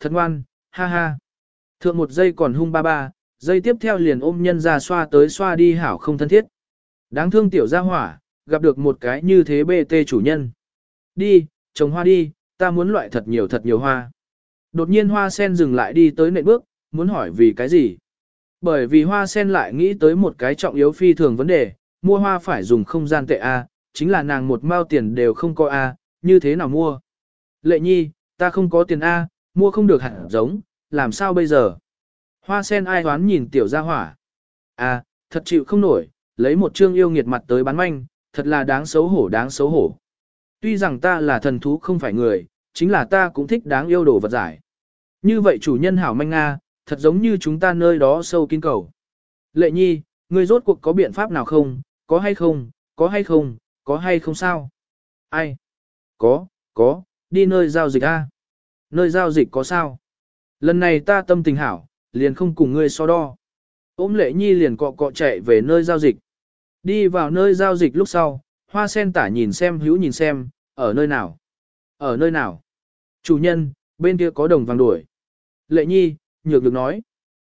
thật ngoan, ha ha. Thượng một giây còn hung ba ba, giây tiếp theo liền ôm nhân ra xoa tới xoa đi hảo không thân thiết. Đáng thương tiểu gia hỏa, gặp được một cái như thế bê tê chủ nhân. Đi, trồng hoa đi, ta muốn loại thật nhiều thật nhiều hoa. Đột nhiên hoa sen dừng lại đi tới nệm bước, muốn hỏi vì cái gì. Bởi vì hoa sen lại nghĩ tới một cái trọng yếu phi thường vấn đề, mua hoa phải dùng không gian tệ A, chính là nàng một mao tiền đều không có A, như thế nào mua. Lệ nhi, ta không có tiền A, mua không được hạt giống, làm sao bây giờ? Hoa sen ai hoán nhìn tiểu gia hỏa. À, thật chịu không nổi, lấy một chương yêu nghiệt mặt tới bán manh, thật là đáng xấu hổ đáng xấu hổ. Tuy rằng ta là thần thú không phải người, chính là ta cũng thích đáng yêu đồ vật giải. Như vậy chủ nhân hảo manh Nga, thật giống như chúng ta nơi đó sâu kín cầu. Lệ nhi, ngươi rốt cuộc có biện pháp nào không, có hay không, có hay không, có hay không sao? Ai? Có, có, đi nơi giao dịch A. Nơi giao dịch có sao? Lần này ta tâm tình hảo, liền không cùng ngươi so đo. Ôm lệ nhi liền cọ cọ chạy về nơi giao dịch. Đi vào nơi giao dịch lúc sau, hoa sen tả nhìn xem hữu nhìn xem, ở nơi nào? Ở nơi nào? Chủ nhân, bên kia có đồng vàng đuổi. Lệ nhi, nhược được nói.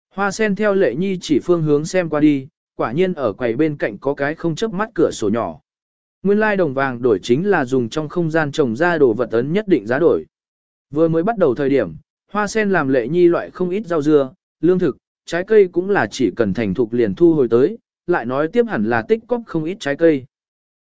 Hoa sen theo lệ nhi chỉ phương hướng xem qua đi, quả nhiên ở quầy bên cạnh có cái không chớp mắt cửa sổ nhỏ. Nguyên lai đồng vàng đổi chính là dùng trong không gian trồng ra đồ vật ấn nhất định giá đổi. Vừa mới bắt đầu thời điểm, hoa sen làm lệ nhi loại không ít rau dưa, lương thực, trái cây cũng là chỉ cần thành thục liền thu hồi tới, lại nói tiếp hẳn là tích cóp không ít trái cây.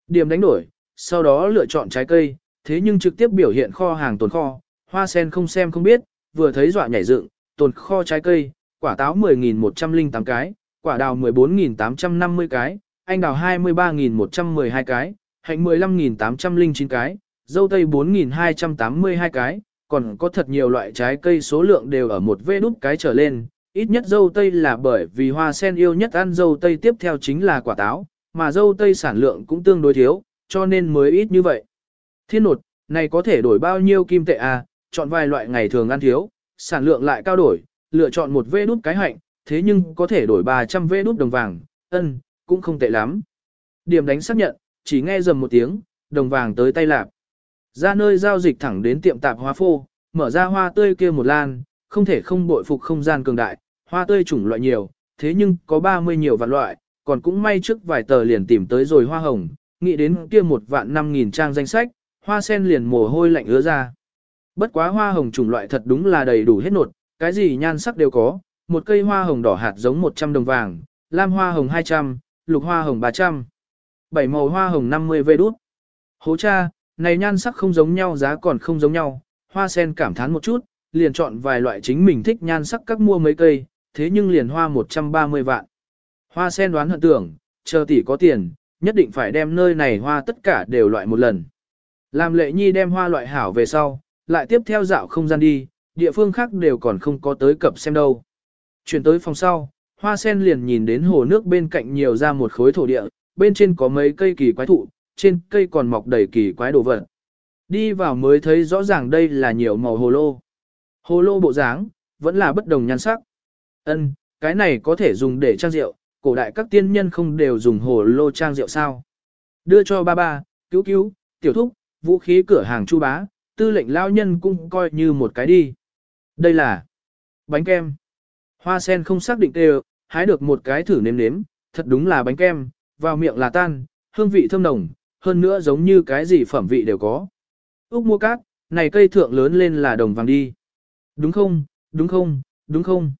Điểm đánh đổi, sau đó lựa chọn trái cây, thế nhưng trực tiếp biểu hiện kho hàng tồn kho, hoa sen không xem không biết, vừa thấy dọa nhảy dựng, tồn kho trái cây, quả táo 10.108 cái, quả đào 14.850 cái, anh đào 23.112 cái, hạnh 15.809 cái, dâu tây 4.282 cái, còn có thật nhiều loại trái cây số lượng đều ở một vê đút cái trở lên. Ít nhất dâu tây là bởi vì hoa sen yêu nhất ăn dâu tây tiếp theo chính là quả táo, mà dâu tây sản lượng cũng tương đối thiếu, cho nên mới ít như vậy. Thiên nột, này có thể đổi bao nhiêu kim tệ à, chọn vài loại ngày thường ăn thiếu, sản lượng lại cao đổi, lựa chọn một vê đút cái hạnh, thế nhưng có thể đổi 300 vê đút đồng vàng, ân, cũng không tệ lắm. Điểm đánh xác nhận, chỉ nghe dầm một tiếng, đồng vàng tới tay lạp. Ra nơi giao dịch thẳng đến tiệm tạp hóa phô, mở ra hoa tươi kia một lan, không thể không bội phục không gian cường đại, hoa tươi chủng loại nhiều, thế nhưng có 30 nhiều vạn loại, còn cũng may trước vài tờ liền tìm tới rồi hoa hồng, nghĩ đến kia một vạn năm nghìn trang danh sách, hoa sen liền mồ hôi lạnh ứa ra. Bất quá hoa hồng chủng loại thật đúng là đầy đủ hết nột, cái gì nhan sắc đều có, một cây hoa hồng đỏ hạt giống 100 đồng vàng, lam hoa hồng 200, lục hoa hồng 300, bảy màu hoa hồng 50 vê đút. Hố cha, này nhan sắc không giống nhau giá còn không giống nhau, hoa sen cảm thán một chút, liền chọn vài loại chính mình thích nhan sắc các mua mấy cây, thế nhưng liền hoa 130 vạn. Hoa sen đoán hận tưởng, chờ tỷ có tiền, nhất định phải đem nơi này hoa tất cả đều loại một lần. Làm lệ nhi đem hoa loại hảo về sau, lại tiếp theo dạo không gian đi, địa phương khác đều còn không có tới cập xem đâu. Chuyển tới phòng sau, hoa sen liền nhìn đến hồ nước bên cạnh nhiều ra một khối thổ địa, bên trên có mấy cây kỳ quái thụ, trên cây còn mọc đầy kỳ quái đồ vật. Đi vào mới thấy rõ ràng đây là nhiều màu hồ lô. Hồ lô bộ dáng, vẫn là bất đồng nhan sắc. Ân, cái này có thể dùng để trang rượu, cổ đại các tiên nhân không đều dùng hồ lô trang rượu sao. Đưa cho ba ba, cứu cứu, tiểu thúc, vũ khí cửa hàng chu bá, tư lệnh lao nhân cũng coi như một cái đi. Đây là bánh kem. Hoa sen không xác định đều, hái được một cái thử nếm nếm, thật đúng là bánh kem, vào miệng là tan, hương vị thơm nồng, hơn nữa giống như cái gì phẩm vị đều có. Úc mua cát, này cây thượng lớn lên là đồng vàng đi. Đúng không, đúng không, đúng không.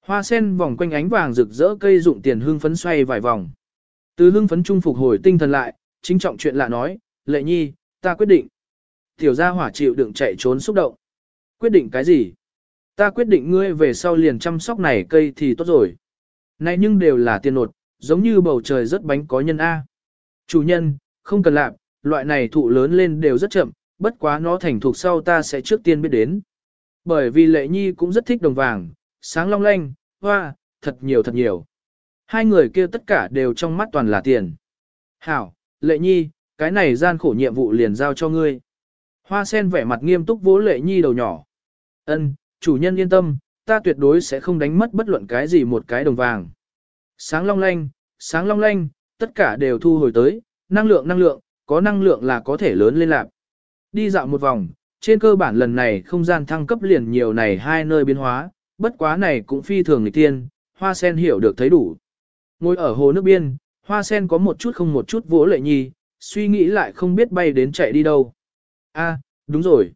Hoa sen vòng quanh ánh vàng rực rỡ cây dụng tiền hương phấn xoay vài vòng. Từ hương phấn trung phục hồi tinh thần lại, chính trọng chuyện lạ nói, lệ nhi, ta quyết định. Tiểu gia hỏa chịu đựng chạy trốn xúc động. Quyết định cái gì? Ta quyết định ngươi về sau liền chăm sóc này cây thì tốt rồi. Này nhưng đều là tiền nột, giống như bầu trời rất bánh có nhân A. Chủ nhân, không cần làm, loại này thụ lớn lên đều rất chậm, bất quá nó thành thuộc sau ta sẽ trước tiên biết đến. Bởi vì lệ nhi cũng rất thích đồng vàng, sáng long lanh, hoa, thật nhiều thật nhiều. Hai người kia tất cả đều trong mắt toàn là tiền. Hảo, lệ nhi, cái này gian khổ nhiệm vụ liền giao cho ngươi. Hoa sen vẻ mặt nghiêm túc vỗ lệ nhi đầu nhỏ. Ân, chủ nhân yên tâm, ta tuyệt đối sẽ không đánh mất bất luận cái gì một cái đồng vàng. Sáng long lanh, sáng long lanh, tất cả đều thu hồi tới, năng lượng năng lượng, có năng lượng là có thể lớn lên lạc. Đi dạo một vòng, trên cơ bản lần này không gian thăng cấp liền nhiều này hai nơi biến hóa, bất quá này cũng phi thường nghịch tiên, hoa sen hiểu được thấy đủ. Ngồi ở hồ nước biên, hoa sen có một chút không một chút vỗ lệ nhi, suy nghĩ lại không biết bay đến chạy đi đâu. a đúng rồi.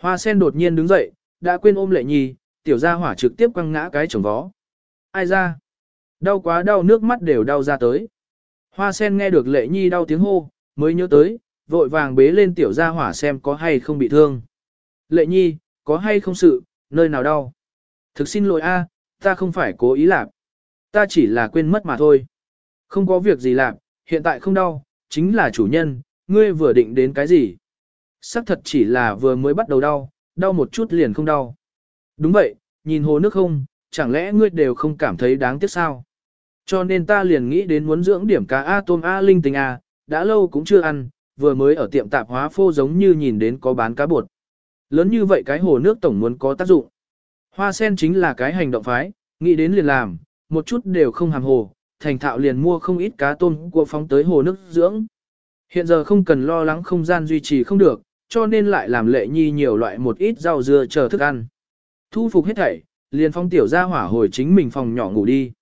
Hoa sen đột nhiên đứng dậy, đã quên ôm lệ nhi, tiểu gia hỏa trực tiếp quăng ngã cái chồng vó. Ai ra? Đau quá đau nước mắt đều đau ra tới. Hoa sen nghe được lệ nhi đau tiếng hô, mới nhớ tới, vội vàng bế lên tiểu gia hỏa xem có hay không bị thương. Lệ nhi, có hay không sự, nơi nào đau? Thực xin lỗi a, ta không phải cố ý làm. Ta chỉ là quên mất mà thôi. Không có việc gì làm, hiện tại không đau, chính là chủ nhân, ngươi vừa định đến cái gì? Sắc thật chỉ là vừa mới bắt đầu đau, đau một chút liền không đau. Đúng vậy, nhìn hồ nước không, chẳng lẽ ngươi đều không cảm thấy đáng tiếc sao? Cho nên ta liền nghĩ đến muốn dưỡng điểm cá A tôm A linh tinh A, đã lâu cũng chưa ăn, vừa mới ở tiệm tạp hóa phô giống như nhìn đến có bán cá bột. Lớn như vậy cái hồ nước tổng muốn có tác dụng. Hoa sen chính là cái hành động phái, nghĩ đến liền làm, một chút đều không hàm hồ, thành thạo liền mua không ít cá tôm của phóng tới hồ nước dưỡng. Hiện giờ không cần lo lắng không gian duy trì không được, cho nên lại làm lệ nhi nhiều loại một ít rau dưa chờ thức ăn. Thu phục hết thảy, liền phong tiểu ra hỏa hồi chính mình phòng nhỏ ngủ đi.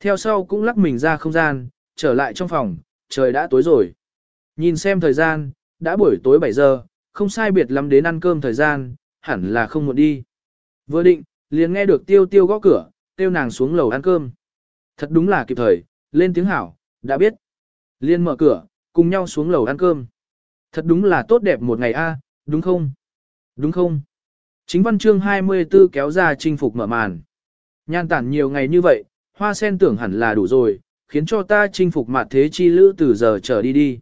Theo sau cũng lắc mình ra không gian, trở lại trong phòng, trời đã tối rồi. Nhìn xem thời gian, đã buổi tối 7 giờ, không sai biệt lắm đến ăn cơm thời gian, hẳn là không muộn đi. Vừa định, liền nghe được tiêu tiêu gõ cửa, tiêu nàng xuống lầu ăn cơm. Thật đúng là kịp thời, lên tiếng hảo, đã biết. Liên mở cửa, cùng nhau xuống lầu ăn cơm. Thật đúng là tốt đẹp một ngày a, đúng không? Đúng không? Chính văn chương 24 kéo ra chinh phục mở màn. Nhan tản nhiều ngày như vậy, hoa sen tưởng hẳn là đủ rồi, khiến cho ta chinh phục mặt thế chi lữ từ giờ trở đi đi.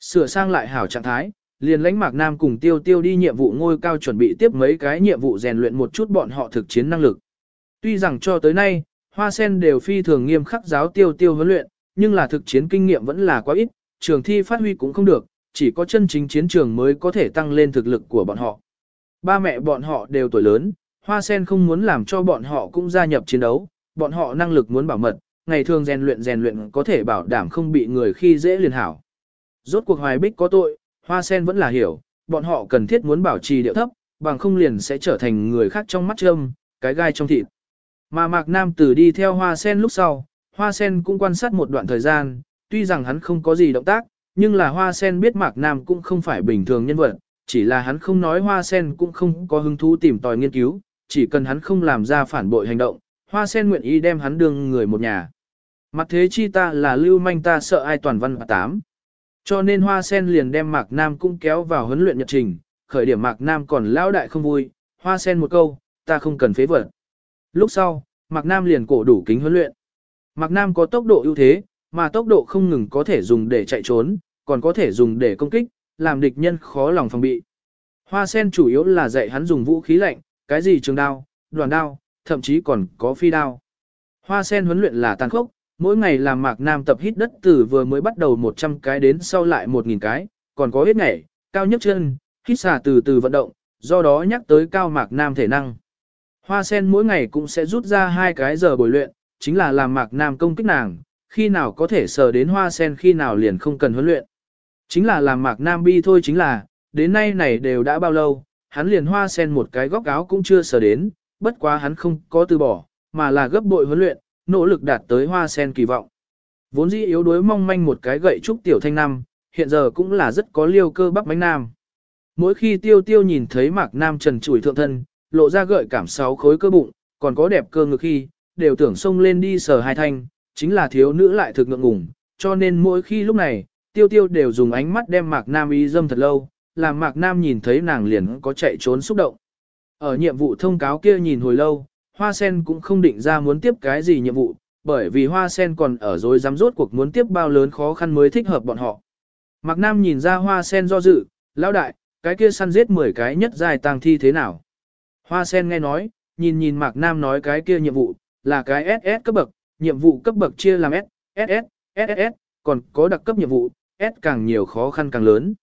Sửa sang lại hảo trạng thái, liền lãnh mạc nam cùng tiêu tiêu đi nhiệm vụ ngôi cao chuẩn bị tiếp mấy cái nhiệm vụ rèn luyện một chút bọn họ thực chiến năng lực. Tuy rằng cho tới nay, hoa sen đều phi thường nghiêm khắc giáo tiêu tiêu huấn luyện, nhưng là thực chiến kinh nghiệm vẫn là quá ít, trường thi phát huy cũng không được, chỉ có chân chính chiến trường mới có thể tăng lên thực lực của bọn họ. Ba mẹ bọn họ đều tuổi lớn, hoa sen không muốn làm cho bọn họ cũng gia nhập chiến đấu, bọn họ năng lực muốn bảo mật, ngày thường rèn luyện rèn luyện có thể bảo đảm không bị người khi dễ liền hảo. Rốt cuộc hoài bích có tội, hoa sen vẫn là hiểu, bọn họ cần thiết muốn bảo trì điệu thấp, bằng không liền sẽ trở thành người khác trong mắt châm, cái gai trong thịt. Mà Mạc Nam Tử đi theo hoa sen lúc sau, hoa sen cũng quan sát một đoạn thời gian, tuy rằng hắn không có gì động tác, nhưng là hoa sen biết Mạc Nam cũng không phải bình thường nhân vật, chỉ là hắn không nói hoa sen cũng không có hứng thú tìm tòi nghiên cứu, chỉ cần hắn không làm ra phản bội hành động, hoa sen nguyện ý đem hắn đương người một nhà. Mặt thế chi ta là lưu manh ta sợ ai toàn văn và tám. Cho nên hoa sen liền đem Mạc Nam cũng kéo vào huấn luyện nhật trình, khởi điểm Mạc Nam còn lão đại không vui, hoa sen một câu, ta không cần phế vật. Lúc sau, Mạc Nam liền cổ đủ kính huấn luyện. Mạc Nam có tốc độ ưu thế, mà tốc độ không ngừng có thể dùng để chạy trốn, còn có thể dùng để công kích, làm địch nhân khó lòng phòng bị. Hoa sen chủ yếu là dạy hắn dùng vũ khí lạnh, cái gì trường đao, đoàn đao, thậm chí còn có phi đao. Hoa sen huấn luyện là tàn khốc, mỗi ngày làm Mạc Nam tập hít đất từ vừa mới bắt đầu 100 cái đến sau lại 1.000 cái, còn có hết nhảy, cao nhất chân, hít xả từ từ vận động, do đó nhắc tới cao Mạc Nam thể năng. Hoa sen mỗi ngày cũng sẽ rút ra hai cái giờ bồi luyện, chính là làm Mạc Nam công kích nàng, khi nào có thể sờ đến hoa sen khi nào liền không cần huấn luyện. Chính là làm Mạc Nam bi thôi chính là, đến nay này đều đã bao lâu, hắn liền hoa sen một cái góc áo cũng chưa sờ đến, bất quá hắn không có từ bỏ, mà là gấp bội huấn luyện, nỗ lực đạt tới hoa sen kỳ vọng. Vốn dĩ yếu đuối mong manh một cái gậy trúc tiểu thanh nam, hiện giờ cũng là rất có liêu cơ bắp bánh nam. Mỗi khi tiêu tiêu nhìn thấy mạc nam trần trụi thượng thân, lộ ra gợi cảm sáu khối cơ bụng, còn có đẹp cơ ngực khi, đều tưởng xông lên đi sờ hai thanh, chính là thiếu nữ lại thực ngượng ngùng, cho nên mỗi khi lúc này, tiêu tiêu đều dùng ánh mắt đem mạc nam y dâm thật lâu, làm mạc nam nhìn thấy nàng liền có chạy trốn xúc động. Ở nhiệm vụ thông cáo kia nhìn hồi lâu, hoa sen cũng không định ra muốn tiếp cái gì nhiệm vụ, bởi vì hoa sen còn ở dối dám rốt cuộc muốn tiếp bao lớn khó khăn mới thích hợp bọn họ. Mạc Nam nhìn ra hoa sen do dự, lão đại, cái kia săn giết 10 cái nhất dài tang thi thế nào. Hoa sen nghe nói, nhìn nhìn Mạc Nam nói cái kia nhiệm vụ, là cái SS cấp bậc, nhiệm vụ cấp bậc chia làm S, SS, SSS, còn có đặc cấp nhiệm vụ, S càng nhiều khó khăn càng lớn.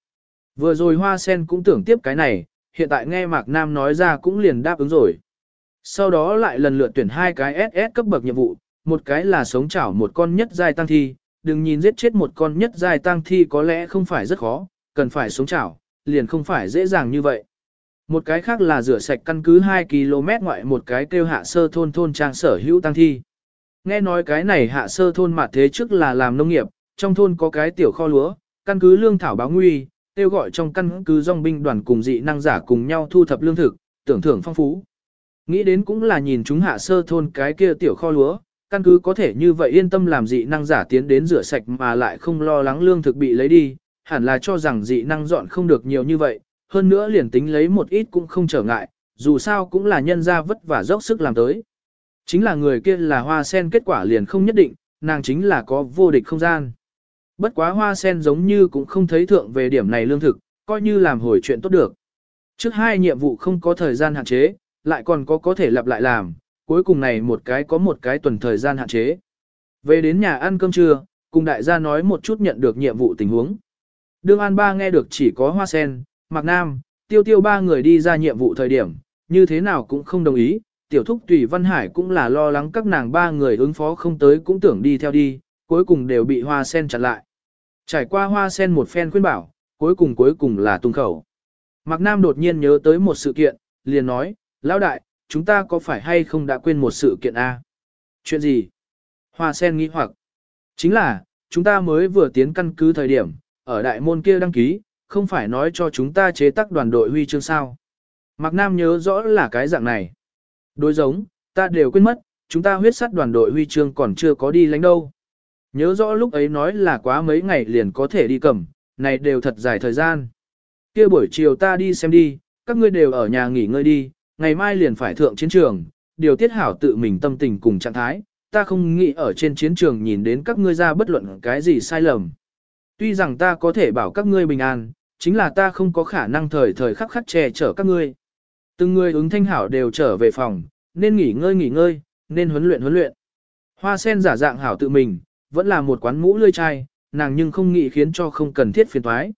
Vừa rồi hoa sen cũng tưởng tiếp cái này, hiện tại nghe Mạc Nam nói ra cũng liền đáp ứng rồi. Sau đó lại lần lượt tuyển hai cái SS cấp bậc nhiệm vụ, một cái là sống chảo một con nhất giai tăng thi, đừng nhìn giết chết một con nhất giai tăng thi có lẽ không phải rất khó, cần phải sống chảo, liền không phải dễ dàng như vậy. Một cái khác là rửa sạch căn cứ 2 km ngoại một cái kêu hạ sơ thôn thôn trang sở hữu tăng thi. Nghe nói cái này hạ sơ thôn mặt thế trước là làm nông nghiệp, trong thôn có cái tiểu kho lúa, căn cứ lương thảo báo nguy, kêu gọi trong căn cứ dòng binh đoàn cùng dị năng giả cùng nhau thu thập lương thực, tưởng thưởng phong phú. Nghĩ đến cũng là nhìn chúng hạ sơ thôn cái kia tiểu kho lúa, căn cứ có thể như vậy yên tâm làm dị năng giả tiến đến rửa sạch mà lại không lo lắng lương thực bị lấy đi, hẳn là cho rằng dị năng dọn không được nhiều như vậy, hơn nữa liền tính lấy một ít cũng không trở ngại, dù sao cũng là nhân ra vất vả dốc sức làm tới. Chính là người kia là hoa sen kết quả liền không nhất định, nàng chính là có vô địch không gian. Bất quá hoa sen giống như cũng không thấy thượng về điểm này lương thực, coi như làm hồi chuyện tốt được. Trước hai nhiệm vụ không có thời gian hạn chế, lại còn có có thể lặp lại làm, cuối cùng này một cái có một cái tuần thời gian hạn chế. Về đến nhà ăn cơm trưa, cùng đại gia nói một chút nhận được nhiệm vụ tình huống. Đương An Ba nghe được chỉ có Hoa Sen, Mạc Nam, Tiêu Tiêu ba người đi ra nhiệm vụ thời điểm, như thế nào cũng không đồng ý, tiểu thúc Tùy Văn Hải cũng là lo lắng các nàng ba người ứng phó không tới cũng tưởng đi theo đi, cuối cùng đều bị Hoa Sen chặn lại. Trải qua Hoa Sen một phen khuyên bảo, cuối cùng cuối cùng là tung khẩu. Mạc Nam đột nhiên nhớ tới một sự kiện, liền nói, Lão đại, chúng ta có phải hay không đã quên một sự kiện A? Chuyện gì? Hoa sen nghĩ hoặc. Chính là, chúng ta mới vừa tiến căn cứ thời điểm, ở đại môn kia đăng ký, không phải nói cho chúng ta chế tác đoàn đội huy chương sao. Mạc Nam nhớ rõ là cái dạng này. Đối giống, ta đều quên mất, chúng ta huyết sắt đoàn đội huy chương còn chưa có đi lánh đâu. Nhớ rõ lúc ấy nói là quá mấy ngày liền có thể đi cầm, này đều thật dài thời gian. Kia buổi chiều ta đi xem đi, các ngươi đều ở nhà nghỉ ngơi đi, ngày mai liền phải thượng chiến trường, điều tiết hảo tự mình tâm tình cùng trạng thái, ta không nghĩ ở trên chiến trường nhìn đến các ngươi ra bất luận cái gì sai lầm. Tuy rằng ta có thể bảo các ngươi bình an, chính là ta không có khả năng thời thời khắc khắc che chở các ngươi. Từng người ứng thanh hảo đều trở về phòng, nên nghỉ ngơi nghỉ ngơi, nên huấn luyện huấn luyện. Hoa sen giả dạng hảo tự mình, vẫn là một quán mũ lươi chai, nàng nhưng không nghĩ khiến cho không cần thiết phiền thoái.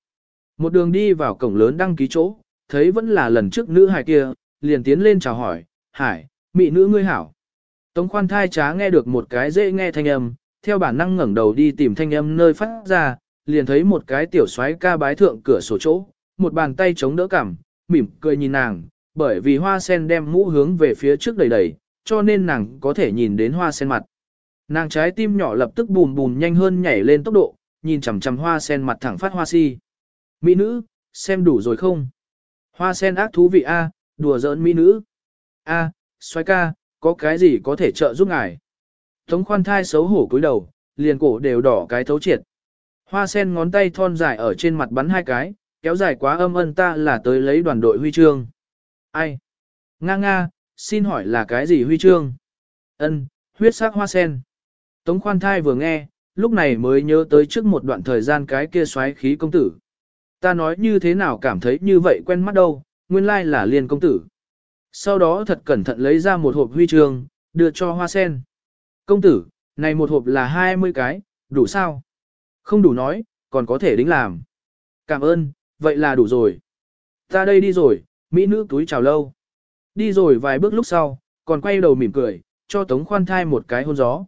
Một đường đi vào cổng lớn đăng ký chỗ, thấy vẫn là lần trước nữ hải kia, liền tiến lên chào hỏi, hải, mị nữ ngươi hảo. Tống khoan thai trá nghe được một cái dễ nghe thanh âm, theo bản năng ngẩng đầu đi tìm thanh âm nơi phát ra, liền thấy một cái tiểu xoáy ca bái thượng cửa sổ chỗ, một bàn tay chống đỡ cằm, mỉm cười nhìn nàng, bởi vì hoa sen đem mũ hướng về phía trước đầy đầy, cho nên nàng có thể nhìn đến hoa sen mặt. Nàng trái tim nhỏ lập tức bùm bùm nhanh hơn nhảy lên tốc độ, nhìn chằm chằm hoa sen mặt thẳng phát hoa si. Mỹ nữ, xem đủ rồi không? Hoa sen ác thú vị A, đùa giỡn mỹ nữ. A, xoay ca, có cái gì có thể trợ giúp ngài? Tống khoan thai xấu hổ cúi đầu, liền cổ đều đỏ cái thấu triệt. Hoa sen ngón tay thon dài ở trên mặt bắn hai cái, kéo dài quá âm ân ta là tới lấy đoàn đội huy chương. Ai? Nga nga, xin hỏi là cái gì huy chương? Ân, huyết sắc hoa sen. Tống khoan thai vừa nghe, lúc này mới nhớ tới trước một đoạn thời gian cái kia xoáy khí công tử. Ta nói như thế nào cảm thấy như vậy quen mắt đâu, nguyên lai là liên công tử. Sau đó thật cẩn thận lấy ra một hộp huy chương, đưa cho hoa sen. Công tử, này một hộp là 20 cái, đủ sao? Không đủ nói, còn có thể đính làm. Cảm ơn, vậy là đủ rồi. Ta đây đi rồi, mỹ nữ túi chào lâu. Đi rồi vài bước lúc sau, còn quay đầu mỉm cười, cho Tống Khoan Thai một cái hôn gió.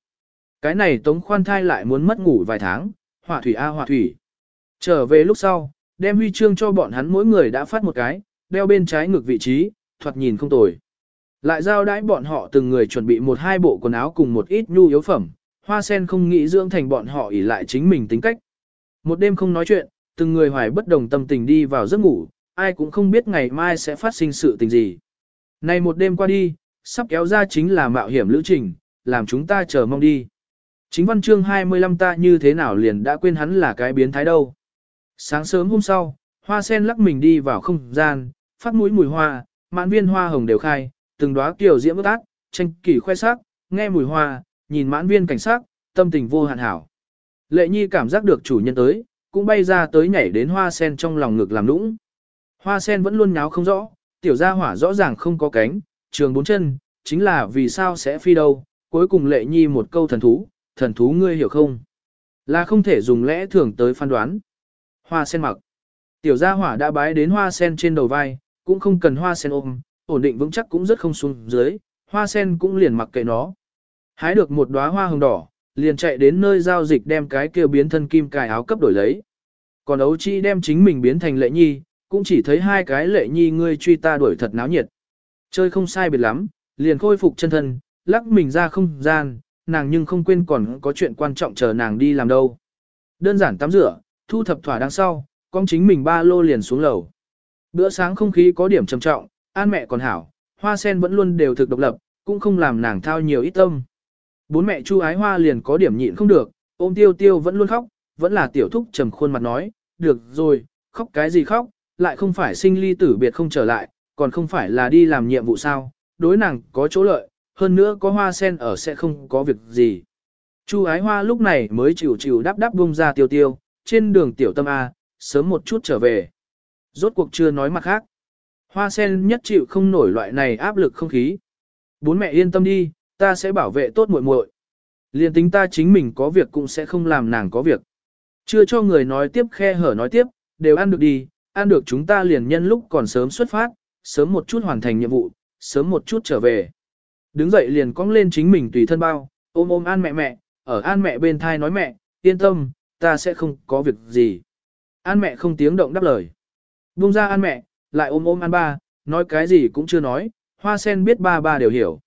Cái này Tống Khoan Thai lại muốn mất ngủ vài tháng, hỏa thủy a hỏa thủy. Trở về lúc sau, đem huy chương cho bọn hắn mỗi người đã phát một cái, đeo bên trái ngực vị trí, thoạt nhìn không tồi. Lại giao đãi bọn họ từng người chuẩn bị một hai bộ quần áo cùng một ít nhu yếu phẩm, hoa sen không nghĩ dưỡng thành bọn họ ỉ lại chính mình tính cách. Một đêm không nói chuyện, từng người hoài bất đồng tâm tình đi vào giấc ngủ, ai cũng không biết ngày mai sẽ phát sinh sự tình gì. Này một đêm qua đi, sắp kéo ra chính là mạo hiểm lữ trình, làm chúng ta chờ mong đi. Chính văn chương 25 ta như thế nào liền đã quên hắn là cái biến thái đâu. Sáng sớm hôm sau, hoa sen lắc mình đi vào không gian, phát mũi mùi hoa, mãn viên hoa hồng đều khai, từng đóa kiểu diễm ước ác, tranh kỳ khoe sắc, nghe mùi hoa, nhìn mãn viên cảnh sắc, tâm tình vô hạn hảo. Lệ nhi cảm giác được chủ nhân tới, cũng bay ra tới nhảy đến hoa sen trong lòng ngực làm nũng. Hoa sen vẫn luôn nháo không rõ, tiểu gia hỏa rõ ràng không có cánh, trường bốn chân, chính là vì sao sẽ phi đâu, cuối cùng lệ nhi một câu thần thú, thần thú ngươi hiểu không? Là không thể dùng lẽ thường tới phán đoán. Hoa sen mặc. Tiểu gia hỏa đã bái đến hoa sen trên đầu vai, cũng không cần hoa sen ôm, ổn định vững chắc cũng rất không xuống dưới, hoa sen cũng liền mặc kệ nó. Hái được một đóa hoa hồng đỏ, liền chạy đến nơi giao dịch đem cái kia biến thân kim cài áo cấp đổi lấy. Còn ấu chi đem chính mình biến thành lệ nhi, cũng chỉ thấy hai cái lệ nhi ngươi truy ta đuổi thật náo nhiệt. Chơi không sai biệt lắm, liền khôi phục chân thân, lắc mình ra không gian, nàng nhưng không quên còn có chuyện quan trọng chờ nàng đi làm đâu. Đơn giản tắm rửa, thu thập thỏa đằng sau, con chính mình ba lô liền xuống lầu. Bữa sáng không khí có điểm trầm trọng, an mẹ còn hảo, hoa sen vẫn luôn đều thực độc lập, cũng không làm nàng thao nhiều ít tâm. Bốn mẹ chu ái hoa liền có điểm nhịn không được, ôm tiêu tiêu vẫn luôn khóc, vẫn là tiểu thúc trầm khuôn mặt nói, được rồi, khóc cái gì khóc, lại không phải sinh ly tử biệt không trở lại, còn không phải là đi làm nhiệm vụ sao, đối nàng có chỗ lợi, hơn nữa có hoa sen ở sẽ không có việc gì. Chu ái hoa lúc này mới chịu chịu đáp đáp bung ra tiêu tiêu, trên đường tiểu tâm A, sớm một chút trở về. Rốt cuộc chưa nói mặt khác. Hoa sen nhất chịu không nổi loại này áp lực không khí. Bốn mẹ yên tâm đi, ta sẽ bảo vệ tốt muội muội. Liên tính ta chính mình có việc cũng sẽ không làm nàng có việc. Chưa cho người nói tiếp khe hở nói tiếp, đều ăn được đi, ăn được chúng ta liền nhân lúc còn sớm xuất phát, sớm một chút hoàn thành nhiệm vụ, sớm một chút trở về. Đứng dậy liền cong lên chính mình tùy thân bao, ôm ôm an mẹ mẹ, ở an mẹ bên thai nói mẹ, yên tâm, ta sẽ không có việc gì. An mẹ không tiếng động đáp lời. Buông ra an mẹ, lại ôm ôm an ba, nói cái gì cũng chưa nói, hoa sen biết ba ba đều hiểu.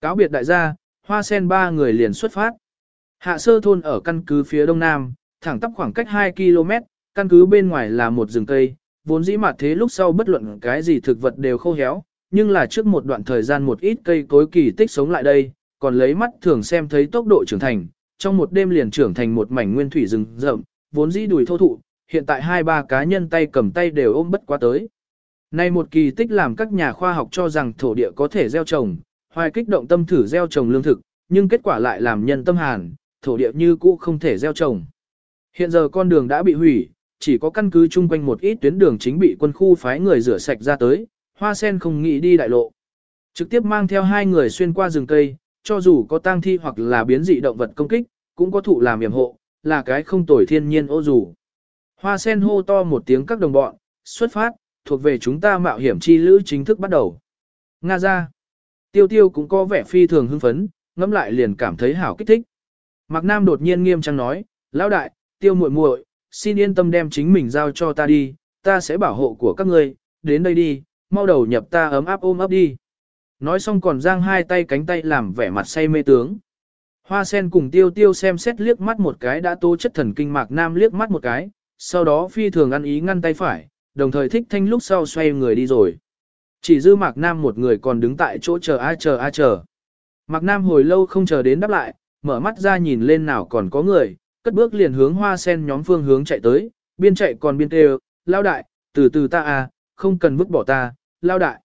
Cáo biệt đại gia, hoa sen ba người liền xuất phát. Hạ sơ thôn ở căn cứ phía đông nam, thẳng tắp khoảng cách 2 km, căn cứ bên ngoài là một rừng cây, vốn dĩ mặt thế lúc sau bất luận cái gì thực vật đều khô héo, nhưng là trước một đoạn thời gian một ít cây cối kỳ tích sống lại đây, còn lấy mắt thường xem thấy tốc độ trưởng thành, trong một đêm liền trưởng thành một mảnh nguyên thủy rừng rậm, vốn dĩ đùi thô thụ, hiện tại hai ba cá nhân tay cầm tay đều ôm bất quá tới. Nay một kỳ tích làm các nhà khoa học cho rằng thổ địa có thể gieo trồng, hoài kích động tâm thử gieo trồng lương thực, nhưng kết quả lại làm nhân tâm hàn, thổ địa như cũ không thể gieo trồng. Hiện giờ con đường đã bị hủy, chỉ có căn cứ chung quanh một ít tuyến đường chính bị quân khu phái người rửa sạch ra tới, hoa sen không nghĩ đi đại lộ. Trực tiếp mang theo hai người xuyên qua rừng cây, cho dù có tang thi hoặc là biến dị động vật công kích, cũng có thụ làm yểm hộ, là cái không tồi thiên nhiên ô dù. Hoa sen hô to một tiếng các đồng bọn, xuất phát, thuộc về chúng ta mạo hiểm chi lữ chính thức bắt đầu. Nga ra. Tiêu tiêu cũng có vẻ phi thường hưng phấn, ngẫm lại liền cảm thấy hảo kích thích. Mạc Nam đột nhiên nghiêm trang nói, lão đại, tiêu muội muội, xin yên tâm đem chính mình giao cho ta đi, ta sẽ bảo hộ của các ngươi, đến đây đi, mau đầu nhập ta ấm áp ôm ấp đi. Nói xong còn giang hai tay cánh tay làm vẻ mặt say mê tướng. Hoa sen cùng tiêu tiêu xem xét liếc mắt một cái đã tố chất thần kinh Mạc Nam liếc mắt một cái, sau đó phi thường ăn ý ngăn tay phải, đồng thời thích thanh lúc sau xoay người đi rồi. Chỉ dư Mạc Nam một người còn đứng tại chỗ chờ ai chờ ai chờ. Mạc Nam hồi lâu không chờ đến đáp lại, mở mắt ra nhìn lên nào còn có người, cất bước liền hướng hoa sen nhóm phương hướng chạy tới, biên chạy còn biên kêu, lao đại, từ từ ta à, không cần vứt bỏ ta, lao đại.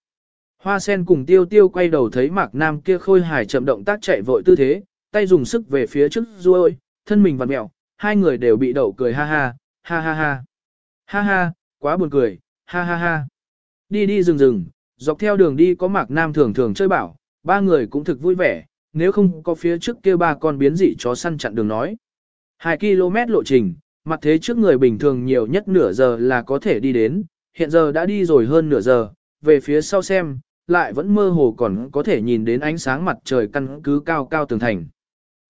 Hoa sen cùng tiêu tiêu quay đầu thấy Mạc Nam kia khôi hài chậm động tác chạy vội tư thế, tay dùng sức về phía trước ruôi, thân mình vặn mẹo, hai người đều bị đậu cười ha ha, ha ha ha. Ha ha, quá buồn cười, ha ha ha. Đi đi rừng rừng, dọc theo đường đi có Mạc Nam thường thường chơi bảo, ba người cũng thực vui vẻ, nếu không có phía trước kia ba con biến dị chó săn chặn đường nói. 2 km lộ trình, mặt thế trước người bình thường nhiều nhất nửa giờ là có thể đi đến, hiện giờ đã đi rồi hơn nửa giờ, về phía sau xem, lại vẫn mơ hồ còn có thể nhìn đến ánh sáng mặt trời căn cứ cao cao tường thành.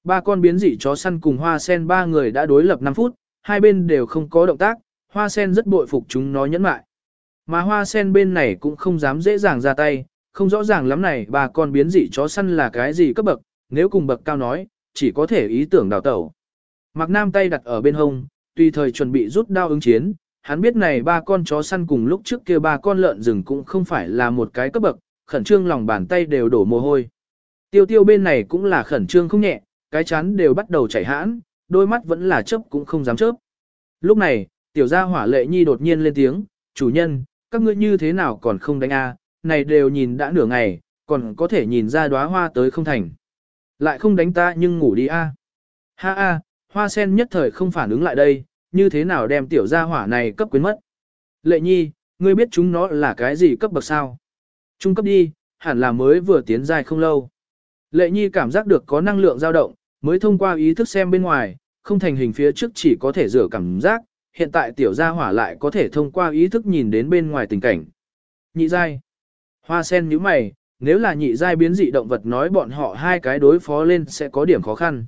Ba con biến dị chó săn cùng hoa sen ba người đã đối lập 5 phút, hai bên đều không có động tác, hoa sen rất bội phục chúng nó nhẫn mại. Mà hoa sen bên này cũng không dám dễ dàng ra tay, không rõ ràng lắm này ba con biến dị chó săn là cái gì cấp bậc, nếu cùng bậc cao nói, chỉ có thể ý tưởng đào tẩu. Mạc Nam tay đặt ở bên hông, tùy thời chuẩn bị rút đao ứng chiến, hắn biết này ba con chó săn cùng lúc trước kia ba con lợn rừng cũng không phải là một cái cấp bậc, khẩn trương lòng bàn tay đều đổ mồ hôi. Tiêu tiêu bên này cũng là khẩn trương không nhẹ, cái chán đều bắt đầu chảy hãn, đôi mắt vẫn là chớp cũng không dám chớp. Lúc này, tiểu gia hỏa lệ nhi đột nhiên lên tiếng, chủ nhân, các ngươi như thế nào còn không đánh a? này đều nhìn đã nửa ngày, còn có thể nhìn ra đóa hoa tới không thành. Lại không đánh ta nhưng ngủ đi a. Ha a, hoa sen nhất thời không phản ứng lại đây, như thế nào đem tiểu gia hỏa này cấp quyến mất. Lệ nhi, ngươi biết chúng nó là cái gì cấp bậc sao? Trung cấp đi, hẳn là mới vừa tiến dài không lâu. Lệ nhi cảm giác được có năng lượng dao động, mới thông qua ý thức xem bên ngoài, không thành hình phía trước chỉ có thể rửa cảm giác, hiện tại tiểu gia hỏa lại có thể thông qua ý thức nhìn đến bên ngoài tình cảnh. Nhị giai. Hoa sen nhíu mày, nếu là nhị giai biến dị động vật nói bọn họ hai cái đối phó lên sẽ có điểm khó khăn.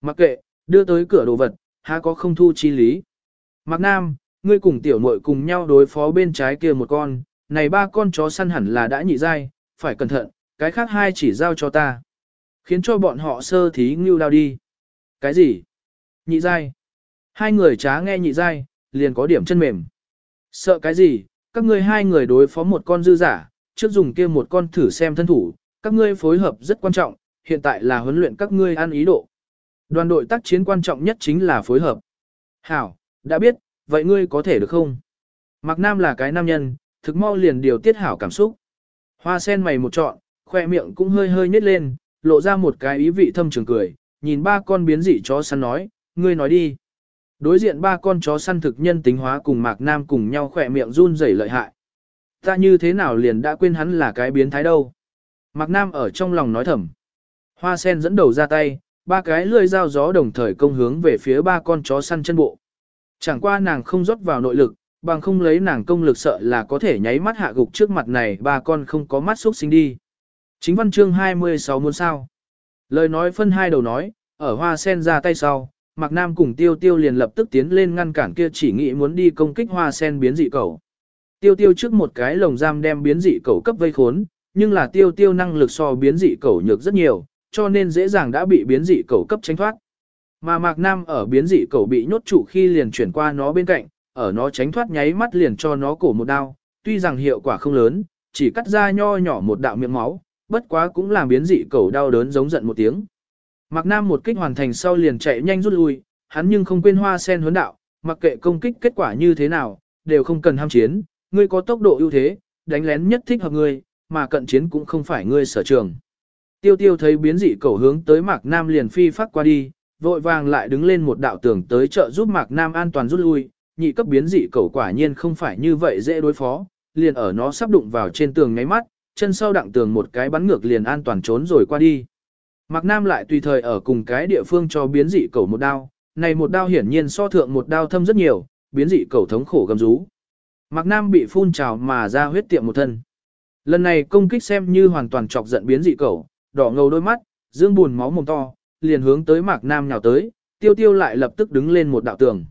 Mặc kệ, đưa tới cửa đồ vật, há có không thu chi lý. Mạc Nam, ngươi cùng tiểu muội cùng nhau đối phó bên trái kia một con, này ba con chó săn hẳn là đã nhị giai, phải cẩn thận, cái khác hai chỉ giao cho ta. Khiến cho bọn họ sơ thí ngưu đao đi. Cái gì? Nhị giai. Hai người trá nghe nhị giai, liền có điểm chân mềm. Sợ cái gì? Các ngươi hai người đối phó một con dư giả, trước dùng kia một con thử xem thân thủ, các ngươi phối hợp rất quan trọng, hiện tại là huấn luyện các ngươi ăn ý độ. Đoàn đội tác chiến quan trọng nhất chính là phối hợp. Hảo, đã biết, vậy ngươi có thể được không? Mạc Nam là cái nam nhân, thực mau liền điều tiết hảo cảm xúc. Hoa sen mày một trọn, khoe miệng cũng hơi hơi nhếch lên, lộ ra một cái ý vị thâm trường cười, nhìn ba con biến dị chó săn nói, ngươi nói đi. Đối diện ba con chó săn thực nhân tính hóa cùng Mạc Nam cùng nhau khỏe miệng run rẩy lợi hại. Ta như thế nào liền đã quên hắn là cái biến thái đâu. Mạc Nam ở trong lòng nói thầm. Hoa sen dẫn đầu ra tay, ba cái lưỡi dao gió đồng thời công hướng về phía ba con chó săn chân bộ. Chẳng qua nàng không rót vào nội lực, bằng không lấy nàng công lực sợ là có thể nháy mắt hạ gục trước mặt này ba con không có mắt xúc sinh đi. Chính văn chương 26 muốn sao. Lời nói phân hai đầu nói, ở hoa sen ra tay sau, Mạc Nam cùng Tiêu Tiêu liền lập tức tiến lên ngăn cản kia chỉ nghĩ muốn đi công kích hoa sen biến dị cầu. Tiêu Tiêu trước một cái lồng giam đem biến dị cầu cấp vây khốn, nhưng là Tiêu Tiêu năng lực so biến dị cầu nhược rất nhiều, cho nên dễ dàng đã bị biến dị cầu cấp tránh thoát. Mà Mạc Nam ở biến dị cầu bị nhốt trụ khi liền chuyển qua nó bên cạnh, ở nó tránh thoát nháy mắt liền cho nó cổ một đao, tuy rằng hiệu quả không lớn, chỉ cắt ra nho nhỏ một đạo miệng máu, bất quá cũng làm biến dị cầu đau đớn giống giận một tiếng. Mạc Nam một kích hoàn thành sau liền chạy nhanh rút lui, hắn nhưng không quên hoa sen huấn đạo, mặc kệ công kích kết quả như thế nào, đều không cần ham chiến, ngươi có tốc độ ưu thế, đánh lén nhất thích hợp ngươi, mà cận chiến cũng không phải ngươi sở trường. Tiêu tiêu thấy biến dị cầu hướng tới Mạc Nam liền phi phát qua đi, vội vàng lại đứng lên một đạo tường tới trợ giúp Mạc Nam an toàn rút lui, nhị cấp biến dị cầu quả nhiên không phải như vậy dễ đối phó, liền ở nó sắp đụng vào trên tường ngáy mắt, chân sau đặng tường một cái bắn ngược liền an toàn trốn rồi qua đi. Mạc Nam lại tùy thời ở cùng cái địa phương cho biến dị cầu một đao, này một đao hiển nhiên so thượng một đao thâm rất nhiều, biến dị cầu thống khổ gầm rú. Mạc Nam bị phun trào mà ra huyết tiệm một thân. Lần này công kích xem như hoàn toàn chọc giận biến dị cầu, đỏ ngầu đôi mắt, dương buồn máu mồm to, liền hướng tới Mạc Nam nhào tới, tiêu tiêu lại lập tức đứng lên một đạo tường.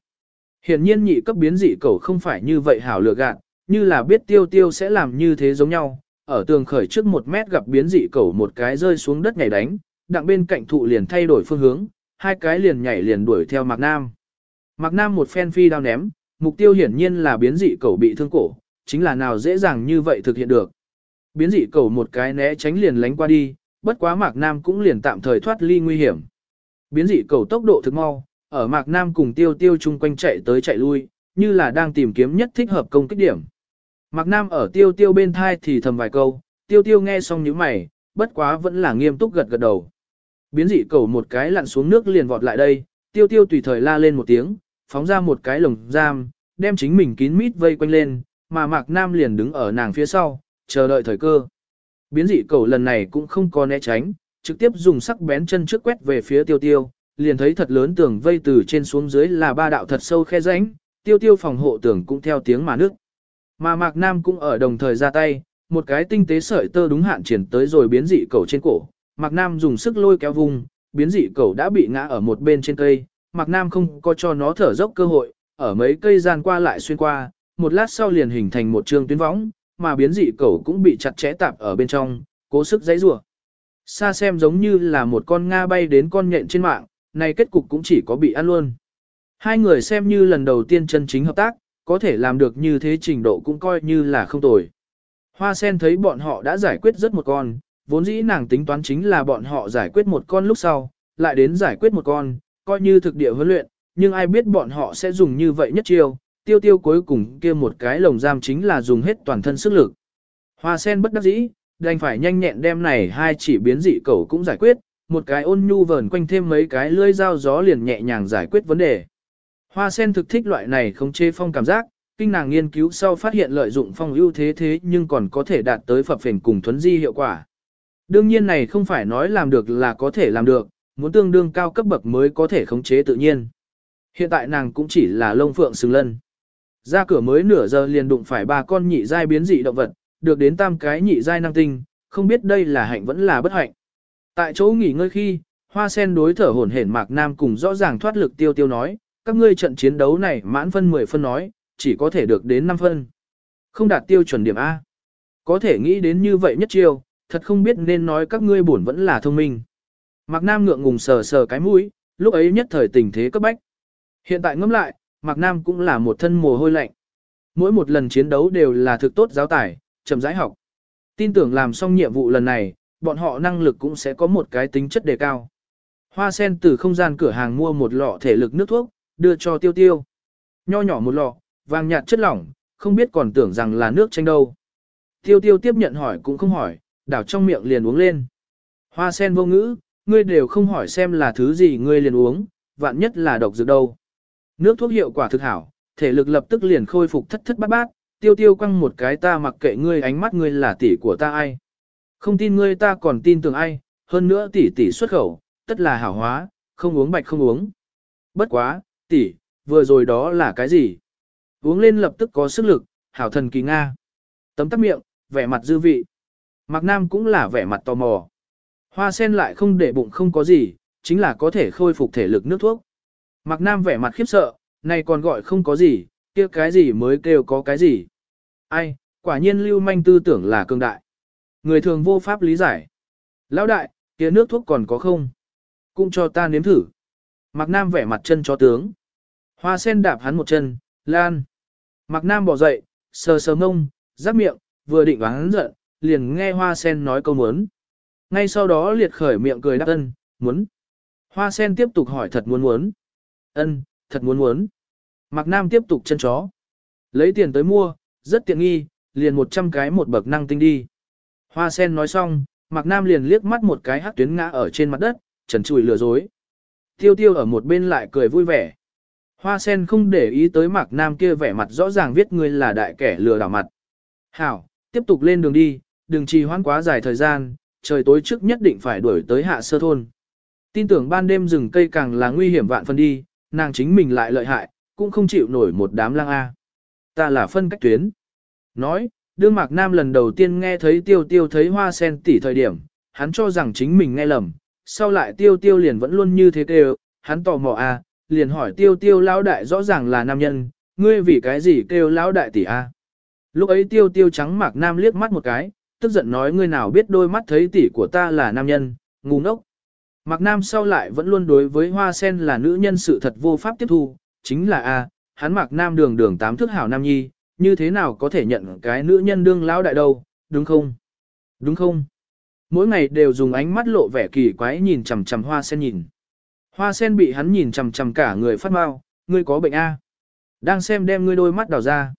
Hiển nhiên nhị cấp biến dị cầu không phải như vậy hảo lựa gạt, như là biết tiêu tiêu sẽ làm như thế giống nhau, ở tường khởi trước một mét gặp biến dị cầu một cái rơi xuống đất nhảy đánh, đặng bên cạnh thụ liền thay đổi phương hướng, hai cái liền nhảy liền đuổi theo Mạc Nam. Mạc Nam một phen phi đao ném, mục tiêu hiển nhiên là biến dị cầu bị thương cổ, chính là nào dễ dàng như vậy thực hiện được. Biến dị cầu một cái né tránh liền lánh qua đi, bất quá Mạc Nam cũng liền tạm thời thoát ly nguy hiểm. Biến dị cầu tốc độ thực mau, ở Mạc Nam cùng tiêu tiêu chung quanh chạy tới chạy lui, như là đang tìm kiếm nhất thích hợp công kích điểm. Mạc Nam ở tiêu tiêu bên thai thì thầm vài câu, tiêu tiêu nghe xong những mày, bất quá vẫn là nghiêm túc gật gật đầu. Biến dị cầu một cái lặn xuống nước liền vọt lại đây, tiêu tiêu tùy thời la lên một tiếng, phóng ra một cái lồng giam, đem chính mình kín mít vây quanh lên, mà Mạc Nam liền đứng ở nàng phía sau, chờ đợi thời cơ. Biến dị cầu lần này cũng không có né tránh, trực tiếp dùng sắc bén chân trước quét về phía tiêu tiêu, liền thấy thật lớn tường vây từ trên xuống dưới là ba đạo thật sâu khe rãnh, tiêu tiêu phòng hộ tường cũng theo tiếng mà nước. Mà Mạc Nam cũng ở đồng thời ra tay, một cái tinh tế sợi tơ đúng hạn triển tới rồi biến dị cầu trên cổ. Mạc Nam dùng sức lôi kéo vùng, biến dị cầu đã bị ngã ở một bên trên cây. Mạc Nam không có cho nó thở dốc cơ hội, ở mấy cây gian qua lại xuyên qua, một lát sau liền hình thành một trường tuyến võng, mà biến dị cẩu cũng bị chặt chẽ tạp ở bên trong, cố sức giãy rủa. Xa xem giống như là một con nga bay đến con nhện trên mạng, này kết cục cũng chỉ có bị ăn luôn. Hai người xem như lần đầu tiên chân chính hợp tác, có thể làm được như thế trình độ cũng coi như là không tồi. Hoa sen thấy bọn họ đã giải quyết rất một con, vốn dĩ nàng tính toán chính là bọn họ giải quyết một con lúc sau, lại đến giải quyết một con, coi như thực địa huấn luyện, nhưng ai biết bọn họ sẽ dùng như vậy nhất chiêu, tiêu tiêu cuối cùng kia một cái lồng giam chính là dùng hết toàn thân sức lực. Hoa sen bất đắc dĩ, đành phải nhanh nhẹn đem này hai chỉ biến dị cầu cũng giải quyết, một cái ôn nhu vờn quanh thêm mấy cái lưỡi dao gió liền nhẹ nhàng giải quyết vấn đề. Hoa sen thực thích loại này không chê phong cảm giác, kinh nàng nghiên cứu sau phát hiện lợi dụng phong ưu thế thế nhưng còn có thể đạt tới phập phền cùng thuấn di hiệu quả. Đương nhiên này không phải nói làm được là có thể làm được, muốn tương đương cao cấp bậc mới có thể khống chế tự nhiên. Hiện tại nàng cũng chỉ là lông phượng xứng lân. Ra cửa mới nửa giờ liền đụng phải ba con nhị giai biến dị động vật, được đến tam cái nhị giai năng tinh, không biết đây là hạnh vẫn là bất hạnh. Tại chỗ nghỉ ngơi khi, hoa sen đối thở hổn hển mạc nam cùng rõ ràng thoát lực tiêu tiêu nói, các ngươi trận chiến đấu này mãn phân 10 phân nói, chỉ có thể được đến 5 phân. Không đạt tiêu chuẩn điểm A. Có thể nghĩ đến như vậy nhất chiêu, thật không biết nên nói các ngươi buồn vẫn là thông minh. Mạc Nam ngượng ngùng sờ sờ cái mũi, lúc ấy nhất thời tình thế cấp bách. Hiện tại ngẫm lại, Mạc Nam cũng là một thân mồ hôi lạnh. Mỗi một lần chiến đấu đều là thực tốt giáo tải, chậm rãi học. Tin tưởng làm xong nhiệm vụ lần này, bọn họ năng lực cũng sẽ có một cái tính chất đề cao. Hoa sen từ không gian cửa hàng mua một lọ thể lực nước thuốc, đưa cho tiêu tiêu. Nho nhỏ một lọ, vàng nhạt chất lỏng, không biết còn tưởng rằng là nước chanh đâu. Tiêu tiêu tiếp nhận hỏi cũng không hỏi, đảo trong miệng liền uống lên. Hoa sen vô ngữ, ngươi đều không hỏi xem là thứ gì ngươi liền uống, vạn nhất là độc dược đâu. Nước thuốc hiệu quả thực hảo, thể lực lập tức liền khôi phục thất thất bát bát, tiêu tiêu quăng một cái ta mặc kệ ngươi ánh mắt ngươi là tỷ của ta ai. Không tin ngươi ta còn tin tưởng ai, hơn nữa tỷ tỷ xuất khẩu, tất là hảo hóa, không uống bạch không uống. Bất quá, tỷ, vừa rồi đó là cái gì? Uống lên lập tức có sức lực, hảo thần kỳ Nga. Tấm tắc miệng, vẻ mặt dư vị. Mạc Nam cũng là vẻ mặt tò mò. Hoa sen lại không để bụng không có gì, chính là có thể khôi phục thể lực nước thuốc. Mạc Nam vẻ mặt khiếp sợ, này còn gọi không có gì, kia cái gì mới kêu có cái gì. Ai, quả nhiên lưu manh tư tưởng là cường đại. Người thường vô pháp lý giải. Lão đại, kia nước thuốc còn có không? Cũng cho ta nếm thử. Mạc Nam vẻ mặt chân cho tướng. Hoa sen đạp hắn một chân, lan. Mạc Nam bỏ dậy, sờ sờ ngông, giáp miệng, vừa định hắn giận, liền nghe hoa sen nói câu muốn. Ngay sau đó liệt khởi miệng cười đáp ân, muốn. Hoa sen tiếp tục hỏi thật muốn muốn. Ân, thật muốn muốn. Mạc Nam tiếp tục chân chó. Lấy tiền tới mua, rất tiện nghi, liền 100 cái một bậc năng tinh đi. Hoa sen nói xong, Mạc Nam liền liếc mắt một cái hắc tuyến ngã ở trên mặt đất, trần trùi lừa dối. Tiêu tiêu ở một bên lại cười vui vẻ. Hoa sen không để ý tới Mạc Nam kia vẻ mặt rõ ràng viết người là đại kẻ lừa đảo mặt. Hảo, tiếp tục lên đường đi, đừng trì hoãn quá dài thời gian, trời tối trước nhất định phải đuổi tới hạ sơ thôn. Tin tưởng ban đêm rừng cây càng là nguy hiểm vạn phần đi, nàng chính mình lại lợi hại, cũng không chịu nổi một đám lang A. Ta là phân cách tuyến. Nói, đương Mạc Nam lần đầu tiên nghe thấy tiêu tiêu thấy hoa sen tỉ thời điểm, hắn cho rằng chính mình nghe lầm, sau lại tiêu tiêu liền vẫn luôn như thế kêu, hắn tò mò A, liền hỏi tiêu tiêu lão đại rõ ràng là nam nhân, ngươi vì cái gì kêu lão đại tỷ A. Lúc ấy tiêu tiêu trắng Mạc Nam liếc mắt một cái, tức giận nói ngươi nào biết đôi mắt thấy tỷ của ta là nam nhân, ngu ngốc. Mạc Nam sau lại vẫn luôn đối với hoa sen là nữ nhân sự thật vô pháp tiếp thu, chính là A, hắn Mạc Nam đường đường tám thước hảo nam nhi, như thế nào có thể nhận cái nữ nhân đương lão đại đâu, đúng không? Đúng không? Mỗi ngày đều dùng ánh mắt lộ vẻ kỳ quái nhìn chằm chằm hoa sen nhìn. Hoa sen bị hắn nhìn chằm chằm cả người phát mau, ngươi có bệnh A. Đang xem đem ngươi đôi mắt đào ra.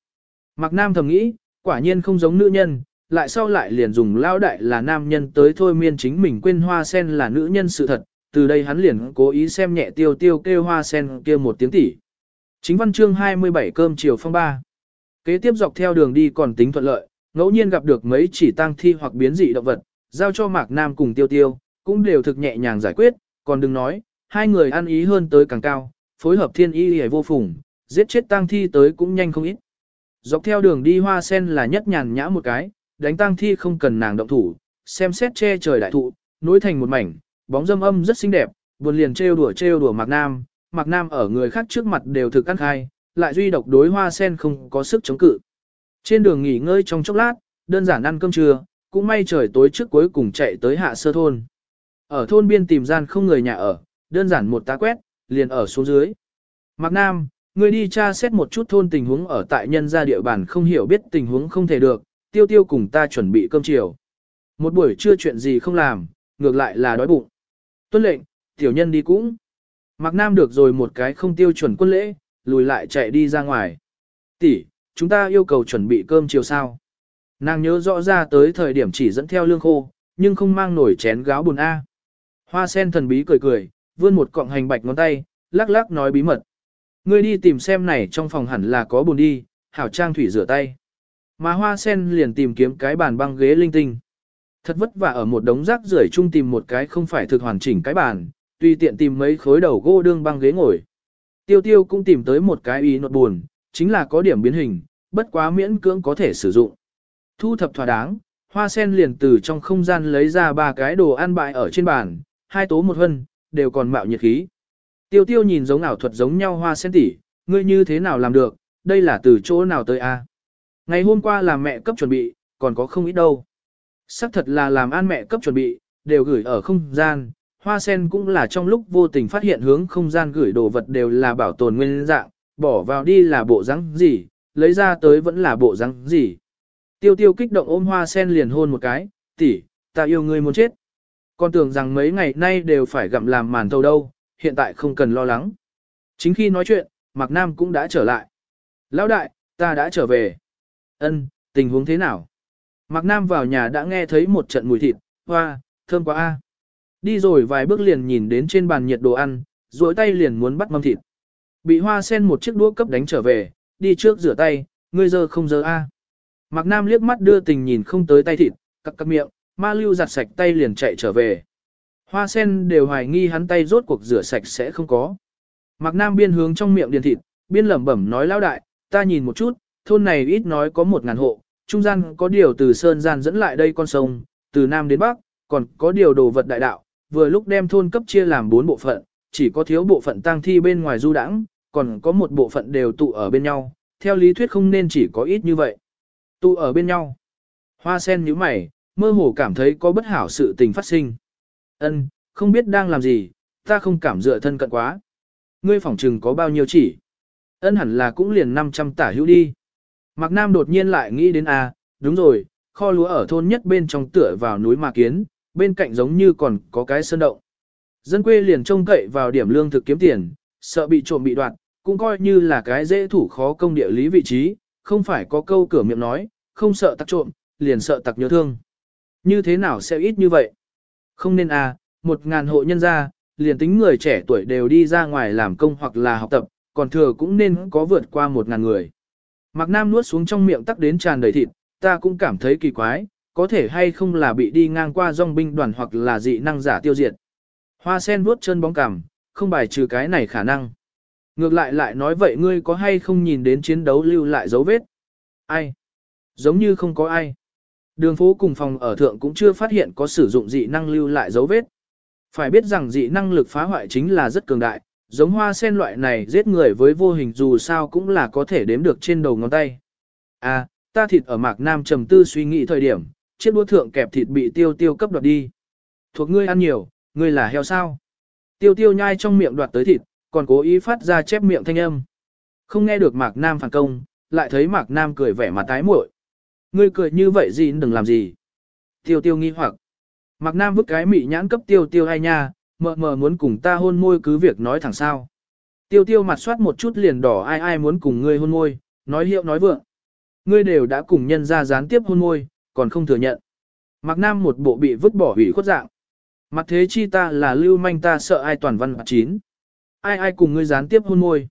Mạc Nam thầm nghĩ, quả nhiên không giống nữ nhân, lại sau lại liền dùng lao đại là nam nhân tới thôi miên chính mình quên hoa sen là nữ nhân sự thật, từ đây hắn liền cố ý xem nhẹ tiêu tiêu kêu hoa sen kia một tiếng tỷ Chính văn chương 27 cơm chiều phong ba. Kế tiếp dọc theo đường đi còn tính thuận lợi, ngẫu nhiên gặp được mấy chỉ tang thi hoặc biến dị động vật, giao cho Mạc Nam cùng tiêu tiêu, cũng đều thực nhẹ nhàng giải quyết, còn đừng nói, hai người ăn ý hơn tới càng cao, phối hợp thiên y hề vô phùng, giết chết tang thi tới cũng nhanh không ít. Dọc theo đường đi hoa sen là nhất nhàn nhã một cái, đánh tang thi không cần nàng động thủ, xem xét che trời đại thụ, nối thành một mảnh, bóng dâm âm rất xinh đẹp, buồn liền trêu đùa trêu đùa Mạc Nam, Mạc Nam ở người khác trước mặt đều thực ăn khai, lại duy độc đối hoa sen không có sức chống cự. Trên đường nghỉ ngơi trong chốc lát, đơn giản ăn cơm trưa, cũng may trời tối trước cuối cùng chạy tới hạ sơ thôn. Ở thôn biên tìm gian không người nhà ở, đơn giản một tá quét, liền ở xuống dưới. Mạc Nam, người đi tra xét một chút thôn tình huống ở tại nhân gia địa bàn không hiểu biết tình huống không thể được, tiêu tiêu cùng ta chuẩn bị cơm chiều. Một buổi trưa chuyện gì không làm, ngược lại là đói bụng. Tuân lệnh, tiểu nhân đi cũng. Mạc Nam được rồi một cái không tiêu chuẩn quân lễ, lùi lại chạy đi ra ngoài. Tỷ, chúng ta yêu cầu chuẩn bị cơm chiều sao. Nàng nhớ rõ ra tới thời điểm chỉ dẫn theo lương khô, nhưng không mang nổi chén gáo buồn A. Hoa sen thần bí cười cười, vươn một cọng hành bạch ngón tay, lắc lắc nói bí mật. Ngươi đi tìm xem này trong phòng hẳn là có buồn đi, hảo trang thủy rửa tay. Mà hoa sen liền tìm kiếm cái bàn băng ghế linh tinh. Thật vất vả ở một đống rác rưởi chung tìm một cái không phải thực hoàn chỉnh cái bàn, tùy tiện tìm mấy khối đầu gỗ đương băng ghế ngồi. Tiêu tiêu cũng tìm tới một cái ý nột buồn, chính là có điểm biến hình, bất quá miễn cưỡng có thể sử dụng. Thu thập thỏa đáng, hoa sen liền từ trong không gian lấy ra ba cái đồ ăn bại ở trên bàn, hai tố một hân, đều còn mạo nhiệt khí. Tiêu tiêu nhìn giống ảo thuật giống nhau hoa sen tỉ, ngươi như thế nào làm được, đây là từ chỗ nào tới a? Ngày hôm qua là mẹ cấp chuẩn bị, còn có không ít đâu. Sắc thật là làm an mẹ cấp chuẩn bị, đều gửi ở không gian, hoa sen cũng là trong lúc vô tình phát hiện hướng không gian gửi đồ vật đều là bảo tồn nguyên dạng, bỏ vào đi là bộ rắn gì, lấy ra tới vẫn là bộ rắn gì. Tiêu tiêu kích động ôm hoa sen liền hôn một cái, tỷ, ta yêu ngươi muốn chết. Con tưởng rằng mấy ngày nay đều phải gặm làm màn thầu đâu, hiện tại không cần lo lắng. Chính khi nói chuyện, Mạc Nam cũng đã trở lại. Lão đại, ta đã trở về. Ân, tình huống thế nào? Mạc Nam vào nhà đã nghe thấy một trận mùi thịt, hoa, thơm quá a. Đi rồi vài bước liền nhìn đến trên bàn nhiệt đồ ăn, duỗi tay liền muốn bắt mâm thịt. Bị hoa sen một chiếc đũa cấp đánh trở về, đi trước rửa tay, ngươi giờ không giờ a. Mạc Nam liếc mắt đưa tình nhìn không tới tay thịt, cắt cắt miệng, ma lưu giặt sạch tay liền chạy trở về. Hoa sen đều hoài nghi hắn tay rốt cuộc rửa sạch sẽ không có. Mạc Nam biên hướng trong miệng điền thịt, biên lẩm bẩm nói lão đại, ta nhìn một chút, thôn này ít nói có một ngàn hộ, trung gian có điều từ sơn gian dẫn lại đây con sông, từ nam đến bắc, còn có điều đồ vật đại đạo, vừa lúc đem thôn cấp chia làm bốn bộ phận, chỉ có thiếu bộ phận tang thi bên ngoài du đãng, còn có một bộ phận đều tụ ở bên nhau, theo lý thuyết không nên chỉ có ít như vậy. Tụ ở bên nhau. Hoa sen nhíu mày, mơ hồ cảm thấy có bất hảo sự tình phát sinh. Ân, không biết đang làm gì, ta không cảm dựa thân cận quá. Ngươi phỏng trừng có bao nhiêu chỉ? Ân hẳn là cũng liền 500 tả hữu đi. Mạc Nam đột nhiên lại nghĩ đến à, đúng rồi, kho lúa ở thôn nhất bên trong tựa vào núi Mạc Kiến, bên cạnh giống như còn có cái sơn động. Dân quê liền trông cậy vào điểm lương thực kiếm tiền, sợ bị trộm bị đoạt, cũng coi như là cái dễ thủ khó công địa lý vị trí, không phải có câu cửa miệng nói, không sợ tặc trộm, liền sợ tặc nhớ thương. Như thế nào sẽ ít như vậy? Không nên à, một ngàn hộ nhân gia, liền tính người trẻ tuổi đều đi ra ngoài làm công hoặc là học tập, còn thừa cũng nên có vượt qua một ngàn người. Mạc Nam nuốt xuống trong miệng tắc đến tràn đầy thịt, ta cũng cảm thấy kỳ quái, có thể hay không là bị đi ngang qua dòng binh đoàn hoặc là dị năng giả tiêu diệt. Hoa sen vuốt chân bóng cằm, không bài trừ cái này khả năng. Ngược lại lại nói vậy ngươi có hay không nhìn đến chiến đấu lưu lại dấu vết? Ai? Giống như không có ai. Đường phố cùng phòng ở thượng cũng chưa phát hiện có sử dụng dị năng lưu lại dấu vết. Phải biết rằng dị năng lực phá hoại chính là rất cường đại, giống hoa sen loại này giết người với vô hình dù sao cũng là có thể đếm được trên đầu ngón tay. À, ta thịt ở mạc nam trầm tư suy nghĩ thời điểm, chiếc đũa thượng kẹp thịt bị tiêu tiêu cấp đoạt đi. Thuộc ngươi ăn nhiều, ngươi là heo sao? Tiêu tiêu nhai trong miệng đoạt tới thịt, còn cố ý phát ra chép miệng thanh âm. Không nghe được mạc nam phản công, lại thấy mạc nam cười vẻ mặt tái muội. Ngươi cười như vậy gì đừng làm gì. Tiêu tiêu nghi hoặc. Mạc nam vứt cái mị nhãn cấp tiêu tiêu hay nha, mờ mờ muốn cùng ta hôn môi cứ việc nói thẳng sao. Tiêu tiêu mặt soát một chút liền đỏ ai ai muốn cùng ngươi hôn môi, nói hiệu nói vượng. Ngươi đều đã cùng nhân ra gián tiếp hôn môi, còn không thừa nhận. Mạc Nam một bộ bị vứt bỏ hủy khuất dạng. Mặt thế chi ta là lưu manh ta sợ ai toàn văn bạc chín. Ai ai cùng ngươi gián tiếp hôn môi.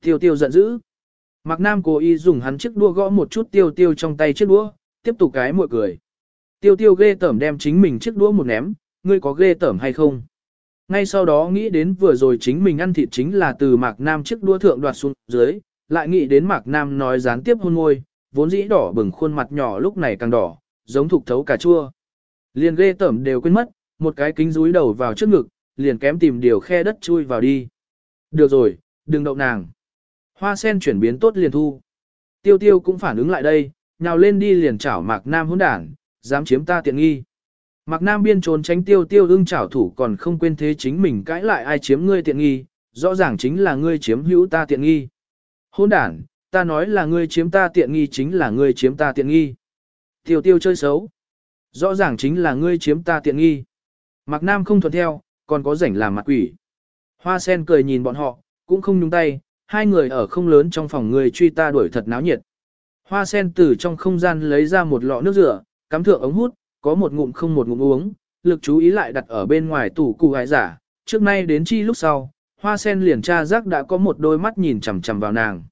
Tiêu tiêu giận dữ. Mạc Nam cố ý dùng hắn chiếc đua gõ một chút tiêu tiêu trong tay chiếc đũa, tiếp tục cái mội cười. Tiêu tiêu ghê tởm đem chính mình chiếc đũa một ném, ngươi có ghê tởm hay không? Ngay sau đó nghĩ đến vừa rồi chính mình ăn thịt chính là từ Mạc Nam chiếc đua thượng đoạt xuống dưới, lại nghĩ đến Mạc Nam nói gián tiếp hôn môi, vốn dĩ đỏ bừng khuôn mặt nhỏ lúc này càng đỏ, giống thục thấu cà chua. Liền ghê tẩm đều quên mất, một cái kính rúi đầu vào trước ngực, liền kém tìm điều khe đất chui vào đi. Được rồi, đừng đậu nàng. Hoa sen chuyển biến tốt liền thu. Tiêu tiêu cũng phản ứng lại đây, nhào lên đi liền chảo Mạc Nam hôn đảng, dám chiếm ta tiện nghi. Mạc Nam biên trốn tránh tiêu tiêu ưng chảo thủ còn không quên thế chính mình cãi lại ai chiếm ngươi tiện nghi, rõ ràng chính là ngươi chiếm hữu ta tiện nghi. Hôn đản, ta nói là ngươi chiếm ta tiện nghi chính là ngươi chiếm ta tiện nghi. Tiêu tiêu chơi xấu. Rõ ràng chính là ngươi chiếm ta tiện nghi. Mạc Nam không thuận theo, còn có rảnh làm mặt quỷ. Hoa sen cười nhìn bọn họ, cũng không nhúng tay, hai người ở không lớn trong phòng người truy ta đuổi thật náo nhiệt. Hoa sen từ trong không gian lấy ra một lọ nước rửa, cắm thượng ống hút, có một ngụm không một ngụm uống, lực chú ý lại đặt ở bên ngoài tủ cụ gái giả, trước nay đến chi lúc sau, hoa sen liền tra giác đã có một đôi mắt nhìn chằm chằm vào nàng.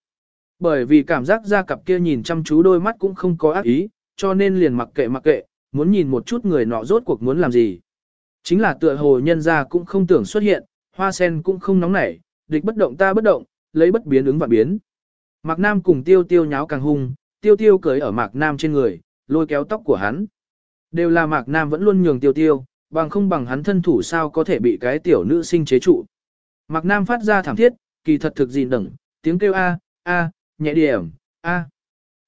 Bởi vì cảm giác ra cặp kia nhìn chăm chú đôi mắt cũng không có ác ý, cho nên liền mặc kệ mặc kệ, muốn nhìn một chút người nọ rốt cuộc muốn làm gì. Chính là tựa hồ nhân ra cũng không tưởng xuất hiện, hoa sen cũng không nóng nảy, địch bất động ta bất động, lấy bất biến ứng và biến. Mạc Nam cùng tiêu tiêu nháo càng hung, tiêu tiêu cưới ở Mạc Nam trên người, lôi kéo tóc của hắn. Đều là Mạc Nam vẫn luôn nhường tiêu tiêu, bằng không bằng hắn thân thủ sao có thể bị cái tiểu nữ sinh chế trụ. Mạc Nam phát ra thảm thiết, kỳ thật thực gì đẳng, tiếng kêu a, a, nhẹ điểm, a.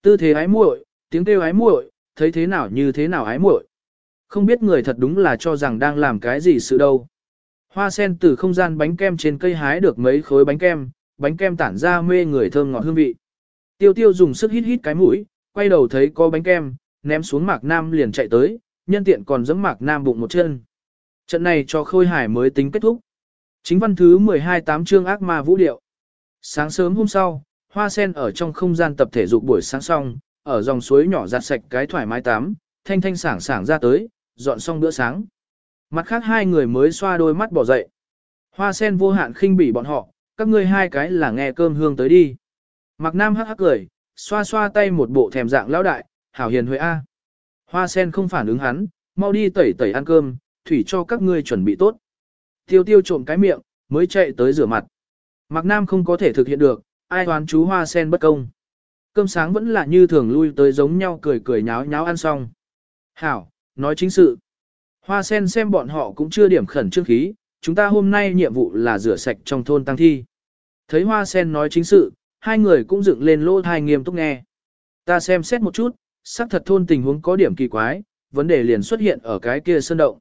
Tư thế ái muội, tiếng kêu ái muội, thấy thế nào như thế nào ái muội. Không biết người thật đúng là cho rằng đang làm cái gì sự đâu. Hoa sen từ không gian bánh kem trên cây hái được mấy khối bánh kem, bánh kem tản ra mê người thơm ngọt hương vị. Tiêu tiêu dùng sức hít hít cái mũi, quay đầu thấy có bánh kem, ném xuống mạc nam liền chạy tới, nhân tiện còn giẫm mạc nam bụng một chân. Trận này cho khôi hải mới tính kết thúc. Chính văn thứ 12 tám chương ác ma vũ điệu. Sáng sớm hôm sau, hoa sen ở trong không gian tập thể dục buổi sáng xong, ở dòng suối nhỏ giặt sạch cái thoải mái tắm, thanh thanh sảng sảng ra tới, dọn xong bữa sáng. Mặt khác hai người mới xoa đôi mắt bỏ dậy. Hoa sen vô hạn khinh bỉ bọn họ, các ngươi hai cái là nghe cơm hương tới đi. Mạc Nam hắc hắc cười, xoa xoa tay một bộ thèm dạng lão đại, hảo hiền huệ A. Hoa sen không phản ứng hắn, mau đi tẩy tẩy ăn cơm, thủy cho các ngươi chuẩn bị tốt. Tiêu tiêu trộm cái miệng, mới chạy tới rửa mặt. Mạc Nam không có thể thực hiện được, ai đoán chú hoa sen bất công. Cơm sáng vẫn là như thường lui tới giống nhau cười cười nháo nháo ăn xong. Hảo, nói chính sự. Hoa sen xem bọn họ cũng chưa điểm khẩn trương khí, chúng ta hôm nay nhiệm vụ là rửa sạch trong thôn tăng thi. Thấy hoa sen nói chính sự, hai người cũng dựng lên lỗ thai nghiêm túc nghe. Ta xem xét một chút, xác thật thôn tình huống có điểm kỳ quái, vấn đề liền xuất hiện ở cái kia sơn động.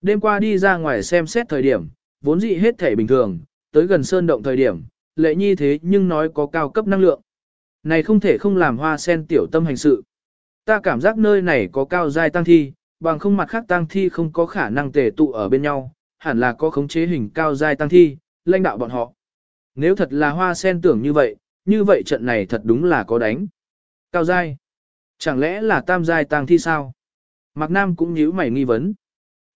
Đêm qua đi ra ngoài xem xét thời điểm, vốn dị hết thể bình thường, tới gần sơn động thời điểm, lệ nhi thế nhưng nói có cao cấp năng lượng. Này không thể không làm hoa sen tiểu tâm hành sự. Ta cảm giác nơi này có cao giai tăng thi, bằng không mặt khác tăng thi không có khả năng tề tụ ở bên nhau, hẳn là có khống chế hình cao giai tăng thi, lãnh đạo bọn họ. Nếu thật là hoa sen tưởng như vậy, như vậy trận này thật đúng là có đánh. Cao giai. Chẳng lẽ là tam giai tàng thi sao? Mạc Nam cũng nhíu mày nghi vấn.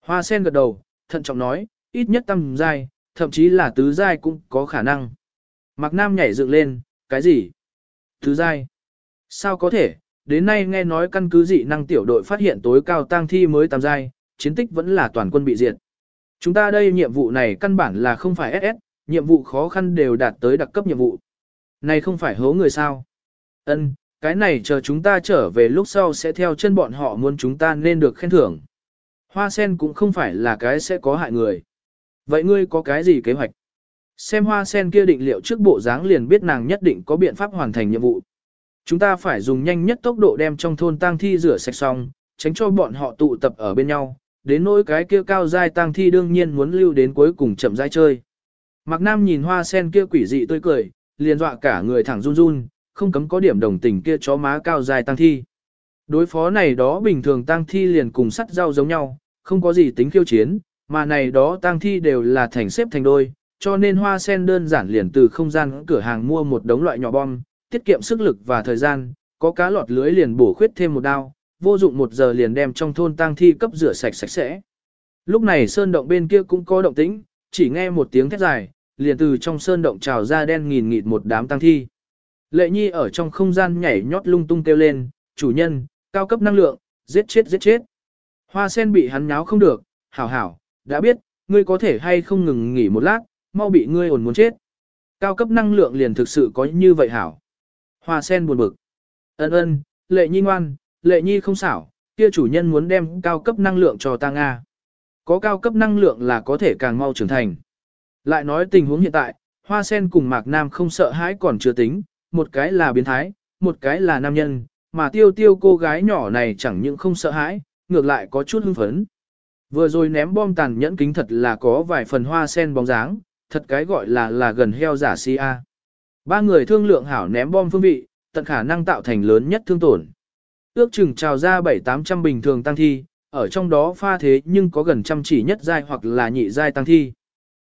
Hoa sen gật đầu, thận trọng nói, ít nhất tam giai, thậm chí là tứ giai cũng có khả năng. Mạc Nam nhảy dựng lên, cái gì? Tứ giai? Sao có thể? Đến nay nghe nói căn cứ dị năng tiểu đội phát hiện tối cao tang thi mới tam giai, chiến tích vẫn là toàn quân bị diệt. Chúng ta đây nhiệm vụ này căn bản là không phải SS, nhiệm vụ khó khăn đều đạt tới đặc cấp nhiệm vụ. Này không phải hố người sao? Ân, cái này chờ chúng ta trở về lúc sau sẽ theo chân bọn họ muốn chúng ta nên được khen thưởng. Hoa sen cũng không phải là cái sẽ có hại người. Vậy ngươi có cái gì kế hoạch? Xem hoa sen kia định liệu trước bộ dáng liền biết nàng nhất định có biện pháp hoàn thành nhiệm vụ. Chúng ta phải dùng nhanh nhất tốc độ đem trong thôn tang thi rửa sạch xong, tránh cho bọn họ tụ tập ở bên nhau, đến nỗi cái kia cao dai tang thi đương nhiên muốn lưu đến cuối cùng chậm rãi chơi. Mạc Nam nhìn hoa sen kia quỷ dị tươi cười, liền dọa cả người thẳng run run, không cấm có điểm đồng tình kia chó má cao dài tăng thi. Đối phó này đó bình thường tăng thi liền cùng sắt dao giống nhau, không có gì tính khiêu chiến, mà này đó tăng thi đều là thành xếp thành đôi, cho nên hoa sen đơn giản liền từ không gian cửa hàng mua một đống loại nhỏ bom, tiết kiệm sức lực và thời gian, có cá lọt lưới liền bổ khuyết thêm một đao, vô dụng một giờ liền đem trong thôn tăng thi cấp rửa sạch sạch sẽ. Lúc này sơn động bên kia cũng có động tĩnh, chỉ nghe một tiếng thét dài, liền từ trong sơn động trào ra đen nghìn nghịt một đám tăng thi. Lệ nhi ở trong không gian nhảy nhót lung tung kêu lên, chủ nhân, cao cấp năng lượng, giết chết giết chết. Hoa sen bị hắn nháo không được, hảo hảo, đã biết, ngươi có thể hay không ngừng nghỉ một lát, mau bị ngươi ổn muốn chết. Cao cấp năng lượng liền thực sự có như vậy hảo. Hoa sen buồn bực. Ân ân, lệ nhi ngoan, lệ nhi không xảo, kia chủ nhân muốn đem cao cấp năng lượng cho ta Nga. Có cao cấp năng lượng là có thể càng mau trưởng thành. Lại nói tình huống hiện tại, Hoa Sen cùng Mạc Nam không sợ hãi còn chưa tính, một cái là biến thái, một cái là nam nhân, mà tiêu tiêu cô gái nhỏ này chẳng những không sợ hãi, ngược lại có chút hưng phấn. Vừa rồi ném bom tàn nhẫn kính thật là có vài phần hoa sen bóng dáng, thật cái gọi là là gần heo giả si a. Ba người thương lượng hảo ném bom phương vị, tận khả năng tạo thành lớn nhất thương tổn. Ước chừng trào ra 7-800 bình thường tăng thi, ở trong đó pha thế nhưng có gần trăm chỉ nhất giai hoặc là nhị giai tăng thi.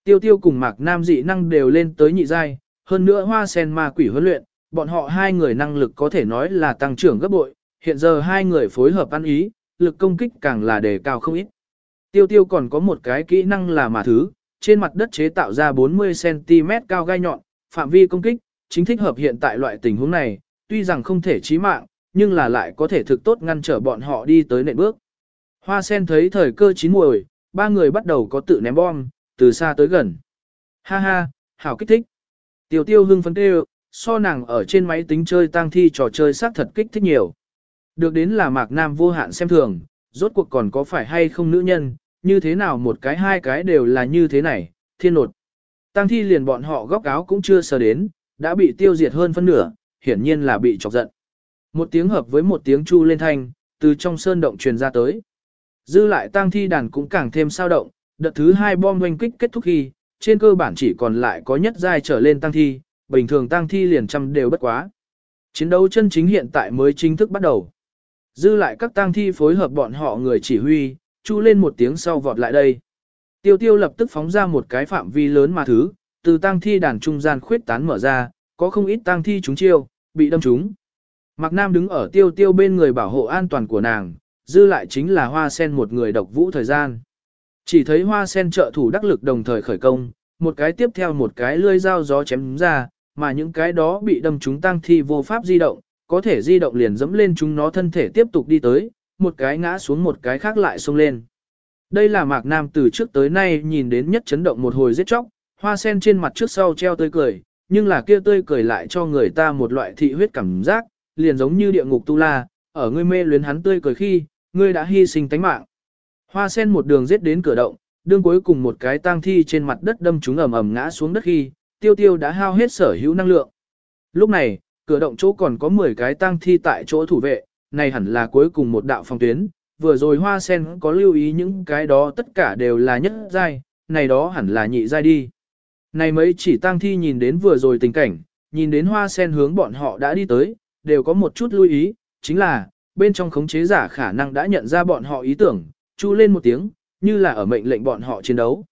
Tiêu tiêu cùng mạc nam dị năng đều lên tới nhị giai, hơn nữa hoa sen ma quỷ huấn luyện, bọn họ hai người năng lực có thể nói là tăng trưởng gấp bội, hiện giờ hai người phối hợp ăn ý, lực công kích càng là đề cao không ít. Tiêu tiêu còn có một cái kỹ năng là mà thứ, trên mặt đất chế tạo ra 40cm cao gai nhọn, phạm vi công kích, chính thích hợp hiện tại loại tình huống này, tuy rằng không thể chí mạng, nhưng là lại có thể thực tốt ngăn trở bọn họ đi tới nệm bước. Hoa sen thấy thời cơ chín muồi, ba người bắt đầu có tự ném bom, từ xa tới gần. Ha ha, hảo kích thích. Tiểu tiêu hưng phấn kêu, so nàng ở trên máy tính chơi tang thi trò chơi xác thật kích thích nhiều. Được đến là mạc nam vô hạn xem thường, rốt cuộc còn có phải hay không nữ nhân, như thế nào một cái hai cái đều là như thế này, thiên nột. Tang thi liền bọn họ góc áo cũng chưa sờ đến, đã bị tiêu diệt hơn phân nửa, hiển nhiên là bị chọc giận. Một tiếng hợp với một tiếng chu lên thanh, từ trong sơn động truyền ra tới. Dư lại tang thi đàn cũng càng thêm sao động, đợt thứ hai bom oanh kích kết thúc khi, trên cơ bản chỉ còn lại có nhất giai trở lên tang thi, bình thường tang thi liền trăm đều bất quá. Chiến đấu chân chính hiện tại mới chính thức bắt đầu. Dư lại các tang thi phối hợp bọn họ người chỉ huy, chu lên một tiếng sau vọt lại đây. Tiêu tiêu lập tức phóng ra một cái phạm vi lớn mà thứ, từ tang thi đàn trung gian khuyết tán mở ra, có không ít tang thi chúng chiêu, bị đâm trúng. Mạc Nam đứng ở tiêu tiêu bên người bảo hộ an toàn của nàng, dư lại chính là hoa sen một người độc vũ thời gian. Chỉ thấy hoa sen trợ thủ đắc lực đồng thời khởi công, một cái tiếp theo một cái lươi dao gió chém ra, mà những cái đó bị đâm chúng tăng thi vô pháp di động, có thể di động liền dẫm lên chúng nó thân thể tiếp tục đi tới, một cái ngã xuống một cái khác lại xông lên. Đây là Mạc Nam từ trước tới nay nhìn đến nhất chấn động một hồi giết chóc, hoa sen trên mặt trước sau treo tươi cười, nhưng là kia tươi cười lại cho người ta một loại thị huyết cảm giác, liền giống như địa ngục tu la, ở ngươi mê luyến hắn tươi cười khi, ngươi đã hy sinh tánh mạng. Hoa sen một đường giết đến cửa động, đương cuối cùng một cái tang thi trên mặt đất đâm chúng ầm ầm ngã xuống đất khi, tiêu tiêu đã hao hết sở hữu năng lượng. Lúc này, cửa động chỗ còn có 10 cái tang thi tại chỗ thủ vệ, này hẳn là cuối cùng một đạo phòng tuyến, vừa rồi hoa sen có lưu ý những cái đó tất cả đều là nhất giai, này đó hẳn là nhị giai đi. Này mấy chỉ tang thi nhìn đến vừa rồi tình cảnh, nhìn đến hoa sen hướng bọn họ đã đi tới, đều có một chút lưu ý, chính là, bên trong khống chế giả khả năng đã nhận ra bọn họ ý tưởng, chu lên một tiếng, như là ở mệnh lệnh bọn họ chiến đấu.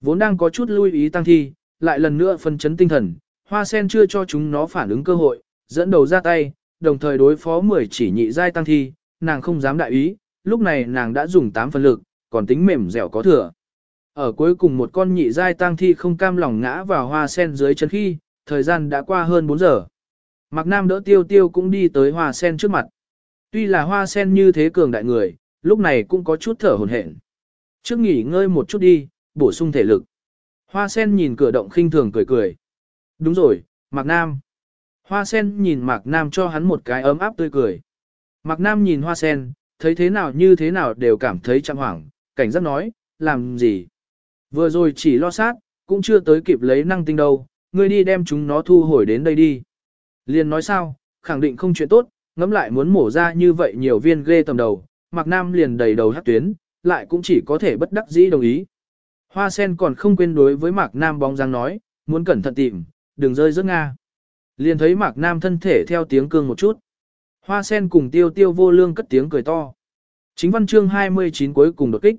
Vốn đang có chút lưu ý tăng thi, lại lần nữa phân chấn tinh thần, hoa sen chưa cho chúng nó phản ứng cơ hội, dẫn đầu ra tay, đồng thời đối phó 10 chỉ nhị giai tăng thi, nàng không dám đại ý, lúc này nàng đã dùng 8 phần lực, còn tính mềm dẻo có thừa. Ở cuối cùng một con nhị giai tăng thi không cam lòng ngã vào hoa sen dưới chân khi, thời gian đã qua hơn 4 giờ. Mạc Nam đỡ tiêu tiêu cũng đi tới hoa sen trước mặt. Tuy là hoa sen như thế cường đại người, lúc này cũng có chút thở hổn hển. Trước nghỉ ngơi một chút đi, bổ sung thể lực. Hoa sen nhìn cửa động khinh thường cười cười. Đúng rồi, Mạc Nam. Hoa sen nhìn Mạc Nam cho hắn một cái ấm áp tươi cười. Mạc Nam nhìn hoa sen, thấy thế nào như thế nào đều cảm thấy chạm hoảng, cảnh giác nói, làm gì. Vừa rồi chỉ lo sát, cũng chưa tới kịp lấy năng tinh đâu, ngươi đi đem chúng nó thu hồi đến đây đi. Liền nói sao, khẳng định không chuyện tốt, ngẫm lại muốn mổ ra như vậy nhiều viên ghê tầm đầu, Mạc Nam liền đầy đầu hát tuyến, lại cũng chỉ có thể bất đắc dĩ đồng ý. Hoa sen còn không quên đối với Mạc Nam bóng dáng nói, muốn cẩn thận tìm, đừng rơi rớt Nga. Liền thấy Mạc Nam thân thể theo tiếng cương một chút. Hoa sen cùng tiêu tiêu vô lương cất tiếng cười to. Chính văn chương 29 cuối cùng đột kích.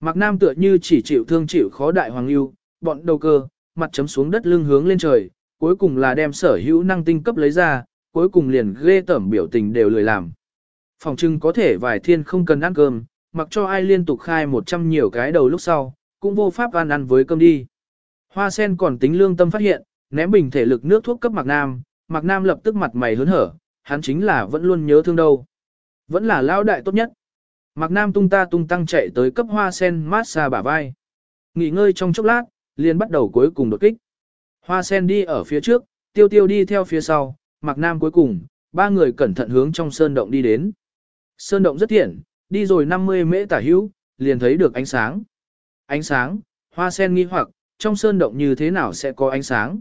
Mạc Nam tựa như chỉ chịu thương chịu khó đại hoàng lưu, bọn đầu cơ, mặt chấm xuống đất lưng hướng lên trời, cuối cùng là đem sở hữu năng tinh cấp lấy ra, cuối cùng liền ghê tẩm biểu tình đều lười làm. Phòng trưng có thể vài thiên không cần ăn cơm, mặc cho ai liên tục khai một trăm nhiều cái đầu lúc sau, cũng vô pháp ăn ăn với cơm đi. Hoa sen còn tính lương tâm phát hiện, ném bình thể lực nước thuốc cấp Mạc Nam, Mạc Nam lập tức mặt mày hớn hở, hắn chính là vẫn luôn nhớ thương đâu. Vẫn là lao đại tốt nhất. Mạc Nam tung ta tung tăng chạy tới cấp hoa sen mát xa bả vai. Nghỉ ngơi trong chốc lát, liền bắt đầu cuối cùng đột kích. Hoa sen đi ở phía trước, tiêu tiêu đi theo phía sau, Mạc Nam cuối cùng, ba người cẩn thận hướng trong sơn động đi đến. Sơn động rất thiện, đi rồi 50 mễ tả hữu, liền thấy được ánh sáng. Ánh sáng, hoa sen nghi hoặc, trong sơn động như thế nào sẽ có ánh sáng.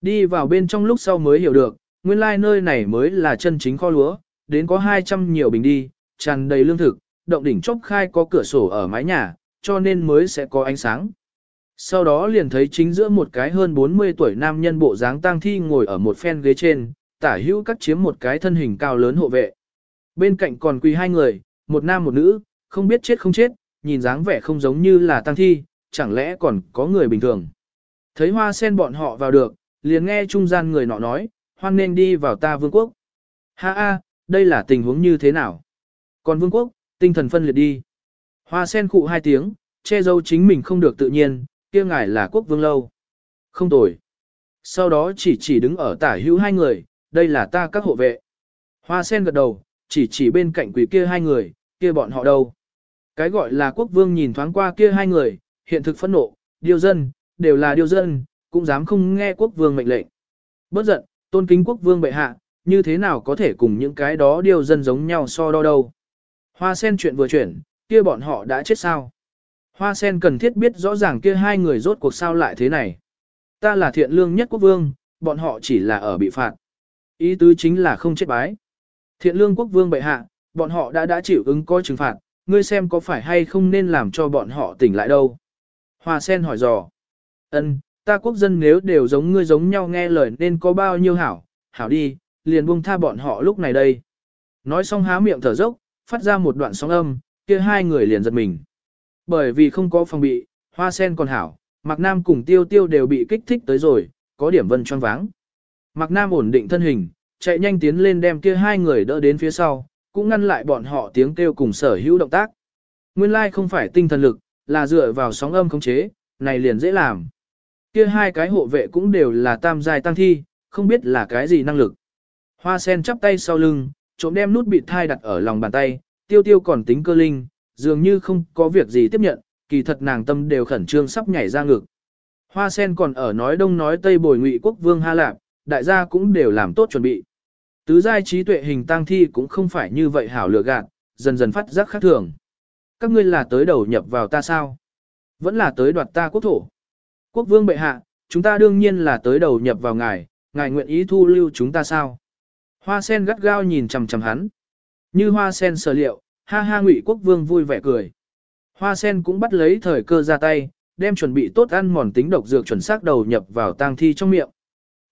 Đi vào bên trong lúc sau mới hiểu được, nguyên lai like nơi này mới là chân chính kho lúa, đến có 200 nhiều bình đi, tràn đầy lương thực, động đỉnh chốc khai có cửa sổ ở mái nhà, cho nên mới sẽ có ánh sáng. Sau đó liền thấy chính giữa một cái hơn 40 tuổi nam nhân bộ dáng tang thi ngồi ở một phen ghế trên, tả hữu cắt chiếm một cái thân hình cao lớn hộ vệ. Bên cạnh còn quỳ hai người, một nam một nữ, không biết chết không chết, nhìn dáng vẻ không giống như là tang thi, chẳng lẽ còn có người bình thường. Thấy hoa sen bọn họ vào được, liền nghe trung gian người nọ nói, hoan nên đi vào ta vương quốc. Ha ha, đây là tình huống như thế nào? Còn vương quốc, tinh thần phân liệt đi. Hoa sen cụ hai tiếng, che giấu chính mình không được tự nhiên, kia ngài là quốc vương lâu. Không tồi. Sau đó chỉ chỉ đứng ở tả hữu hai người, đây là ta các hộ vệ. Hoa sen gật đầu, chỉ chỉ bên cạnh quỷ kia hai người, kia bọn họ đâu. Cái gọi là quốc vương nhìn thoáng qua kia hai người, hiện thực phẫn nộ, điêu dân, đều là điêu dân, cũng dám không nghe quốc vương mệnh lệnh. Bất giận, tôn kính quốc vương bệ hạ, như thế nào có thể cùng những cái đó điêu dân giống nhau so đo đâu. Hoa sen chuyện vừa chuyển, kia bọn họ đã chết sao. Hoa sen cần thiết biết rõ ràng kia hai người rốt cuộc sao lại thế này. Ta là thiện lương nhất quốc vương, bọn họ chỉ là ở bị phạt. Ý tứ chính là không chết bái. Thiện lương quốc vương bệ hạ, bọn họ đã đã chịu ứng coi trừng phạt, ngươi xem có phải hay không nên làm cho bọn họ tỉnh lại đâu. Hoa sen hỏi dò. ân ta quốc dân nếu đều giống ngươi giống nhau nghe lời nên có bao nhiêu hảo, hảo đi, liền buông tha bọn họ lúc này đây. Nói xong há miệng thở dốc, phát ra một đoạn sóng âm, kia hai người liền giật mình. Bởi vì không có phòng bị, hoa sen còn hảo, Mạc Nam cùng tiêu tiêu đều bị kích thích tới rồi, có điểm vân choáng váng. Mạc Nam ổn định thân hình, chạy nhanh tiến lên đem kia hai người đỡ đến phía sau, cũng ngăn lại bọn họ tiếng kêu cùng sở hữu động tác. Nguyên lai không phải tinh thần lực, là dựa vào sóng âm khống chế, này liền dễ làm. Kia hai cái hộ vệ cũng đều là tam giai tăng thi, không biết là cái gì năng lực. Hoa sen chắp tay sau lưng, trộm đem nút bị thai đặt ở lòng bàn tay, tiêu tiêu còn tính cơ linh, dường như không có việc gì tiếp nhận, kỳ thật nàng tâm đều khẩn trương sắp nhảy ra ngực. Hoa sen còn ở nói đông nói tây bồi ngụy quốc vương Ha Lạp, đại gia cũng đều làm tốt chuẩn bị. Tứ giai trí tuệ hình tang thi cũng không phải như vậy hảo lựa gạt, dần dần phát giác khác thường. Các ngươi là tới đầu nhập vào ta sao? Vẫn là tới đoạt ta quốc thổ. Quốc vương bệ hạ, chúng ta đương nhiên là tới đầu nhập vào ngài, ngài nguyện ý thu lưu chúng ta sao? Hoa sen gắt gao nhìn chằm chằm hắn. Như hoa sen sở liệu, ha ha ngụy quốc vương vui vẻ cười. Hoa sen cũng bắt lấy thời cơ ra tay, đem chuẩn bị tốt ăn mòn tính độc dược chuẩn xác đầu nhập vào tang thi trong miệng.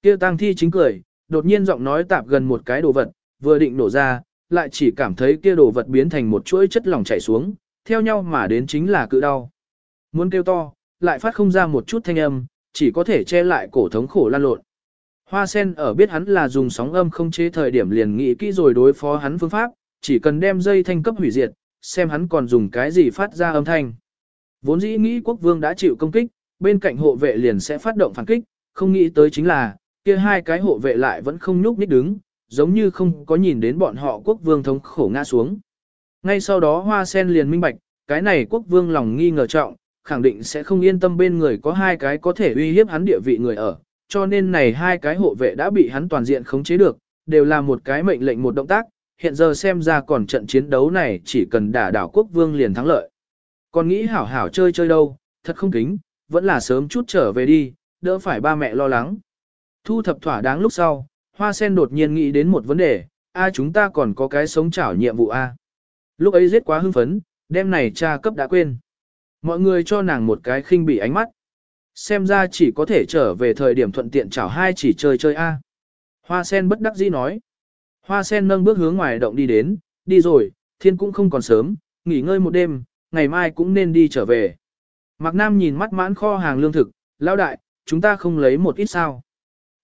Kia tang thi chính cười, đột nhiên giọng nói tạp gần một cái đồ vật, vừa định nổ ra, lại chỉ cảm thấy kia đồ vật biến thành một chuỗi chất lỏng chảy xuống, theo nhau mà đến chính là cự đau. Muốn kêu to, lại phát không ra một chút thanh âm, chỉ có thể che lại cổ thống khổ lan lộn. Hoa sen ở biết hắn là dùng sóng âm không chế thời điểm liền nghĩ kỹ rồi đối phó hắn phương pháp, chỉ cần đem dây thanh cấp hủy diệt, xem hắn còn dùng cái gì phát ra âm thanh. Vốn dĩ nghĩ quốc vương đã chịu công kích, bên cạnh hộ vệ liền sẽ phát động phản kích, không nghĩ tới chính là, kia hai cái hộ vệ lại vẫn không nhúc nhích đứng, giống như không có nhìn đến bọn họ quốc vương thống khổ ngã xuống. Ngay sau đó hoa sen liền minh bạch, cái này quốc vương lòng nghi ngờ trọng, khẳng định sẽ không yên tâm bên người có hai cái có thể uy hiếp hắn địa vị người ở, cho nên này hai cái hộ vệ đã bị hắn toàn diện khống chế được, đều là một cái mệnh lệnh một động tác, hiện giờ xem ra còn trận chiến đấu này chỉ cần đả đảo quốc vương liền thắng lợi. Còn nghĩ hảo hảo chơi chơi đâu, thật không kính, vẫn là sớm chút trở về đi, đỡ phải ba mẹ lo lắng. Thu thập thỏa đáng lúc sau, Hoa Sen đột nhiên nghĩ đến một vấn đề, a chúng ta còn có cái sống chảo nhiệm vụ a. Lúc ấy giết quá hưng phấn, đêm này cha cấp đã quên. Mọi người cho nàng một cái khinh bị ánh mắt. Xem ra chỉ có thể trở về thời điểm thuận tiện chảo hai chỉ chơi chơi a. Hoa Sen bất đắc dĩ nói. Hoa Sen nâng bước hướng ngoài động đi đến, đi rồi, thiên cũng không còn sớm, nghỉ ngơi một đêm, ngày mai cũng nên đi trở về. Mạc Nam nhìn mắt mãn kho hàng lương thực, lão đại, chúng ta không lấy một ít sao.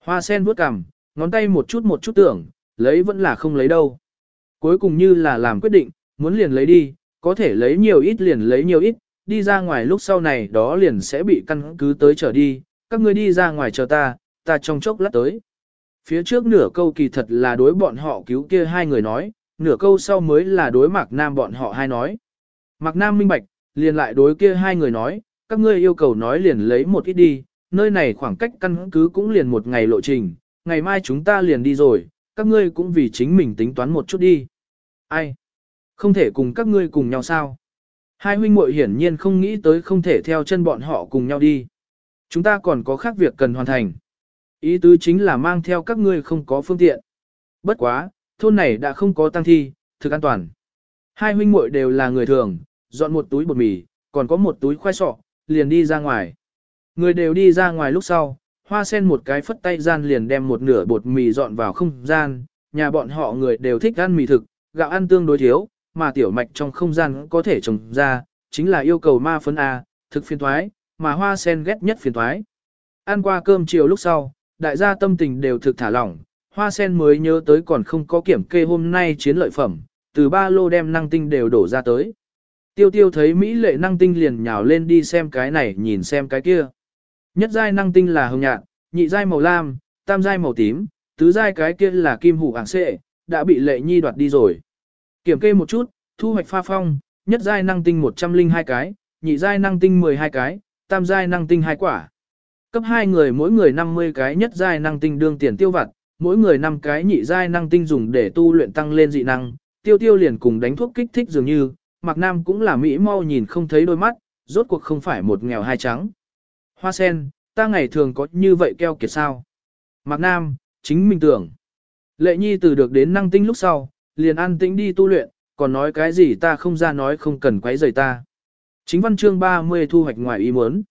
Hoa sen vuốt cằm, ngón tay một chút một chút tưởng, lấy vẫn là không lấy đâu. Cuối cùng như là làm quyết định, muốn liền lấy đi, có thể lấy nhiều ít liền lấy nhiều ít, đi ra ngoài lúc sau này đó liền sẽ bị căn cứ tới trở đi, các ngươi đi ra ngoài chờ ta, ta trong chốc lát tới. Phía trước nửa câu kỳ thật là đối bọn họ cứu kia hai người nói, nửa câu sau mới là đối Mạc Nam bọn họ hai nói. Mạc Nam minh bạch, liền lại đối kia hai người nói, các ngươi yêu cầu nói liền lấy một ít đi, nơi này khoảng cách căn cứ cũng liền một ngày lộ trình, ngày mai chúng ta liền đi rồi, các ngươi cũng vì chính mình tính toán một chút đi. Ai? Không thể cùng các ngươi cùng nhau sao? Hai huynh muội hiển nhiên không nghĩ tới không thể theo chân bọn họ cùng nhau đi. Chúng ta còn có khác việc cần hoàn thành. Ý tứ chính là mang theo các ngươi không có phương tiện. Bất quá, thôn này đã không có tăng thi, thực an toàn. Hai huynh muội đều là người thường, dọn một túi bột mì, còn có một túi khoai sọ, liền đi ra ngoài. Người đều đi ra ngoài lúc sau, hoa sen một cái phất tay gian liền đem một nửa bột mì dọn vào không gian, nhà bọn họ người đều thích ăn mì thực, gạo ăn tương đối thiếu, mà tiểu mạch trong không gian có thể trồng ra, chính là yêu cầu ma phấn A, thực phiền thoái, mà hoa sen ghét nhất phiền thoái. Ăn qua cơm chiều lúc sau, đại gia tâm tình đều thực thả lỏng, hoa sen mới nhớ tới còn không có kiểm kê hôm nay chiến lợi phẩm, từ ba lô đem năng tinh đều đổ ra tới. Tiêu tiêu thấy Mỹ lệ năng tinh liền nhào lên đi xem cái này nhìn xem cái kia. Nhất giai năng tinh là hồng nhạt, nhị giai màu lam, tam giai màu tím, tứ giai cái kia là kim hủ ảng xệ, đã bị lệ nhi đoạt đi rồi. Kiểm kê một chút, thu hoạch pha phong, nhất giai năng tinh 102 cái, nhị giai năng tinh 12 cái, tam giai năng tinh 2 quả. Cấp 2 người mỗi người 50 cái nhất giai năng tinh đương tiền tiêu vặt, mỗi người 5 cái nhị giai năng tinh dùng để tu luyện tăng lên dị năng, tiêu tiêu liền cùng đánh thuốc kích thích dường như, Mạc Nam cũng là Mỹ mau nhìn không thấy đôi mắt, rốt cuộc không phải một nghèo hai trắng. Hoa sen, ta ngày thường có như vậy keo kiệt sao? Mạc Nam, chính mình tưởng. Lệ nhi từ được đến năng tinh lúc sau, liền an tĩnh đi tu luyện, còn nói cái gì ta không ra nói không cần quấy rầy ta. Chính văn chương 30 thu hoạch ngoài ý muốn.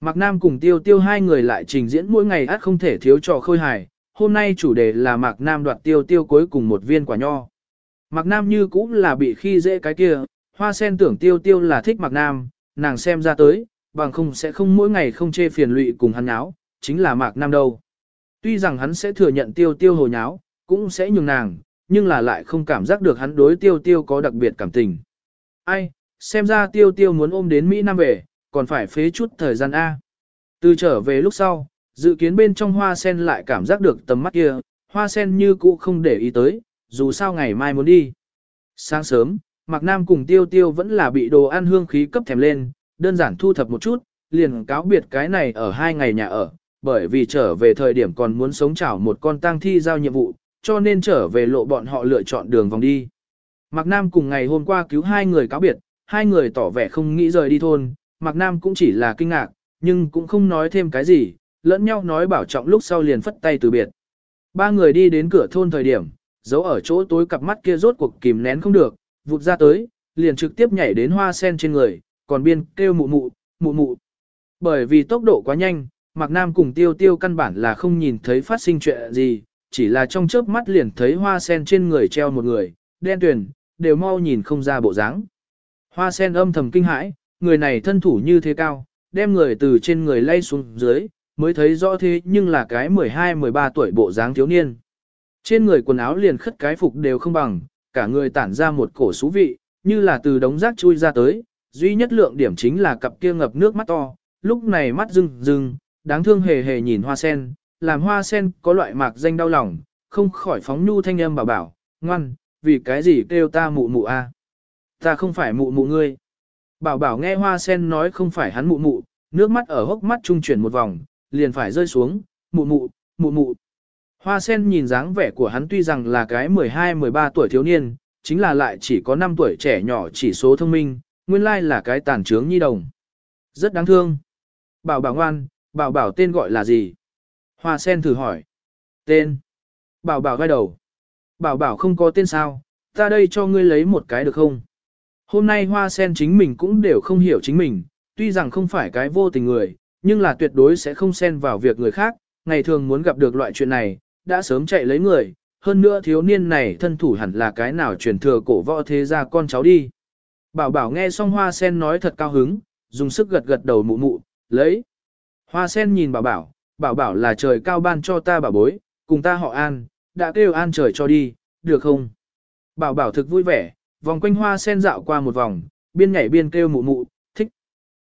Mạc Nam cùng Tiêu Tiêu hai người lại trình diễn mỗi ngày át không thể thiếu trò khôi hài. Hôm nay chủ đề là Mạc Nam đoạt Tiêu Tiêu cuối cùng một viên quả nho. Mạc Nam như cũng là bị khi dễ cái kia, hoa sen tưởng Tiêu Tiêu là thích Mạc Nam, nàng xem ra tới, bằng không sẽ không mỗi ngày không chê phiền lụy cùng hắn nháo, chính là Mạc Nam đâu. Tuy rằng hắn sẽ thừa nhận Tiêu Tiêu hồ nháo, cũng sẽ nhường nàng, nhưng là lại không cảm giác được hắn đối Tiêu Tiêu có đặc biệt cảm tình. Ai, xem ra Tiêu Tiêu muốn ôm đến Mỹ Nam về, còn phải phế chút thời gian A. Từ trở về lúc sau, dự kiến bên trong hoa sen lại cảm giác được tầm mắt kia, hoa sen như cũ không để ý tới, dù sao ngày mai muốn đi. Sáng sớm, Mạc Nam cùng Tiêu Tiêu vẫn là bị đồ ăn hương khí cấp thèm lên, đơn giản thu thập một chút, liền cáo biệt cái này ở hai ngày nhà ở, bởi vì trở về thời điểm còn muốn sống chảo một con tang thi giao nhiệm vụ, cho nên trở về lộ bọn họ lựa chọn đường vòng đi. Mạc Nam cùng ngày hôm qua cứu hai người cáo biệt, hai người tỏ vẻ không nghĩ rời đi thôn, Mạc Nam cũng chỉ là kinh ngạc, nhưng cũng không nói thêm cái gì, lẫn nhau nói bảo trọng lúc sau liền phất tay từ biệt. Ba người đi đến cửa thôn thời điểm, giấu ở chỗ tối cặp mắt kia rốt cuộc kìm nén không được, vụt ra tới, liền trực tiếp nhảy đến hoa sen trên người, còn biên kêu mụ mụ, mụ mụ. Bởi vì tốc độ quá nhanh, Mạc Nam cùng tiêu tiêu căn bản là không nhìn thấy phát sinh chuyện gì, chỉ là trong chớp mắt liền thấy hoa sen trên người treo một người, đen tuyền, đều mau nhìn không ra bộ dáng. Hoa sen âm thầm kinh hãi, người này thân thủ như thế cao, đem người từ trên người lay xuống dưới, mới thấy rõ thế nhưng là cái 12-13 tuổi bộ dáng thiếu niên. Trên người quần áo liền khất cái phục đều không bằng, cả người tản ra một cổ xú vị, như là từ đống rác chui ra tới, duy nhất lượng điểm chính là cặp kia ngập nước mắt to, lúc này mắt rưng rưng, đáng thương hề hề nhìn hoa sen, làm hoa sen có loại mạc danh đau lòng, không khỏi phóng nhu thanh âm bảo bảo, ngoan, vì cái gì kêu ta mụ mụ a? Ta không phải mụ mụ ngươi. Bảo bảo nghe hoa sen nói không phải hắn mụ mụ, nước mắt ở hốc mắt trung chuyển một vòng, liền phải rơi xuống, mụ mụ, mụ mụ. Hoa sen nhìn dáng vẻ của hắn tuy rằng là cái 12-13 tuổi thiếu niên, chính là lại chỉ có 5 tuổi trẻ nhỏ chỉ số thông minh, nguyên lai là cái tàn trướng nhi đồng. Rất đáng thương. Bảo bảo ngoan, bảo bảo tên gọi là gì? Hoa sen thử hỏi. Tên. Bảo bảo gai đầu. Bảo bảo không có tên sao, ta đây cho ngươi lấy một cái được không? Hôm nay hoa sen chính mình cũng đều không hiểu chính mình, tuy rằng không phải cái vô tình người, nhưng là tuyệt đối sẽ không xen vào việc người khác, ngày thường muốn gặp được loại chuyện này, đã sớm chạy lấy người, hơn nữa thiếu niên này thân thủ hẳn là cái nào truyền thừa cổ võ thế gia con cháu đi. Bảo bảo nghe xong hoa sen nói thật cao hứng, dùng sức gật gật đầu mụ mụ, lấy. Hoa sen nhìn bảo bảo, bảo bảo là trời cao ban cho ta bảo bối, cùng ta họ an, đã kêu an trời cho đi, được không? Bảo bảo thực vui vẻ, vòng quanh hoa sen dạo qua một vòng, biên nhảy biên kêu mụ mụ, thích.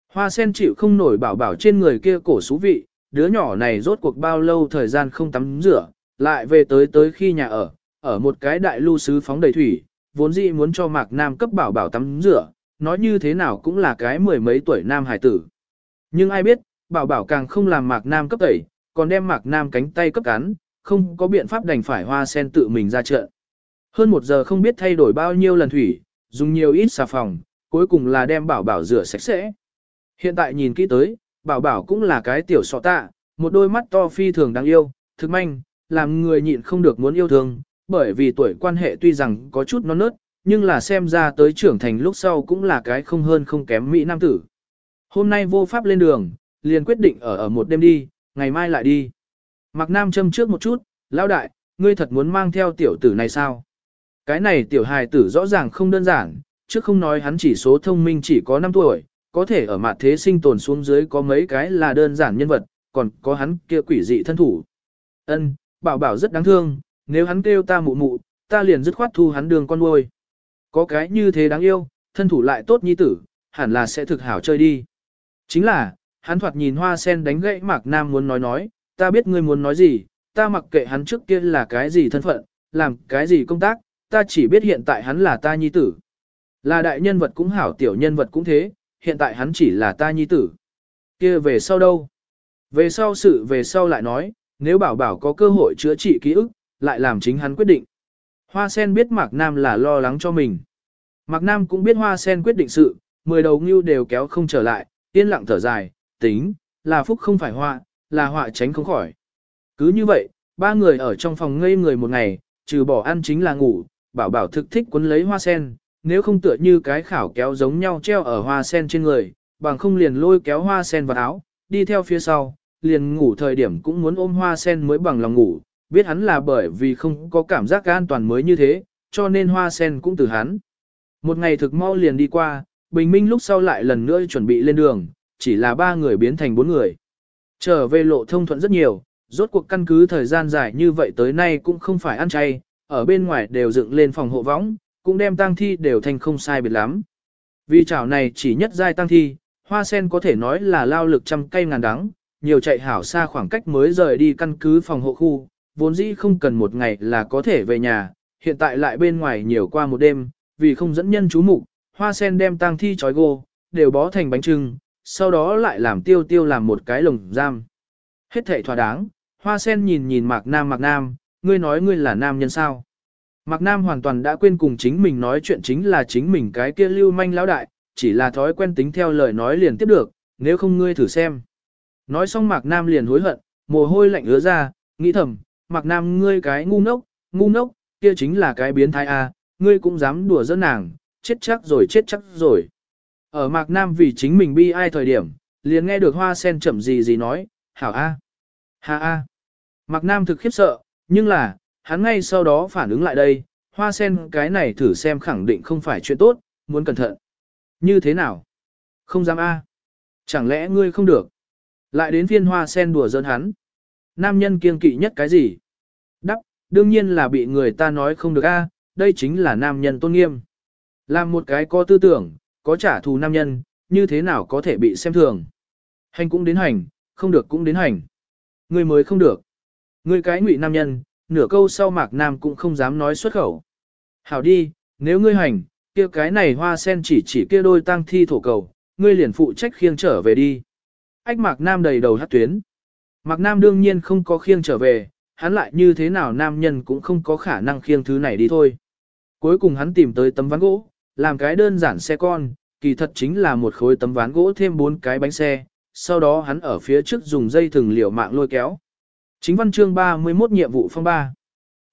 Hoa sen chịu không nổi bảo bảo trên người kia cổ xú vị, đứa nhỏ này rốt cuộc bao lâu thời gian không tắm rửa, lại về tới tới khi nhà ở, ở một cái đại lưu sứ phóng đầy thủy, vốn dĩ muốn cho Mạc Nam cấp bảo bảo tắm rửa, nói như thế nào cũng là cái mười mấy tuổi nam hải tử. Nhưng ai biết, bảo bảo càng không làm Mạc Nam cấp tẩy, còn đem Mạc Nam cánh tay cấp cắn, không có biện pháp đành phải hoa sen tự mình ra trận. Hơn một giờ không biết thay đổi bao nhiêu lần thủy, dùng nhiều ít xà phòng, cuối cùng là đem bảo bảo rửa sạch sẽ. Hiện tại nhìn kỹ tới, bảo bảo cũng là cái tiểu sọ tạ, một đôi mắt to phi thường đáng yêu, thực manh, làm người nhịn không được muốn yêu thương, bởi vì tuổi quan hệ tuy rằng có chút non nớt, nhưng là xem ra tới trưởng thành lúc sau cũng là cái không hơn không kém Mỹ Nam tử. Hôm nay vô pháp lên đường, liền quyết định ở ở một đêm đi, ngày mai lại đi. Mạc Nam châm trước một chút, lão đại, ngươi thật muốn mang theo tiểu tử này sao? Cái này tiểu hài tử rõ ràng không đơn giản, trước không nói hắn chỉ số thông minh chỉ có 5 tuổi, có thể ở mặt thế sinh tồn xuống dưới có mấy cái là đơn giản nhân vật, còn có hắn kia quỷ dị thân thủ. Ân, bảo bảo rất đáng thương, nếu hắn kêu ta mụ mụ, ta liền dứt khoát thu hắn đường con nuôi. Có cái như thế đáng yêu, thân thủ lại tốt nhi tử, hẳn là sẽ thực hảo chơi đi. Chính là, hắn thoạt nhìn hoa sen đánh gãy Mạc Nam muốn nói nói, ta biết ngươi muốn nói gì, ta mặc kệ hắn trước kia là cái gì thân phận, làm cái gì công tác, ta chỉ biết hiện tại hắn là ta nhi tử. Là đại nhân vật cũng hảo tiểu nhân vật cũng thế, hiện tại hắn chỉ là ta nhi tử. kia về sau đâu? Về sau sự về sau lại nói, nếu bảo bảo có cơ hội chữa trị ký ức, lại làm chính hắn quyết định. Hoa sen biết Mạc Nam là lo lắng cho mình. Mạc Nam cũng biết Hoa sen quyết định sự, mười đầu ngưu đều kéo không trở lại, yên lặng thở dài, tính, là phúc không phải họa, là họa tránh không khỏi. Cứ như vậy, ba người ở trong phòng ngây người một ngày, trừ bỏ ăn chính là ngủ, bảo bảo thực thích quấn lấy hoa sen, nếu không tựa như cái khảo kéo giống nhau treo ở hoa sen trên người, bằng không liền lôi kéo hoa sen vào áo, đi theo phía sau, liền ngủ thời điểm cũng muốn ôm hoa sen mới bằng lòng ngủ, biết hắn là bởi vì không có cảm giác an toàn mới như thế, cho nên hoa sen cũng từ hắn. Một ngày thực mau liền đi qua, bình minh lúc sau lại lần nữa chuẩn bị lên đường, chỉ là ba người biến thành bốn người. Trở về lộ thông thuận rất nhiều, rốt cuộc căn cứ thời gian dài như vậy tới nay cũng không phải ăn chay, ở bên ngoài đều dựng lên phòng hộ võng, cũng đem tang thi đều thành không sai biệt lắm. Vì chảo này chỉ nhất giai tang thi, hoa sen có thể nói là lao lực trăm cây ngàn đắng, nhiều chạy hảo xa khoảng cách mới rời đi căn cứ phòng hộ khu, vốn dĩ không cần một ngày là có thể về nhà, hiện tại lại bên ngoài nhiều qua một đêm, vì không dẫn nhân chú mục, hoa sen đem tang thi trói gô, đều bó thành bánh trưng, sau đó lại làm tiêu tiêu làm một cái lồng giam. Hết thảy thỏa đáng, hoa sen nhìn nhìn mạc nam mạc nam, ngươi nói ngươi là nam nhân sao. Mạc nam hoàn toàn đã quên cùng chính mình nói chuyện chính là chính mình cái kia lưu manh lão đại, chỉ là thói quen tính theo lời nói liền tiếp được, nếu không ngươi thử xem. Nói xong mạc nam liền hối hận, mồ hôi lạnh ứa ra, nghĩ thầm, mạc nam ngươi cái ngu ngốc, ngu ngốc, kia chính là cái biến thái A, ngươi cũng dám đùa giỡn nàng, chết chắc rồi chết chắc rồi. Ở Mạc Nam vì chính mình bi ai thời điểm, liền nghe được hoa sen chậm gì gì nói, hảo A. Ha A. Mạc Nam thực khiếp sợ, nhưng là, hắn ngay sau đó phản ứng lại đây, hoa sen cái này thử xem khẳng định không phải chuyện tốt, muốn cẩn thận. Như thế nào? Không dám A. Chẳng lẽ ngươi không được? Lại đến phiên hoa sen đùa giỡn hắn. Nam nhân kiên kỵ nhất cái gì? Đắp, đương nhiên là bị người ta nói không được A, đây chính là nam nhân tôn nghiêm. Làm một cái có tư tưởng, có trả thù nam nhân, như thế nào có thể bị xem thường. Hành cũng đến hành, không được cũng đến hành. Ngươi mới không được. Ngươi cái ngụy nam nhân, nửa câu sau mạc nam cũng không dám nói xuất khẩu. Hảo đi, nếu ngươi hành, kia cái này hoa sen chỉ chỉ kia đôi tang thi thổ cầu, ngươi liền phụ trách khiêng trở về đi. Ách mạc nam đầy đầu hát tuyến. Mạc nam đương nhiên không có khiêng trở về, hắn lại như thế nào nam nhân cũng không có khả năng khiêng thứ này đi thôi. Cuối cùng hắn tìm tới tấm ván gỗ, làm cái đơn giản xe con, kỳ thật chính là một khối tấm ván gỗ thêm bốn cái bánh xe, sau đó hắn ở phía trước dùng dây thừng liều mạng lôi kéo. Chính văn chương 31 nhiệm vụ phong ba.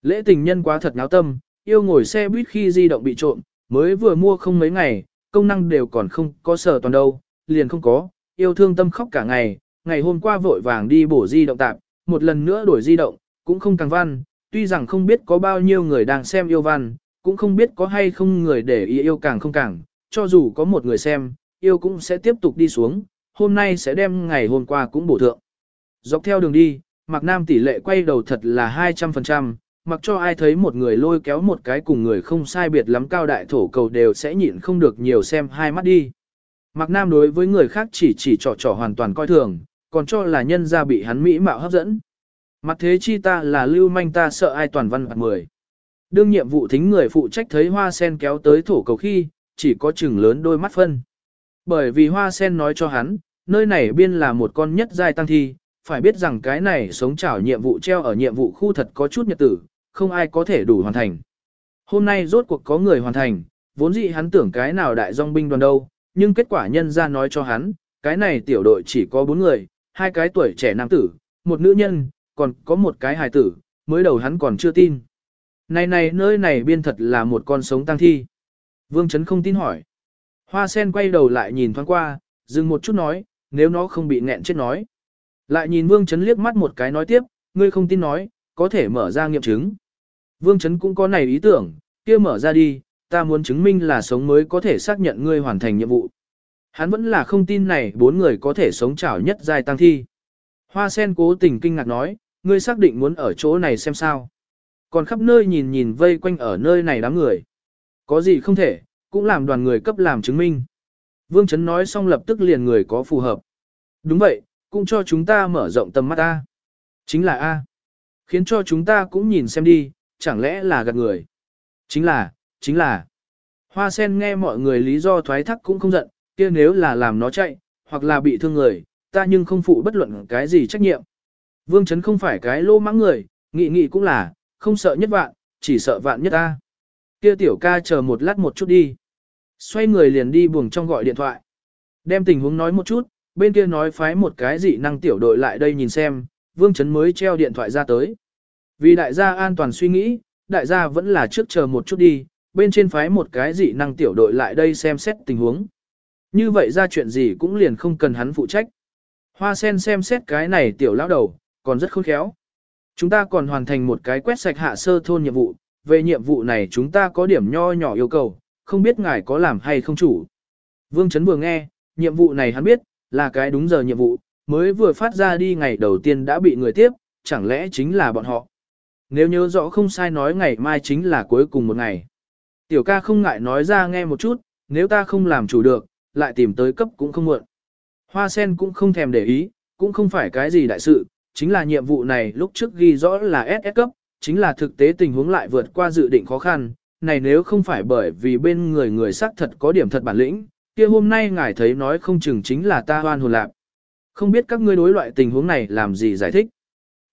Lễ tình nhân quá thật náo tâm, yêu ngồi xe buýt khi di động bị trộm, mới vừa mua không mấy ngày, công năng đều còn không có sở toàn đâu, liền không có, yêu thương tâm khóc cả ngày, ngày hôm qua vội vàng đi bổ di động tạp, một lần nữa đổi di động, cũng không càng văn, tuy rằng không biết có bao nhiêu người đang xem yêu văn, cũng không biết có hay không người để ý yêu càng không càng, cho dù có một người xem, yêu cũng sẽ tiếp tục đi xuống, hôm nay sẽ đem ngày hôm qua cũng bổ thượng. Dọc theo đường đi, Mạc Nam tỷ lệ quay đầu thật là 200%, mặc cho ai thấy một người lôi kéo một cái cùng người không sai biệt lắm cao đại thổ cầu đều sẽ nhịn không được nhiều xem hai mắt đi. Mạc Nam đối với người khác chỉ chỉ trò trò hoàn toàn coi thường, còn cho là nhân gia bị hắn mỹ mạo hấp dẫn. Mặt thế chi ta là lưu manh ta sợ ai toàn văn mặt mười. Đương nhiệm vụ thính người phụ trách thấy hoa sen kéo tới thổ cầu khi, chỉ có chừng lớn đôi mắt phân. Bởi vì hoa sen nói cho hắn, nơi này biên là một con nhất giai tăng thi, phải biết rằng cái này sống chảo nhiệm vụ treo ở nhiệm vụ khu thật có chút nhật tử, không ai có thể đủ hoàn thành. Hôm nay rốt cuộc có người hoàn thành, vốn dĩ hắn tưởng cái nào đại dòng binh đoàn đâu, nhưng kết quả nhân ra nói cho hắn, cái này tiểu đội chỉ có bốn người, hai cái tuổi trẻ nam tử, một nữ nhân, còn có một cái hài tử, mới đầu hắn còn chưa tin. Này này nơi này biên thật là một con sống tăng thi. Vương Trấn không tin hỏi. Hoa sen quay đầu lại nhìn thoáng qua, dừng một chút nói, nếu nó không bị nghẹn chết nói. Lại nhìn Vương Trấn liếc mắt một cái nói tiếp, ngươi không tin nói, có thể mở ra nghiệm chứng. Vương Trấn cũng có này ý tưởng, kia mở ra đi, ta muốn chứng minh là sống mới có thể xác nhận ngươi hoàn thành nhiệm vụ. Hắn vẫn là không tin này bốn người có thể sống chảo nhất dài tăng thi. Hoa sen cố tình kinh ngạc nói, ngươi xác định muốn ở chỗ này xem sao. Còn khắp nơi nhìn nhìn vây quanh ở nơi này đám người. Có gì không thể, cũng làm đoàn người cấp làm chứng minh. Vương Trấn nói xong lập tức liền người có phù hợp. Đúng vậy, cũng cho chúng ta mở rộng tầm mắt A. Chính là A. Khiến cho chúng ta cũng nhìn xem đi, chẳng lẽ là gạt người. Chính là, chính là. Hoa sen nghe mọi người lý do thoái thác cũng không giận, kia nếu là làm nó chạy, hoặc là bị thương người, ta nhưng không phụ bất luận cái gì trách nhiệm. Vương Trấn không phải cái lô mãng người, nghị nghị cũng là, không sợ nhất vạn, chỉ sợ vạn nhất ta. Kia tiểu ca chờ một lát một chút đi. Xoay người liền đi buồng trong gọi điện thoại. Đem tình huống nói một chút, bên kia nói phái một cái dị năng tiểu đội lại đây nhìn xem, Vương Trấn mới treo điện thoại ra tới. Vì đại gia an toàn suy nghĩ, đại gia vẫn là trước chờ một chút đi, bên trên phái một cái dị năng tiểu đội lại đây xem xét tình huống. Như vậy ra chuyện gì cũng liền không cần hắn phụ trách. Hoa sen xem xét cái này tiểu lão đầu, còn rất khôn khéo. Chúng ta còn hoàn thành một cái quét sạch hạ sơ thôn nhiệm vụ, về nhiệm vụ này chúng ta có điểm nho nhỏ yêu cầu, không biết ngài có làm hay không chủ. Vương Trấn vừa nghe, nhiệm vụ này hắn biết, là cái đúng giờ nhiệm vụ, mới vừa phát ra đi ngày đầu tiên đã bị người tiếp, chẳng lẽ chính là bọn họ. Nếu nhớ rõ không sai nói ngày mai chính là cuối cùng một ngày. Tiểu ca không ngại nói ra nghe một chút, nếu ta không làm chủ được, lại tìm tới cấp cũng không muộn. Hoa sen cũng không thèm để ý, cũng không phải cái gì đại sự, chính là nhiệm vụ này lúc trước ghi rõ là SS cấp, chính là thực tế tình huống lại vượt qua dự định khó khăn, này nếu không phải bởi vì bên người người xác thật có điểm thật bản lĩnh, kia hôm nay ngài thấy nói không chừng chính là ta hoan hồn lạc. Không biết các ngươi đối loại tình huống này làm gì giải thích.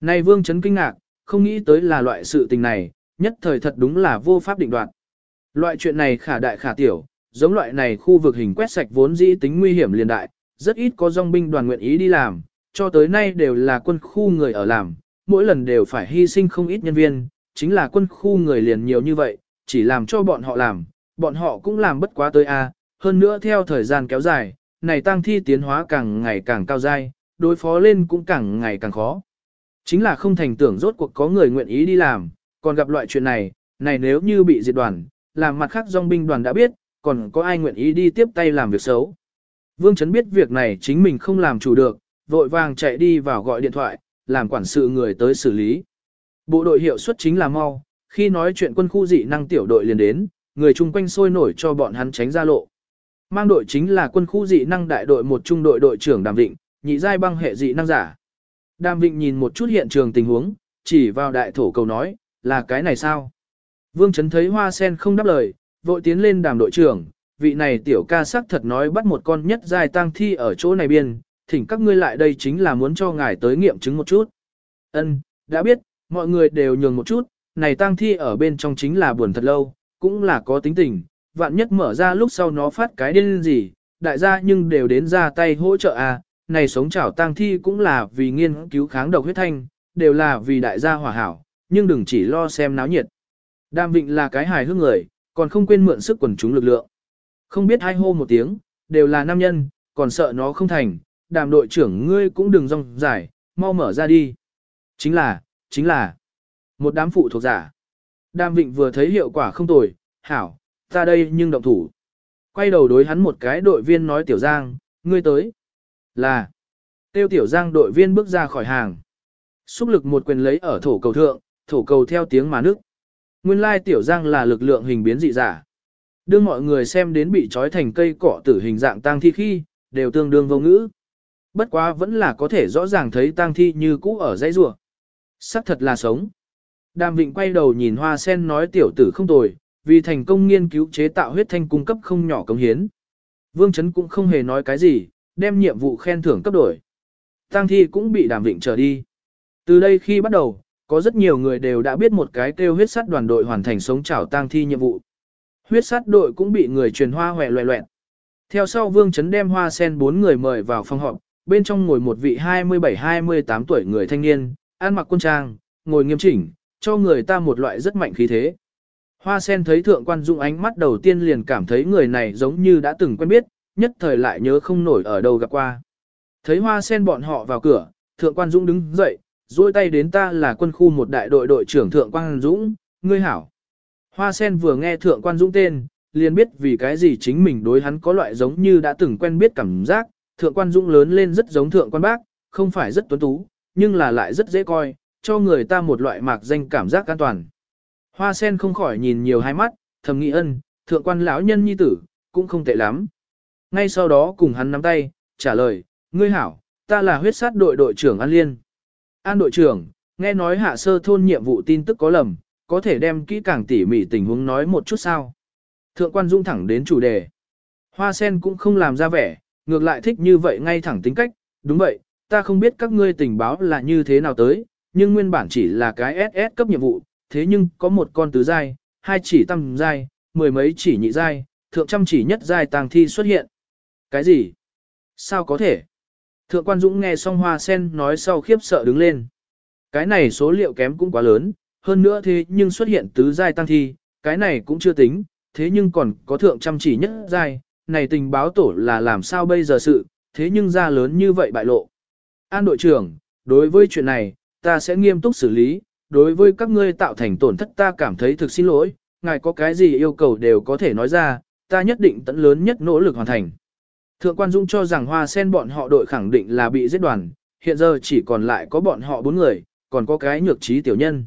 Này vương chấn kinh ngạc, không nghĩ tới là loại sự tình này, nhất thời thật đúng là vô pháp định đoạt. Loại chuyện này khả đại khả tiểu, giống loại này khu vực hình quét sạch vốn dĩ tính nguy hiểm liền đại, rất ít có dòng binh đoàn nguyện ý đi làm, cho tới nay đều là quân khu người ở làm, mỗi lần đều phải hy sinh không ít nhân viên, chính là quân khu người liền nhiều như vậy, chỉ làm cho bọn họ làm, bọn họ cũng làm bất quá tới a. hơn nữa theo thời gian kéo dài, này tăng thi tiến hóa càng ngày càng cao dai, đối phó lên cũng càng ngày càng khó. Chính là không thành tưởng rốt cuộc có người nguyện ý đi làm, còn gặp loại chuyện này, này nếu như bị diệt đoàn, làm mặt khác dòng binh đoàn đã biết, còn có ai nguyện ý đi tiếp tay làm việc xấu. Vương Trấn biết việc này chính mình không làm chủ được, vội vàng chạy đi vào gọi điện thoại, làm quản sự người tới xử lý. Bộ đội hiệu suất chính là mau, khi nói chuyện quân khu dị năng tiểu đội liền đến, người chung quanh sôi nổi cho bọn hắn tránh ra lộ. Mang đội chính là quân khu dị năng đại đội một trung đội đội trưởng Đàm Vịnh, nhị giai băng hệ dị năng giả. Đàm Vịnh nhìn một chút hiện trường tình huống, chỉ vào đại thổ cầu nói, là cái này sao? Vương Trấn thấy hoa sen không đáp lời, vội tiến lên đàm đội trưởng, vị này tiểu ca sắc thật nói bắt một con nhất giai tang thi ở chỗ này biên, thỉnh các ngươi lại đây chính là muốn cho ngài tới nghiệm chứng một chút. Ân, đã biết, mọi người đều nhường một chút, này tang thi ở bên trong chính là buồn thật lâu, cũng là có tính tình, vạn nhất mở ra lúc sau nó phát cái điên gì, đại gia nhưng đều đến ra tay hỗ trợ à, này sống chảo tang thi cũng là vì nghiên cứu kháng độc huyết thanh, đều là vì đại gia hòa hảo, nhưng đừng chỉ lo xem náo nhiệt. Đàm Vịnh là cái hài hước người, còn không quên mượn sức quần chúng lực lượng. Không biết hai hô một tiếng, đều là nam nhân, còn sợ nó không thành, đàm đội trưởng ngươi cũng đừng rong giải, mau mở ra đi. Chính là, chính là, một đám phụ thuộc giả. Đàm Vịnh vừa thấy hiệu quả không tồi, hảo, ta đây nhưng động thủ. Quay đầu đối hắn một cái đội viên nói Tiểu Giang, ngươi tới. Là, tiêu Tiểu Giang đội viên bước ra khỏi hàng. Xúc lực một quyền lấy ở thổ cầu thượng, thổ cầu theo tiếng mà nước. Nguyên lai Tiểu Giang là lực lượng hình biến dị giả. Đương mọi người xem đến bị trói thành cây cỏ tử hình dạng tang thi khi, đều tương đương vô ngữ. Bất quá vẫn là có thể rõ ràng thấy tang thi như cũ ở dãy rùa. Sắc thật là sống. Đàm Vịnh quay đầu nhìn hoa sen nói tiểu tử không tồi, vì thành công nghiên cứu chế tạo huyết thanh cung cấp không nhỏ công hiến. Vương Trấn cũng không hề nói cái gì, đem nhiệm vụ khen thưởng cấp đổi. Tang thi cũng bị Đàm Vịnh trở đi. Từ đây khi bắt đầu, có rất nhiều người đều đã biết một cái kêu huyết sắt đoàn đội hoàn thành sống chảo tang thi nhiệm vụ. Huyết sắt đội cũng bị người truyền hoa hòe loẹ loẹn. Theo sau Vương Trấn đem hoa sen bốn người mời vào phòng họp, bên trong ngồi một vị 27-28 tuổi người thanh niên, ăn mặc quân trang, ngồi nghiêm chỉnh, cho người ta một loại rất mạnh khí thế. Hoa sen thấy thượng quan dung ánh mắt đầu tiên liền cảm thấy người này giống như đã từng quen biết, nhất thời lại nhớ không nổi ở đâu gặp qua. Thấy hoa sen bọn họ vào cửa, thượng quan dũng đứng dậy, duỗi tay đến ta là quân khu một đại đội đội trưởng thượng quan dũng, ngươi hảo. Hoa sen vừa nghe thượng quan dũng tên, liền biết vì cái gì chính mình đối hắn có loại giống như đã từng quen biết cảm giác, thượng quan dũng lớn lên rất giống thượng quan bác, không phải rất tuấn tú, nhưng là lại rất dễ coi, cho người ta một loại mạc danh cảm giác an toàn. Hoa sen không khỏi nhìn nhiều hai mắt, thầm nghĩ ân, thượng quan lão nhân nhi tử, cũng không tệ lắm. Ngay sau đó cùng hắn nắm tay, trả lời, ngươi hảo, ta là huyết sát đội đội trưởng An Liên. An đội trưởng, nghe nói hạ sơ thôn nhiệm vụ tin tức có lầm, có thể đem kỹ càng tỉ mỉ tình huống nói một chút sao. Thượng quan dung thẳng đến chủ đề. Hoa sen cũng không làm ra vẻ, ngược lại thích như vậy ngay thẳng tính cách, đúng vậy, ta không biết các ngươi tình báo là như thế nào tới, nhưng nguyên bản chỉ là cái SS cấp nhiệm vụ, thế nhưng có một con tứ giai, hai chỉ tam giai, mười mấy chỉ nhị giai, thượng trăm chỉ nhất giai tàng thi xuất hiện. Cái gì? Sao có thể? Thượng quan Dũng nghe xong hoa sen nói sau khiếp sợ đứng lên. Cái này số liệu kém cũng quá lớn, hơn nữa thế nhưng xuất hiện tứ giai tăng thi, cái này cũng chưa tính, thế nhưng còn có thượng chăm chỉ nhất giai, này tình báo tổ là làm sao bây giờ sự, thế nhưng ra lớn như vậy bại lộ. An đội trưởng, đối với chuyện này, ta sẽ nghiêm túc xử lý, đối với các ngươi tạo thành tổn thất ta cảm thấy thực xin lỗi, ngài có cái gì yêu cầu đều có thể nói ra, ta nhất định tận lớn nhất nỗ lực hoàn thành. Thượng quan Dung cho rằng hoa sen bọn họ đội khẳng định là bị giết đoàn, hiện giờ chỉ còn lại có bọn họ bốn người, còn có cái nhược trí tiểu nhân.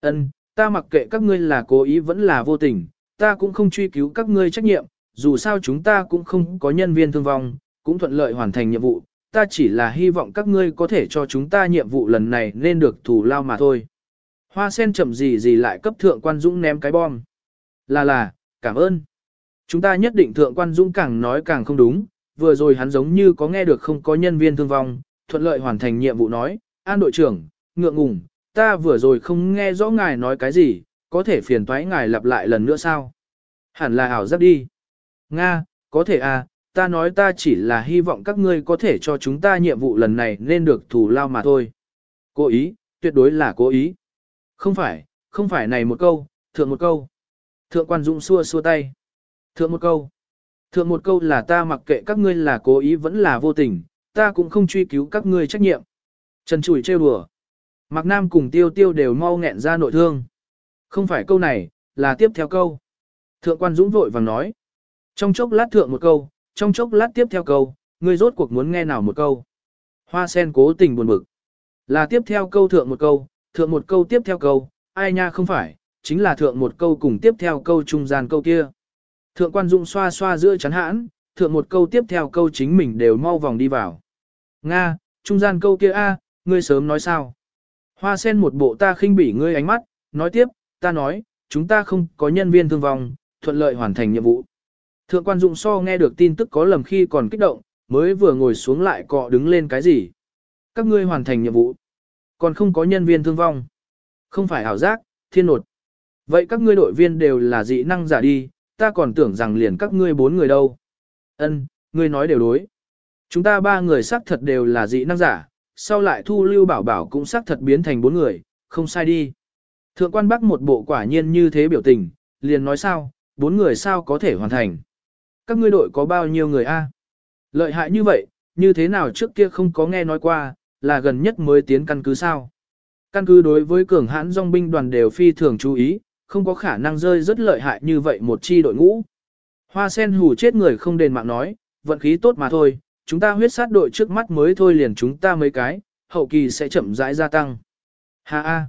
Ân, ta mặc kệ các ngươi là cố ý vẫn là vô tình, ta cũng không truy cứu các ngươi trách nhiệm, dù sao chúng ta cũng không có nhân viên thương vong, cũng thuận lợi hoàn thành nhiệm vụ, ta chỉ là hy vọng các ngươi có thể cho chúng ta nhiệm vụ lần này nên được thù lao mà thôi. Hoa sen chậm gì gì lại cấp thượng quan dũng ném cái bom. Là là, cảm ơn. Chúng ta nhất định thượng quan dũng càng nói càng không đúng, vừa rồi hắn giống như có nghe được không có nhân viên thương vong, thuận lợi hoàn thành nhiệm vụ nói, an đội trưởng, ngượng ngùng, ta vừa rồi không nghe rõ ngài nói cái gì, có thể phiền toái ngài lặp lại lần nữa sao? Hẳn là ảo giác đi. Nga, có thể à, ta nói ta chỉ là hy vọng các ngươi có thể cho chúng ta nhiệm vụ lần này nên được thù lao mà thôi. Cố ý, tuyệt đối là cố ý. Không phải, không phải này một câu, thượng một câu. Thượng quan dũng xua xua tay. Thượng một câu. Thượng một câu là ta mặc kệ các ngươi là cố ý vẫn là vô tình, ta cũng không truy cứu các ngươi trách nhiệm. Trần chủi trêu đùa. Mạc Nam cùng tiêu tiêu đều mau nghẹn ra nội thương. Không phải câu này, là tiếp theo câu. Thượng quan dũng vội vàng nói. Trong chốc lát thượng một câu, trong chốc lát tiếp theo câu, ngươi rốt cuộc muốn nghe nào một câu. Hoa sen cố tình buồn bực. Là tiếp theo câu thượng một câu, thượng một câu tiếp theo câu, ai nha không phải, chính là thượng một câu cùng tiếp theo câu trung gian câu kia. Thượng quan dụng xoa xoa giữa chắn hãn, thượng một câu tiếp theo câu chính mình đều mau vòng đi vào. Nga, trung gian câu kia a, ngươi sớm nói sao? Hoa sen một bộ ta khinh bỉ ngươi ánh mắt, nói tiếp, ta nói, chúng ta không có nhân viên thương vong, thuận lợi hoàn thành nhiệm vụ. Thượng quan dụng so nghe được tin tức có lầm khi còn kích động, mới vừa ngồi xuống lại cọ đứng lên cái gì. Các ngươi hoàn thành nhiệm vụ. Còn không có nhân viên thương vong. Không phải ảo giác, thiên nột. Vậy các ngươi đội viên đều là dị năng giả đi, ta còn tưởng rằng liền các ngươi bốn người đâu. Ân, ngươi nói đều đối. Chúng ta ba người xác thật đều là dị năng giả, sau lại thu lưu bảo bảo cũng xác thật biến thành bốn người, không sai đi. Thượng quan bắc một bộ quả nhiên như thế biểu tình, liền nói sao, bốn người sao có thể hoàn thành. Các ngươi đội có bao nhiêu người a? Lợi hại như vậy, như thế nào trước kia không có nghe nói qua, là gần nhất mới tiến căn cứ sao? Căn cứ đối với cường hãn dòng binh đoàn đều phi thường chú ý, không có khả năng rơi rất lợi hại như vậy một chi đội ngũ. Hoa sen hù chết người không đền mạng nói, vận khí tốt mà thôi, chúng ta huyết sát đội trước mắt mới thôi liền chúng ta mấy cái, hậu kỳ sẽ chậm rãi gia tăng. Ha ha!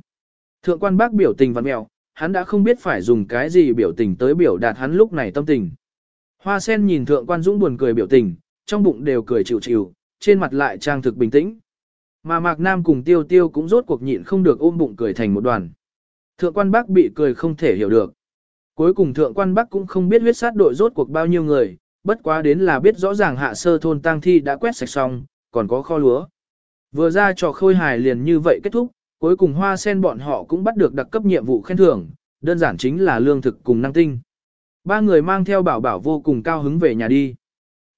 Thượng quan bác biểu tình văn mẹo, hắn đã không biết phải dùng cái gì biểu tình tới biểu đạt hắn lúc này tâm tình. Hoa sen nhìn thượng quan dũng buồn cười biểu tình, trong bụng đều cười chịu chịu, trên mặt lại trang thực bình tĩnh. Mà Mạc Nam cùng Tiêu Tiêu cũng rốt cuộc nhịn không được ôm bụng cười thành một đoàn. Thượng quan Bắc bị cười không thể hiểu được. Cuối cùng thượng quan Bắc cũng không biết huyết sát đội rốt cuộc bao nhiêu người, bất quá đến là biết rõ ràng hạ sơ thôn tang thi đã quét sạch xong, còn có kho lúa. Vừa ra trò khôi hài liền như vậy kết thúc, cuối cùng hoa sen bọn họ cũng bắt được đặc cấp nhiệm vụ khen thưởng, đơn giản chính là lương thực cùng năng tinh. Ba người mang theo bảo bảo vô cùng cao hứng về nhà đi.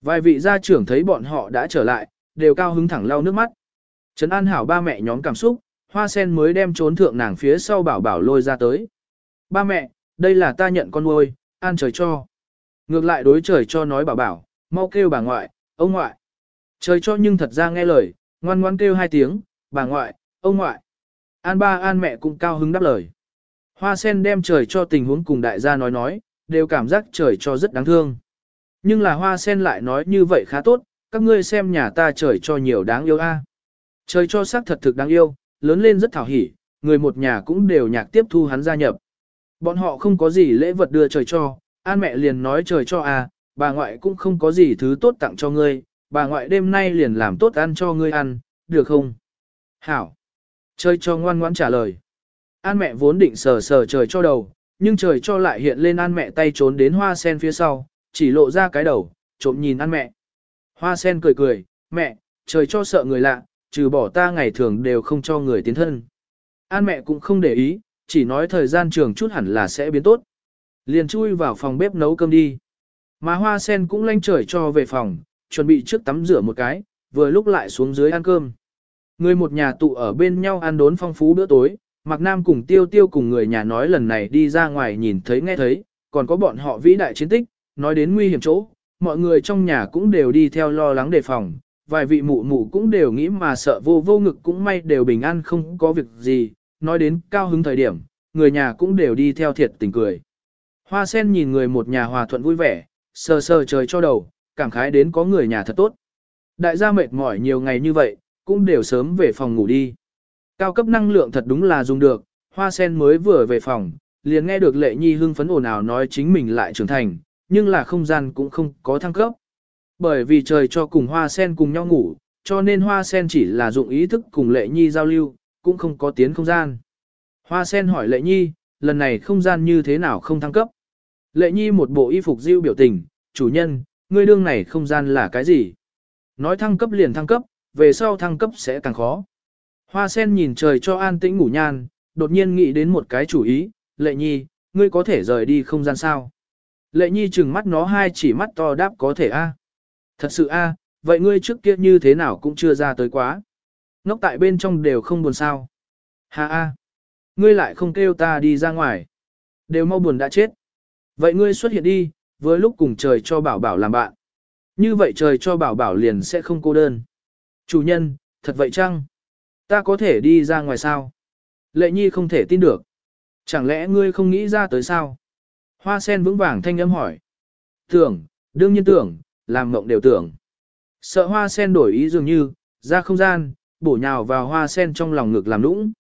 Vài vị gia trưởng thấy bọn họ đã trở lại, đều cao hứng thẳng lau nước mắt. Trấn An Hảo ba mẹ nhóm cảm xúc, hoa sen mới đem trốn thượng nàng phía sau bảo bảo lôi ra tới. Ba mẹ, đây là ta nhận con nuôi, an trời cho. Ngược lại đối trời cho nói bảo bảo, mau kêu bà ngoại, ông ngoại. Trời cho nhưng thật ra nghe lời, ngoan ngoan kêu hai tiếng, bà ngoại, ông ngoại. An ba an mẹ cũng cao hứng đáp lời. Hoa sen đem trời cho tình huống cùng đại gia nói nói, đều cảm giác trời cho rất đáng thương. Nhưng là hoa sen lại nói như vậy khá tốt, các ngươi xem nhà ta trời cho nhiều đáng yêu a. Trời cho sắc thật thực đáng yêu, lớn lên rất thảo hỉ, người một nhà cũng đều nhạc tiếp thu hắn gia nhập. Bọn họ không có gì lễ vật đưa trời cho, an mẹ liền nói trời cho à, bà ngoại cũng không có gì thứ tốt tặng cho ngươi, bà ngoại đêm nay liền làm tốt ăn cho ngươi ăn, được không? Hảo. Trời cho ngoan ngoãn trả lời. An mẹ vốn định sờ sờ trời cho đầu, nhưng trời cho lại hiện lên an mẹ tay trốn đến hoa sen phía sau, chỉ lộ ra cái đầu, trộm nhìn an mẹ. Hoa sen cười cười, mẹ, trời cho sợ người lạ, trừ bỏ ta ngày thường đều không cho người tiến thân. An mẹ cũng không để ý, chỉ nói thời gian trường chút hẳn là sẽ biến tốt. Liền chui vào phòng bếp nấu cơm đi. Mà hoa sen cũng lanh trời cho về phòng, chuẩn bị trước tắm rửa một cái, vừa lúc lại xuống dưới ăn cơm. Người một nhà tụ ở bên nhau ăn đốn phong phú bữa tối, Mạc Nam cùng tiêu tiêu cùng người nhà nói lần này đi ra ngoài nhìn thấy nghe thấy, còn có bọn họ vĩ đại chiến tích, nói đến nguy hiểm chỗ, mọi người trong nhà cũng đều đi theo lo lắng đề phòng, vài vị mụ mụ cũng đều nghĩ mà sợ vô vô ngực cũng may đều bình an không có việc gì, nói đến cao hứng thời điểm, người nhà cũng đều đi theo thiệt tình cười. Hoa sen nhìn người một nhà hòa thuận vui vẻ, sờ sờ trời cho đầu, cảm khái đến có người nhà thật tốt. Đại gia mệt mỏi nhiều ngày như vậy, cũng đều sớm về phòng ngủ đi. Cao cấp năng lượng thật đúng là dùng được, hoa sen mới vừa về phòng, liền nghe được lệ nhi hưng phấn ồn ào nói chính mình lại trưởng thành, nhưng là không gian cũng không có thăng cấp. Bởi vì trời cho cùng hoa sen cùng nhau ngủ, cho nên hoa sen chỉ là dụng ý thức cùng lệ nhi giao lưu, cũng không có tiến không gian. Hoa sen hỏi lệ nhi, lần này không gian như thế nào không thăng cấp. Lệ nhi một bộ y phục diêu biểu tình, chủ nhân, ngươi đương này không gian là cái gì? Nói thăng cấp liền thăng cấp, về sau thăng cấp sẽ càng khó. Hoa sen nhìn trời cho an tĩnh ngủ nhan, đột nhiên nghĩ đến một cái chủ ý, lệ nhi, ngươi có thể rời đi không gian sao? Lệ nhi chừng mắt nó hai chỉ mắt to đáp có thể a. Thật sự a, vậy ngươi trước kia như thế nào cũng chưa ra tới quá. Ngốc tại bên trong đều không buồn sao. Ha a, ngươi lại không kêu ta đi ra ngoài. Đều mau buồn đã chết. Vậy ngươi xuất hiện đi, với lúc cùng trời cho bảo bảo làm bạn. Như vậy trời cho bảo bảo liền sẽ không cô đơn. Chủ nhân, thật vậy chăng? Ta có thể đi ra ngoài sao? Lệ nhi không thể tin được. Chẳng lẽ ngươi không nghĩ ra tới sao? Hoa sen vững vàng thanh âm hỏi. Tưởng, đương nhiên tưởng, làm mộng đều tưởng. Sợ hoa sen đổi ý dường như, ra không gian, bổ nhào vào hoa sen trong lòng ngực làm nũng.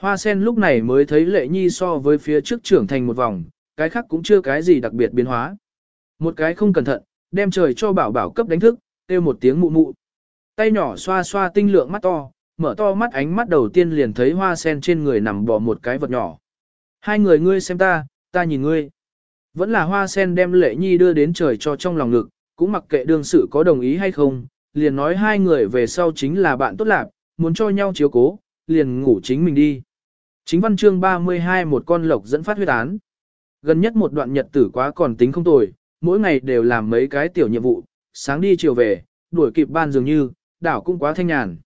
Hoa sen lúc này mới thấy lệ nhi so với phía trước trưởng thành một vòng, cái khác cũng chưa cái gì đặc biệt biến hóa. Một cái không cẩn thận, đem trời cho bảo bảo cấp đánh thức, kêu một tiếng mụ mụ. Tay nhỏ xoa xoa tinh lượng mắt to, mở to mắt ánh mắt đầu tiên liền thấy hoa sen trên người nằm bò một cái vật nhỏ. Hai người ngươi xem ta, ta nhìn ngươi. Vẫn là hoa sen đem lệ nhi đưa đến trời cho trong lòng ngực, cũng mặc kệ đương sự có đồng ý hay không, liền nói hai người về sau chính là bạn tốt lạc, muốn cho nhau chiếu cố, liền ngủ chính mình đi. Chính văn chương 32 một con lộc dẫn phát huyết án. Gần nhất một đoạn nhật tử quá còn tính không tồi, mỗi ngày đều làm mấy cái tiểu nhiệm vụ, sáng đi chiều về, đuổi kịp ban dường như, đảo cũng quá thanh nhàn.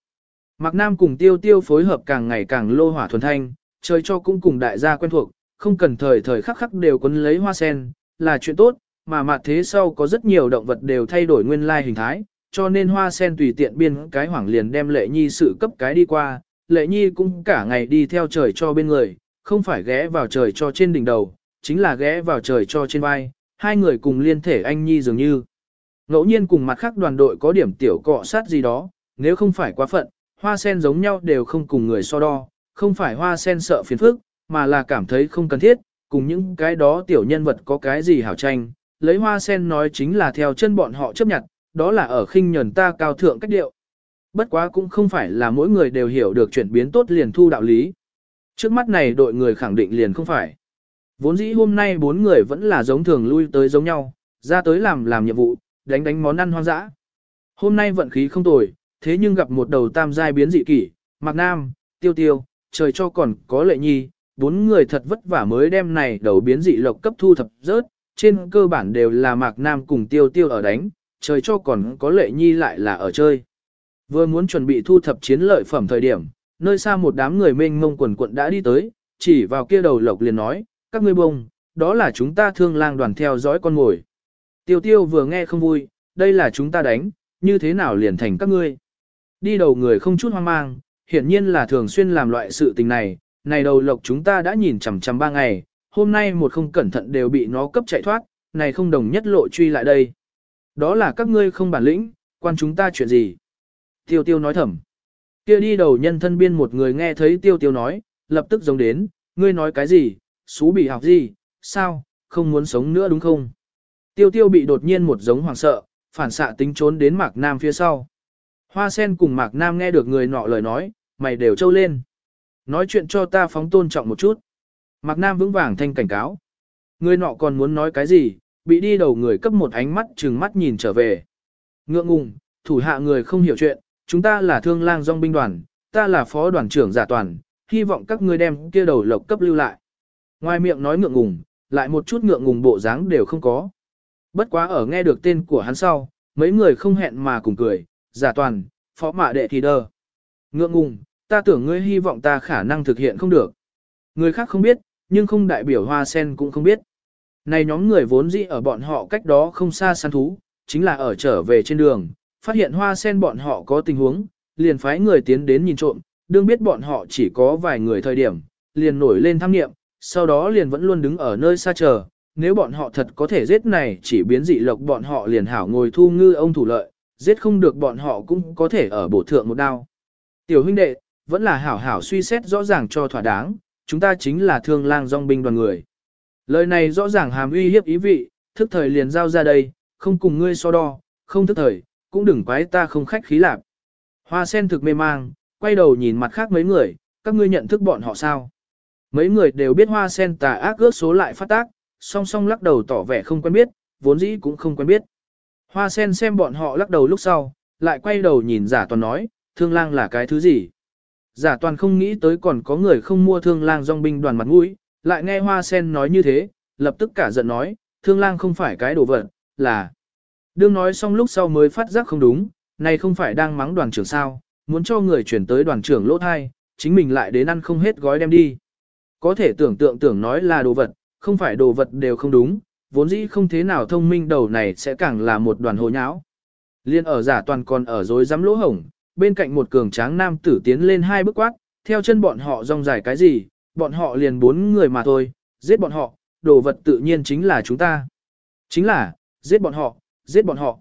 Mạc Nam cùng tiêu tiêu phối hợp càng ngày càng lô hỏa thuần thanh, chơi cho cũng cùng đại gia quen thuộc, không cần thời thời khắc khắc đều quấn lấy hoa sen, là chuyện tốt, mà mặt thế sau có rất nhiều động vật đều thay đổi nguyên lai hình thái, cho nên hoa sen tùy tiện biên cái hoảng liền đem lệ nhi sự cấp cái đi qua, lệ nhi cũng cả ngày đi theo trời cho bên người, không phải ghé vào trời cho trên đỉnh đầu, chính là ghé vào trời cho trên vai, hai người cùng liên thể anh nhi dường như. Ngẫu nhiên cùng mặt khác đoàn đội có điểm tiểu cọ sát gì đó, nếu không phải quá phận, hoa sen giống nhau đều không cùng người so đo, không phải hoa sen sợ phiền phức, mà là cảm thấy không cần thiết, cùng những cái đó tiểu nhân vật có cái gì hảo tranh, lấy hoa sen nói chính là theo chân bọn họ chấp nhận, đó là ở khinh nhẫn ta cao thượng cách điệu. Bất quá cũng không phải là mỗi người đều hiểu được chuyển biến tốt liền thu đạo lý. Trước mắt này đội người khẳng định liền không phải. Vốn dĩ hôm nay bốn người vẫn là giống thường lui tới giống nhau, ra tới làm làm nhiệm vụ, đánh đánh món ăn hoang dã. Hôm nay vận khí không tồi, thế nhưng gặp một đầu tam giai biến dị kỷ, Mạc Nam, Tiêu Tiêu, trời cho còn có lệ nhi, bốn người thật vất vả mới đem này đầu biến dị lộc cấp thu thập rớt, trên cơ bản đều là Mạc Nam cùng Tiêu Tiêu ở đánh, trời cho còn có lệ nhi lại là ở chơi. Vừa muốn chuẩn bị thu thập chiến lợi phẩm thời điểm, nơi xa một đám người mênh mông quần quận đã đi tới, chỉ vào kia đầu lộc liền nói, các ngươi bông, đó là chúng ta thương lang đoàn theo dõi con ngồi Tiêu tiêu vừa nghe không vui, đây là chúng ta đánh, như thế nào liền thành các ngươi. Đi đầu người không chút hoang mang, hiển nhiên là thường xuyên làm loại sự tình này, này đầu lộc chúng ta đã nhìn chằm chằm ba ngày, hôm nay một không cẩn thận đều bị nó cấp chạy thoát, này không đồng nhất lộ truy lại đây. Đó là các ngươi không bản lĩnh, quan chúng ta chuyện gì. Tiêu tiêu nói thầm. Kia đi đầu nhân thân biên một người nghe thấy tiêu tiêu nói, lập tức giống đến, ngươi nói cái gì, xú bị học gì, sao, không muốn sống nữa đúng không? Tiêu tiêu bị đột nhiên một giống hoảng sợ, phản xạ tính trốn đến Mạc Nam phía sau. Hoa sen cùng Mạc Nam nghe được người nọ lời nói, mày đều trâu lên. Nói chuyện cho ta phóng tôn trọng một chút. Mạc Nam vững vàng thanh cảnh cáo. Người nọ còn muốn nói cái gì, bị đi đầu người cấp một ánh mắt trừng mắt nhìn trở về. Ngượng ngùng, thủ hạ người không hiểu chuyện, chúng ta là thương lang dòng binh đoàn, ta là phó đoàn trưởng giả toàn, hy vọng các ngươi đem kia đầu lộc cấp lưu lại. Ngoài miệng nói ngượng ngùng, lại một chút ngượng ngùng bộ dáng đều không có. Bất quá ở nghe được tên của hắn sau, mấy người không hẹn mà cùng cười, giả toàn, phó mạ đệ thì đơ. Ngượng ngùng, ta tưởng ngươi hy vọng ta khả năng thực hiện không được. Người khác không biết, nhưng không đại biểu hoa sen cũng không biết. Này nhóm người vốn dĩ ở bọn họ cách đó không xa săn thú, chính là ở trở về trên đường, phát hiện hoa sen bọn họ có tình huống, liền phái người tiến đến nhìn trộm, đương biết bọn họ chỉ có vài người thời điểm, liền nổi lên tham nghiệm, sau đó liền vẫn luôn đứng ở nơi xa chờ, nếu bọn họ thật có thể giết này chỉ biến dị lộc bọn họ liền hảo ngồi thu ngư ông thủ lợi, giết không được bọn họ cũng có thể ở bổ thượng một đao. Tiểu huynh đệ, vẫn là hảo hảo suy xét rõ ràng cho thỏa đáng, chúng ta chính là thương lang dòng binh đoàn người. Lời này rõ ràng hàm uy hiếp ý vị, thức thời liền giao ra đây, không cùng ngươi so đo, không thức thời, cũng đừng quái ta không khách khí lạc. Hoa sen thực mê mang, quay đầu nhìn mặt khác mấy người, các ngươi nhận thức bọn họ sao? Mấy người đều biết hoa sen tà ác ước số lại phát tác, song song lắc đầu tỏ vẻ không quen biết, vốn dĩ cũng không quen biết. Hoa sen xem bọn họ lắc đầu lúc sau, lại quay đầu nhìn giả toàn nói, thương lang là cái thứ gì? Giả toàn không nghĩ tới còn có người không mua thương lang dòng binh đoàn mặt mũi, lại nghe hoa sen nói như thế, lập tức cả giận nói, thương lang không phải cái đồ vật, là... Đương nói xong lúc sau mới phát giác không đúng, này không phải đang mắng đoàn trưởng sao, muốn cho người chuyển tới đoàn trưởng lỗ thai, chính mình lại đến ăn không hết gói đem đi. Có thể tưởng tượng tưởng nói là đồ vật, không phải đồ vật đều không đúng, vốn dĩ không thế nào thông minh đầu này sẽ càng là một đoàn hồ nháo. Liên ở giả toàn còn ở dối dám lỗ hổng, bên cạnh một cường tráng nam tử tiến lên hai bước quát, theo chân bọn họ rong dài cái gì, bọn họ liền bốn người mà thôi, giết bọn họ, đồ vật tự nhiên chính là chúng ta. Chính là, giết bọn họ, giết bọn họ.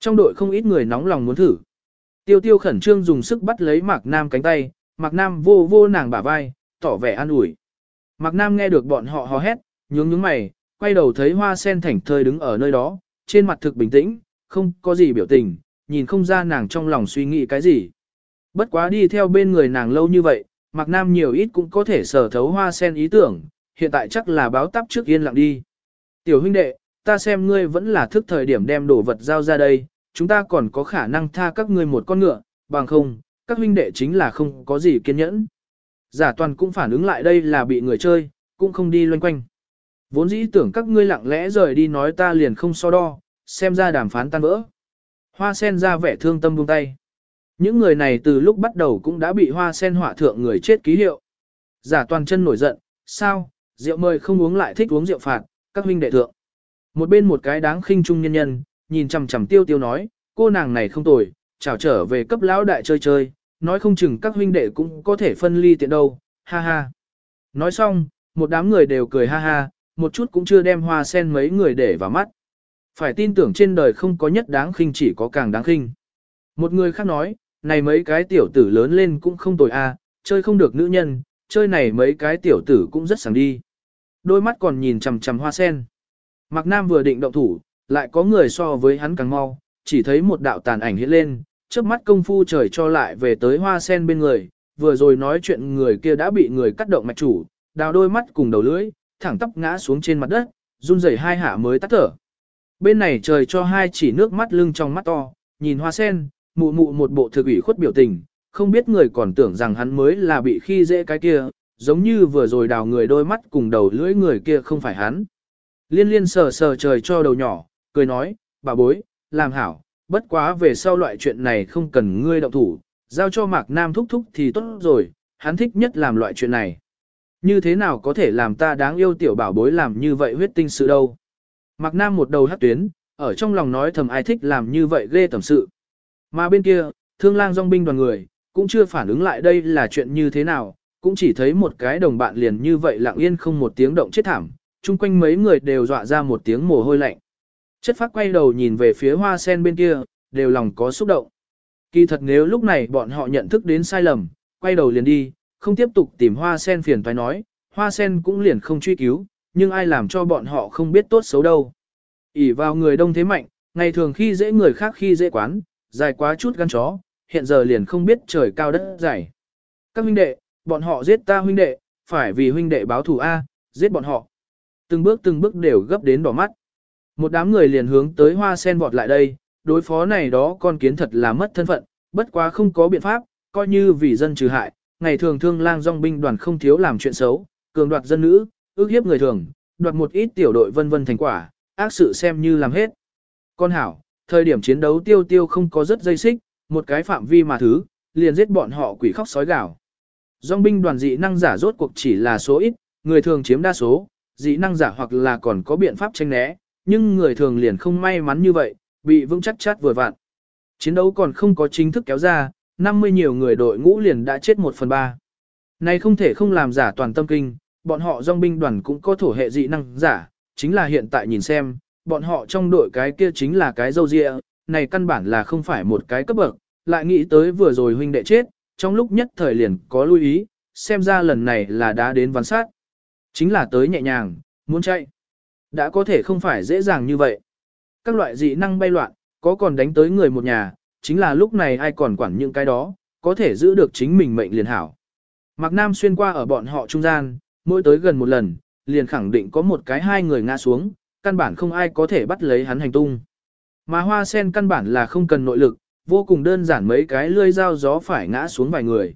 Trong đội không ít người nóng lòng muốn thử. Tiêu tiêu khẩn trương dùng sức bắt lấy Mạc Nam cánh tay, Mạc Nam vô vô nàng bả vai, tỏ vẻ an ủi. Mạc Nam nghe được bọn họ hò hét, nhướng nhướng mày, quay đầu thấy hoa sen thảnh thơi đứng ở nơi đó, trên mặt thực bình tĩnh, không có gì biểu tình, nhìn không ra nàng trong lòng suy nghĩ cái gì. Bất quá đi theo bên người nàng lâu như vậy, Mạc Nam nhiều ít cũng có thể sở thấu hoa sen ý tưởng, hiện tại chắc là báo tắp trước yên lặng đi. Tiểu huynh đệ, ta xem ngươi vẫn là thức thời điểm đem đồ vật giao ra đây, chúng ta còn có khả năng tha các ngươi một con ngựa, bằng không, các huynh đệ chính là không có gì kiên nhẫn. Giả toàn cũng phản ứng lại đây là bị người chơi, cũng không đi loanh quanh. Vốn dĩ tưởng các ngươi lặng lẽ rời đi nói ta liền không so đo, xem ra đàm phán tan vỡ. Hoa sen ra vẻ thương tâm buông tay. Những người này từ lúc bắt đầu cũng đã bị hoa sen họa thượng người chết ký hiệu. Giả toàn chân nổi giận, sao, rượu mời không uống lại thích uống rượu phạt, các huynh đệ thượng. Một bên một cái đáng khinh trung nhân nhân, nhìn chằm chằm tiêu tiêu nói, cô nàng này không tồi, chào trở về cấp lão đại chơi chơi, nói không chừng các huynh đệ cũng có thể phân ly tiện đâu, ha ha. Nói xong, một đám người đều cười ha ha, một chút cũng chưa đem hoa sen mấy người để vào mắt. Phải tin tưởng trên đời không có nhất đáng khinh chỉ có càng đáng khinh. Một người khác nói, này mấy cái tiểu tử lớn lên cũng không tồi a, à, chơi không được nữ nhân, chơi này mấy cái tiểu tử cũng rất sáng đi. Đôi mắt còn nhìn chằm chằm hoa sen. Mạc Nam vừa định động thủ, lại có người so với hắn càng mau, chỉ thấy một đạo tàn ảnh hiện lên, trước mắt công phu trời cho lại về tới hoa sen bên người, vừa rồi nói chuyện người kia đã bị người cắt động mạch chủ, đào đôi mắt cùng đầu lưỡi, thẳng tóc ngã xuống trên mặt đất, run rẩy hai hạ mới tắt thở. Bên này trời cho hai chỉ nước mắt lưng trong mắt to, nhìn hoa sen, mụ mụ một bộ thực ủy khuất biểu tình, không biết người còn tưởng rằng hắn mới là bị khi dễ cái kia, giống như vừa rồi đào người đôi mắt cùng đầu lưỡi người kia không phải hắn. Liên liên sờ sờ trời cho đầu nhỏ, cười nói, bà bối, làm hảo, bất quá về sau loại chuyện này không cần ngươi động thủ, giao cho Mạc Nam thúc thúc thì tốt rồi, hắn thích nhất làm loại chuyện này. Như thế nào có thể làm ta đáng yêu tiểu bảo bối làm như vậy huyết tinh sự đâu. Mạc Nam một đầu hát tuyến, ở trong lòng nói thầm ai thích làm như vậy ghê tầm sự. Mà bên kia, thương lang dòng binh đoàn người, cũng chưa phản ứng lại đây là chuyện như thế nào, cũng chỉ thấy một cái đồng bạn liền như vậy lặng yên không một tiếng động chết thảm, chung quanh mấy người đều dọa ra một tiếng mồ hôi lạnh. Chất phát quay đầu nhìn về phía hoa sen bên kia, đều lòng có xúc động. Kỳ thật nếu lúc này bọn họ nhận thức đến sai lầm, quay đầu liền đi, không tiếp tục tìm hoa sen phiền phải nói, hoa sen cũng liền không truy cứu, nhưng ai làm cho bọn họ không biết tốt xấu đâu. ỉ vào người đông thế mạnh, ngày thường khi dễ người khác khi dễ quán, dài quá chút gan chó, hiện giờ liền không biết trời cao đất dày. Các huynh đệ, bọn họ giết ta huynh đệ, phải vì huynh đệ báo thù A, giết bọn họ. Từng bước từng bước đều gấp đến đỏ mắt. Một đám người liền hướng tới hoa sen vọt lại đây, đối phó này đó con kiến thật là mất thân phận, bất quá không có biện pháp, coi như vì dân trừ hại, ngày thường thương lang dòng binh đoàn không thiếu làm chuyện xấu, cường đoạt dân nữ, ước hiếp người thường, đoạt một ít tiểu đội vân vân thành quả, ác sự xem như làm hết. Con hảo, thời điểm chiến đấu tiêu tiêu không có rất dây xích, một cái phạm vi mà thứ, liền giết bọn họ quỷ khóc sói gào. Dòng binh đoàn dị năng giả rốt cuộc chỉ là số ít, người thường chiếm đa số, dị năng giả hoặc là còn có biện pháp tranh né, nhưng người thường liền không may mắn như vậy, bị vững chắc chát vừa vặn. Chiến đấu còn không có chính thức kéo ra, 50 nhiều người đội ngũ liền đã chết 1 phần 3. Này không thể không làm giả toàn tâm kinh, bọn họ dòng binh đoàn cũng có thổ hệ dị năng giả, chính là hiện tại nhìn xem, bọn họ trong đội cái kia chính là cái dâu dịa, này căn bản là không phải một cái cấp bậc, lại nghĩ tới vừa rồi huynh đệ chết, trong lúc nhất thời liền có lưu ý, xem ra lần này là đã đến văn sát. Chính là tới nhẹ nhàng, muốn chạy. Đã có thể không phải dễ dàng như vậy. Các loại dị năng bay loạn, có còn đánh tới người một nhà, chính là lúc này ai còn quản những cái đó, có thể giữ được chính mình mệnh liền hảo. Mạc Nam xuyên qua ở bọn họ trung gian, mỗi tới gần một lần, liền khẳng định có một cái hai người ngã xuống, căn bản không ai có thể bắt lấy hắn hành tung. Mà hoa sen căn bản là không cần nội lực, vô cùng đơn giản mấy cái lươi dao gió phải ngã xuống vài người.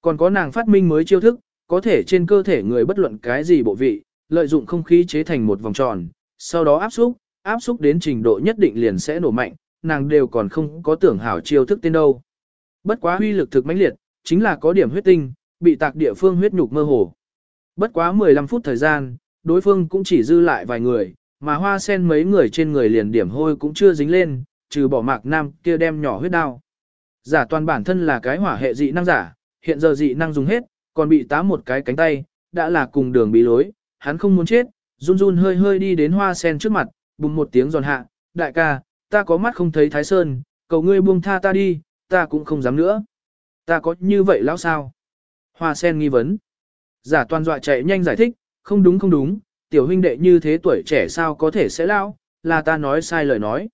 Còn có nàng phát minh mới chiêu thức, có thể trên cơ thể người bất luận cái gì bộ vị, lợi dụng không khí chế thành một vòng tròn, sau đó áp xúc, áp xúc đến trình độ nhất định liền sẽ nổ mạnh, nàng đều còn không có tưởng hảo chiêu thức tên đâu. Bất quá huy lực thực mãnh liệt, chính là có điểm huyết tinh, bị tạc địa phương huyết nhục mơ hồ. Bất quá 15 phút thời gian, đối phương cũng chỉ dư lại vài người, mà hoa sen mấy người trên người liền điểm hôi cũng chưa dính lên, trừ bỏ mạc nam kia đem nhỏ huyết đao. Giả toàn bản thân là cái hỏa hệ dị năng giả, hiện giờ dị năng dùng hết, còn bị tá một cái cánh tay, đã là cùng đường bị lối, hắn không muốn chết, run run hơi hơi đi đến hoa sen trước mặt, bùng một tiếng giòn hạ, đại ca, ta có mắt không thấy thái sơn, cầu ngươi buông tha ta đi, ta cũng không dám nữa. Ta có như vậy lão sao? Hoa sen nghi vấn. Giả toàn dọa chạy nhanh giải thích, không đúng không đúng, tiểu huynh đệ như thế tuổi trẻ sao có thể sẽ lão, là ta nói sai lời nói.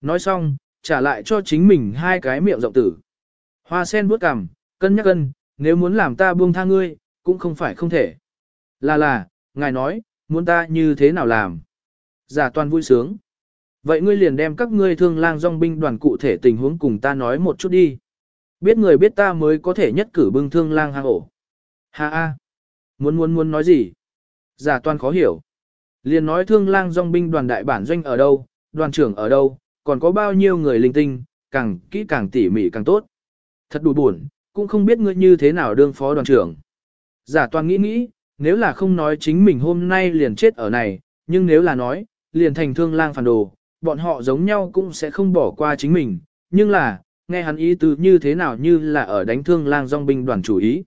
Nói xong, trả lại cho chính mình hai cái miệng rộng tử. Hoa sen bước cằm, cân nhắc cân, nếu muốn làm ta buông tha ngươi, cũng không phải không thể. Là là, ngài nói, muốn ta như thế nào làm? Giả toàn vui sướng. Vậy ngươi liền đem các ngươi thương lang dòng binh đoàn cụ thể tình huống cùng ta nói một chút đi. Biết người biết ta mới có thể nhất cử bưng thương lang hang ổ. Ha ha. Muốn muốn muốn nói gì? Giả toàn khó hiểu. Liền nói thương lang dòng binh đoàn đại bản doanh ở đâu, đoàn trưởng ở đâu, còn có bao nhiêu người linh tinh, càng kỹ càng tỉ mỉ càng tốt. Thật đủ buồn, cũng không biết ngươi như thế nào đương phó đoàn trưởng. Giả toàn nghĩ nghĩ, nếu là không nói chính mình hôm nay liền chết ở này, nhưng nếu là nói, liền thành thương lang phản đồ, bọn họ giống nhau cũng sẽ không bỏ qua chính mình, nhưng là, nghe hắn ý tứ như thế nào như là ở đánh thương lang dòng binh đoàn chủ ý.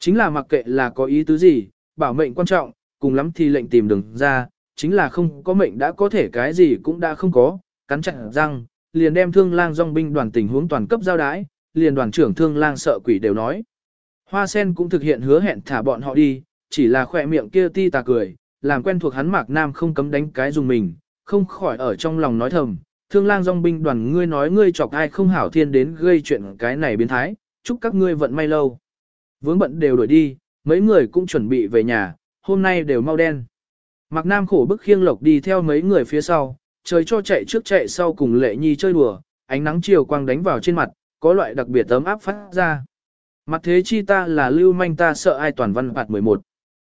Chính là mặc kệ là có ý tứ gì, bảo mệnh quan trọng, cùng lắm thì lệnh tìm đường ra, chính là không có mệnh đã có thể cái gì cũng đã không có, cắn chặt răng, liền đem thương lang dòng binh đoàn tình huống toàn cấp giao đái, liền đoàn trưởng thương lang sợ quỷ đều nói. Hoa sen cũng thực hiện hứa hẹn thả bọn họ đi, chỉ là khỏe miệng kia ti tà cười, làm quen thuộc hắn mạc nam không cấm đánh cái dùng mình, không khỏi ở trong lòng nói thầm, thương lang dòng binh đoàn ngươi nói ngươi chọc ai không hảo thiên đến gây chuyện cái này biến thái, chúc các ngươi vận may lâu. Vướng bận đều đuổi đi, mấy người cũng chuẩn bị về nhà, hôm nay đều mau đen. Mạc Nam khổ bức khiêng lộc đi theo mấy người phía sau, trời cho chạy trước chạy sau cùng lệ nhi chơi đùa, ánh nắng chiều quang đánh vào trên mặt, có loại đặc biệt ấm áp phát ra. Mặt thế chi ta là lưu manh ta sợ ai toàn văn phạt 11.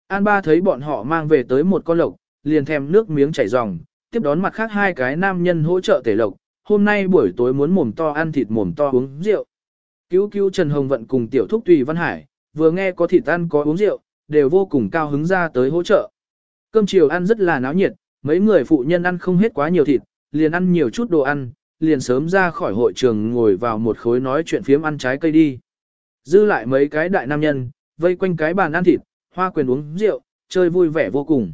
An ba thấy bọn họ mang về tới một con lộc, liền thèm nước miếng chảy ròng, tiếp đón mặt khác hai cái nam nhân hỗ trợ tể lộc, hôm nay buổi tối muốn mồm to ăn thịt mồm to uống rượu. Cứu cứu Trần Hồng Vận cùng tiểu thúc Tùy Văn Hải, vừa nghe có thịt ăn có uống rượu, đều vô cùng cao hứng ra tới hỗ trợ. Cơm chiều ăn rất là náo nhiệt, mấy người phụ nhân ăn không hết quá nhiều thịt, liền ăn nhiều chút đồ ăn, liền sớm ra khỏi hội trường ngồi vào một khối nói chuyện phiếm ăn trái cây đi. Dư lại mấy cái đại nam nhân, vây quanh cái bàn ăn thịt, hoa quyền uống rượu, chơi vui vẻ vô cùng.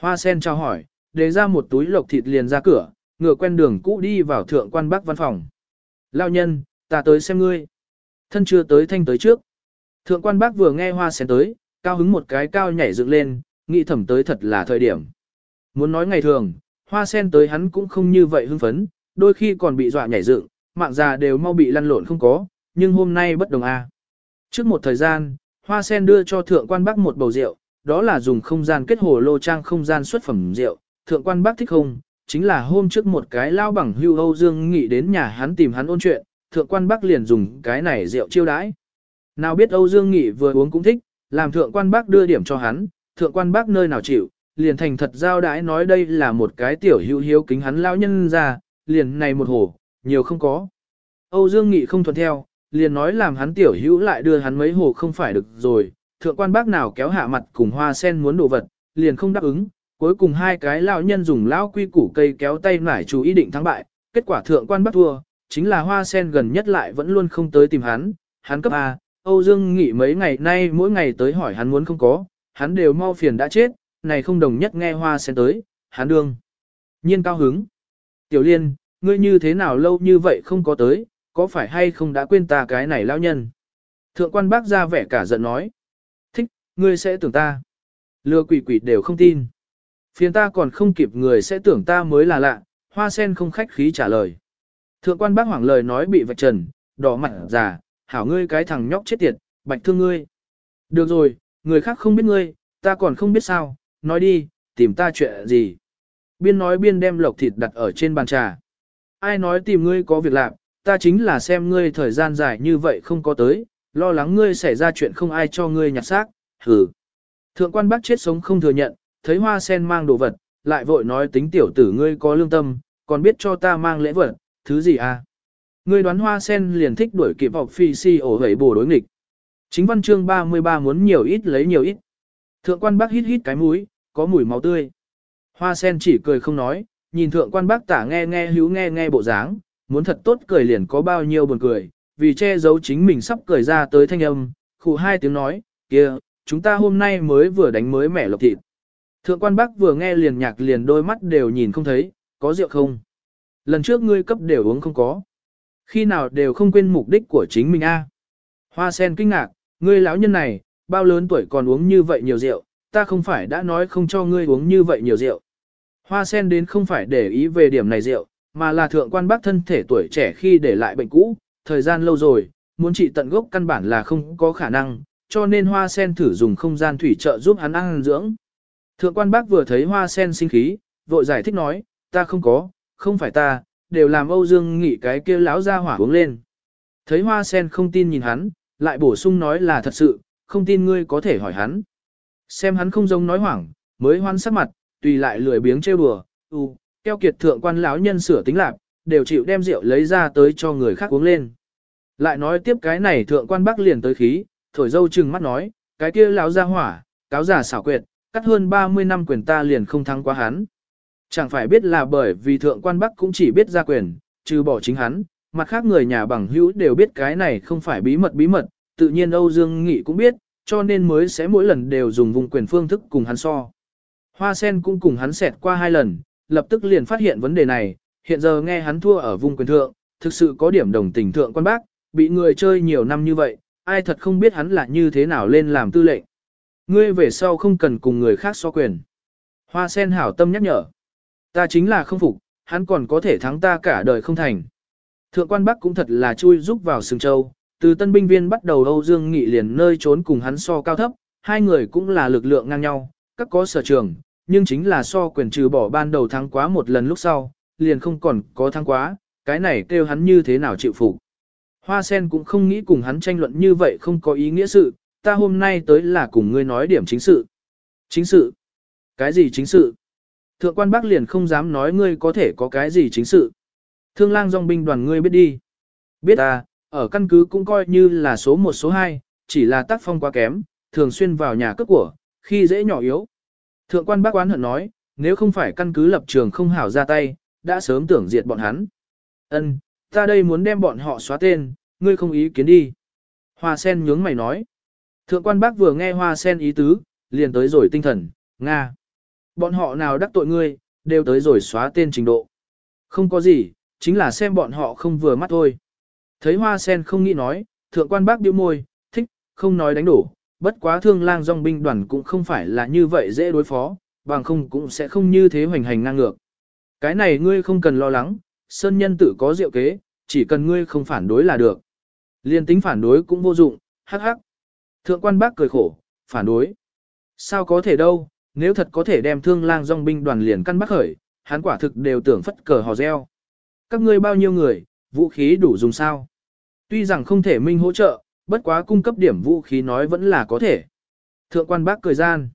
Hoa sen chào hỏi, đề ra một túi lộc thịt liền ra cửa, ngựa quen đường cũ đi vào thượng quan bắc văn phòng. Lao nhân, ta tới xem ngươi. Thân chưa tới thanh tới trước. Thượng quan bác vừa nghe hoa sen tới, cao hứng một cái cao nhảy dựng lên, nghĩ thẩm tới thật là thời điểm. Muốn nói ngày thường, hoa sen tới hắn cũng không như vậy hưng phấn, đôi khi còn bị dọa nhảy dựng, mạng già đều mau bị lăn lộn không có, nhưng hôm nay bất đồng a. Trước một thời gian, hoa sen đưa cho thượng quan bác một bầu rượu, đó là dùng không gian kết hồ lô trang không gian xuất phẩm rượu, thượng quan bác thích không, chính là hôm trước một cái lao bằng hưu Âu Dương nghị đến nhà hắn tìm hắn ôn chuyện, thượng quan bác liền dùng cái này rượu chiêu đãi. Nào biết Âu Dương Nghị vừa uống cũng thích, làm thượng quan bác đưa điểm cho hắn, thượng quan bác nơi nào chịu, liền thành thật giao đãi nói đây là một cái tiểu hữu hiếu kính hắn lão nhân ra, liền này một hồ, nhiều không có. Âu Dương Nghị không thuận theo, liền nói làm hắn tiểu hữu lại đưa hắn mấy hồ không phải được rồi, thượng quan bác nào kéo hạ mặt cùng hoa sen muốn đồ vật, liền không đáp ứng, cuối cùng hai cái lão nhân dùng lão quy củ cây kéo tay nải chú ý định thắng bại, kết quả thượng quan bác thua, chính là hoa sen gần nhất lại vẫn luôn không tới tìm hắn, hắn cấp A, Âu Dương nghỉ mấy ngày nay mỗi ngày tới hỏi hắn muốn không có, hắn đều mau phiền đã chết, này không đồng nhất nghe hoa sen tới, hắn đương. Nhiên cao hứng. Tiểu liên, ngươi như thế nào lâu như vậy không có tới, có phải hay không đã quên ta cái này lão nhân? Thượng quan bác ra vẻ cả giận nói. Thích, ngươi sẽ tưởng ta. Lừa quỷ quỷ đều không tin. Phiền ta còn không kịp người sẽ tưởng ta mới là lạ, hoa sen không khách khí trả lời. Thượng quan bác hoảng lời nói bị vạch trần, đỏ mặt già, hảo ngươi cái thằng nhóc chết tiệt, bạch thương ngươi. Được rồi, người khác không biết ngươi, ta còn không biết sao, nói đi, tìm ta chuyện gì. Biên nói biên đem lộc thịt đặt ở trên bàn trà. Ai nói tìm ngươi có việc làm, ta chính là xem ngươi thời gian dài như vậy không có tới, lo lắng ngươi xảy ra chuyện không ai cho ngươi nhặt xác, hừ. Thượng quan bác chết sống không thừa nhận, thấy hoa sen mang đồ vật, lại vội nói tính tiểu tử ngươi có lương tâm, còn biết cho ta mang lễ vật, thứ gì à? Ngươi đoán hoa sen liền thích đuổi kịp học phi si ổ hẩy bổ đối nghịch. Chính văn chương 33 muốn nhiều ít lấy nhiều ít. Thượng quan bác hít hít cái mũi, có mùi máu tươi. Hoa sen chỉ cười không nói, nhìn thượng quan bác tả nghe nghe hữu nghe nghe bộ dáng, muốn thật tốt cười liền có bao nhiêu buồn cười, vì che giấu chính mình sắp cười ra tới thanh âm, khụ hai tiếng nói, kia, chúng ta hôm nay mới vừa đánh mới mẻ lộc thịt. Thượng quan bác vừa nghe liền nhạc liền đôi mắt đều nhìn không thấy, có rượu không? Lần trước ngươi cấp đều uống không có. Khi nào đều không quên mục đích của chính mình a. Hoa sen kinh ngạc, ngươi lão nhân này, bao lớn tuổi còn uống như vậy nhiều rượu, ta không phải đã nói không cho ngươi uống như vậy nhiều rượu. Hoa sen đến không phải để ý về điểm này rượu, mà là thượng quan bác thân thể tuổi trẻ khi để lại bệnh cũ, thời gian lâu rồi, muốn trị tận gốc căn bản là không có khả năng, cho nên hoa sen thử dùng không gian thủy trợ giúp hắn ăn dưỡng. Thượng quan bác vừa thấy hoa sen sinh khí, vội giải thích nói, ta không có, không phải ta, đều làm Âu Dương Nghị cái kia láo ra hỏa uống lên. Thấy hoa sen không tin nhìn hắn, lại bổ sung nói là thật sự, không tin ngươi có thể hỏi hắn. Xem hắn không giống nói hoảng, mới hoan sắc mặt, tùy lại lười biếng trêu đùa, u, keo kiệt thượng quan lão nhân sửa tính lạc, đều chịu đem rượu lấy ra tới cho người khác uống lên. Lại nói tiếp cái này thượng quan bắc liền tới khí, thổi dâu trừng mắt nói, cái kia lão ra hỏa, cáo giả xảo quyệt, cắt hơn 30 năm quyền ta liền không thắng qua hắn. Chẳng phải biết là bởi vì thượng quan bắc cũng chỉ biết ra quyền, trừ bỏ chính hắn, mặt khác người nhà bằng hữu đều biết cái này không phải bí mật bí mật, tự nhiên Âu Dương Nghị cũng biết, cho nên mới sẽ mỗi lần đều dùng vùng quyền phương thức cùng hắn so. Hoa sen cũng cùng hắn xẹt qua hai lần, lập tức liền phát hiện vấn đề này, hiện giờ nghe hắn thua ở vùng quyền thượng, thực sự có điểm đồng tình thượng quan bác, bị người chơi nhiều năm như vậy, ai thật không biết hắn là như thế nào lên làm tư lệnh. Ngươi về sau không cần cùng người khác so quyền. Hoa sen hảo tâm nhắc nhở. Ta chính là không phục, hắn còn có thể thắng ta cả đời không thành. Thượng quan Bắc cũng thật là chui giúp vào sừng châu, từ tân binh viên bắt đầu Âu Dương Nghị liền nơi trốn cùng hắn so cao thấp, hai người cũng là lực lượng ngang nhau, các có sở trường, nhưng chính là so quyền trừ bỏ ban đầu thắng quá một lần lúc sau, liền không còn có thắng quá, cái này kêu hắn như thế nào chịu phục. Hoa sen cũng không nghĩ cùng hắn tranh luận như vậy không có ý nghĩa sự, ta hôm nay tới là cùng ngươi nói điểm chính sự. Chính sự? Cái gì chính sự? Thượng quan Bắc liền không dám nói ngươi có thể có cái gì chính sự. Thương lang dòng binh đoàn ngươi biết đi. Biết à, ở căn cứ cũng coi như là số 1 số 2, chỉ là tác phong quá kém, thường xuyên vào nhà cướp của, khi dễ nhỏ yếu. Thượng quan bác oán hận nói, nếu không phải căn cứ lập trường không hảo ra tay, đã sớm tưởng diệt bọn hắn. Ân, ta đây muốn đem bọn họ xóa tên, ngươi không ý kiến đi. Hoa sen nhướng mày nói. Thượng quan bác vừa nghe hoa sen ý tứ, liền tới rồi tinh thần, Nga. Bọn họ nào đắc tội ngươi, đều tới rồi xóa tên trình độ. Không có gì, chính là xem bọn họ không vừa mắt thôi. Thấy hoa sen không nghĩ nói, thượng quan bác điêu môi, thích, không nói đánh đổ, bất quá thương lang dòng binh đoàn cũng không phải là như vậy dễ đối phó, bằng không cũng sẽ không như thế hoành hành ngang ngược. Cái này ngươi không cần lo lắng, sơn nhân tử có diệu kế, chỉ cần ngươi không phản đối là được. Liên tính phản đối cũng vô dụng, hắc hắc. Thượng quan bác cười khổ, phản đối. Sao có thể đâu, nếu thật có thể đem thương lang dòng binh đoàn liền căn bắc khởi, hắn quả thực đều tưởng phất cờ hò reo. Các ngươi bao nhiêu người, vũ khí đủ dùng sao? Tuy rằng không thể minh hỗ trợ, bất quá cung cấp điểm vũ khí nói vẫn là có thể. Thượng quan bác cười gian.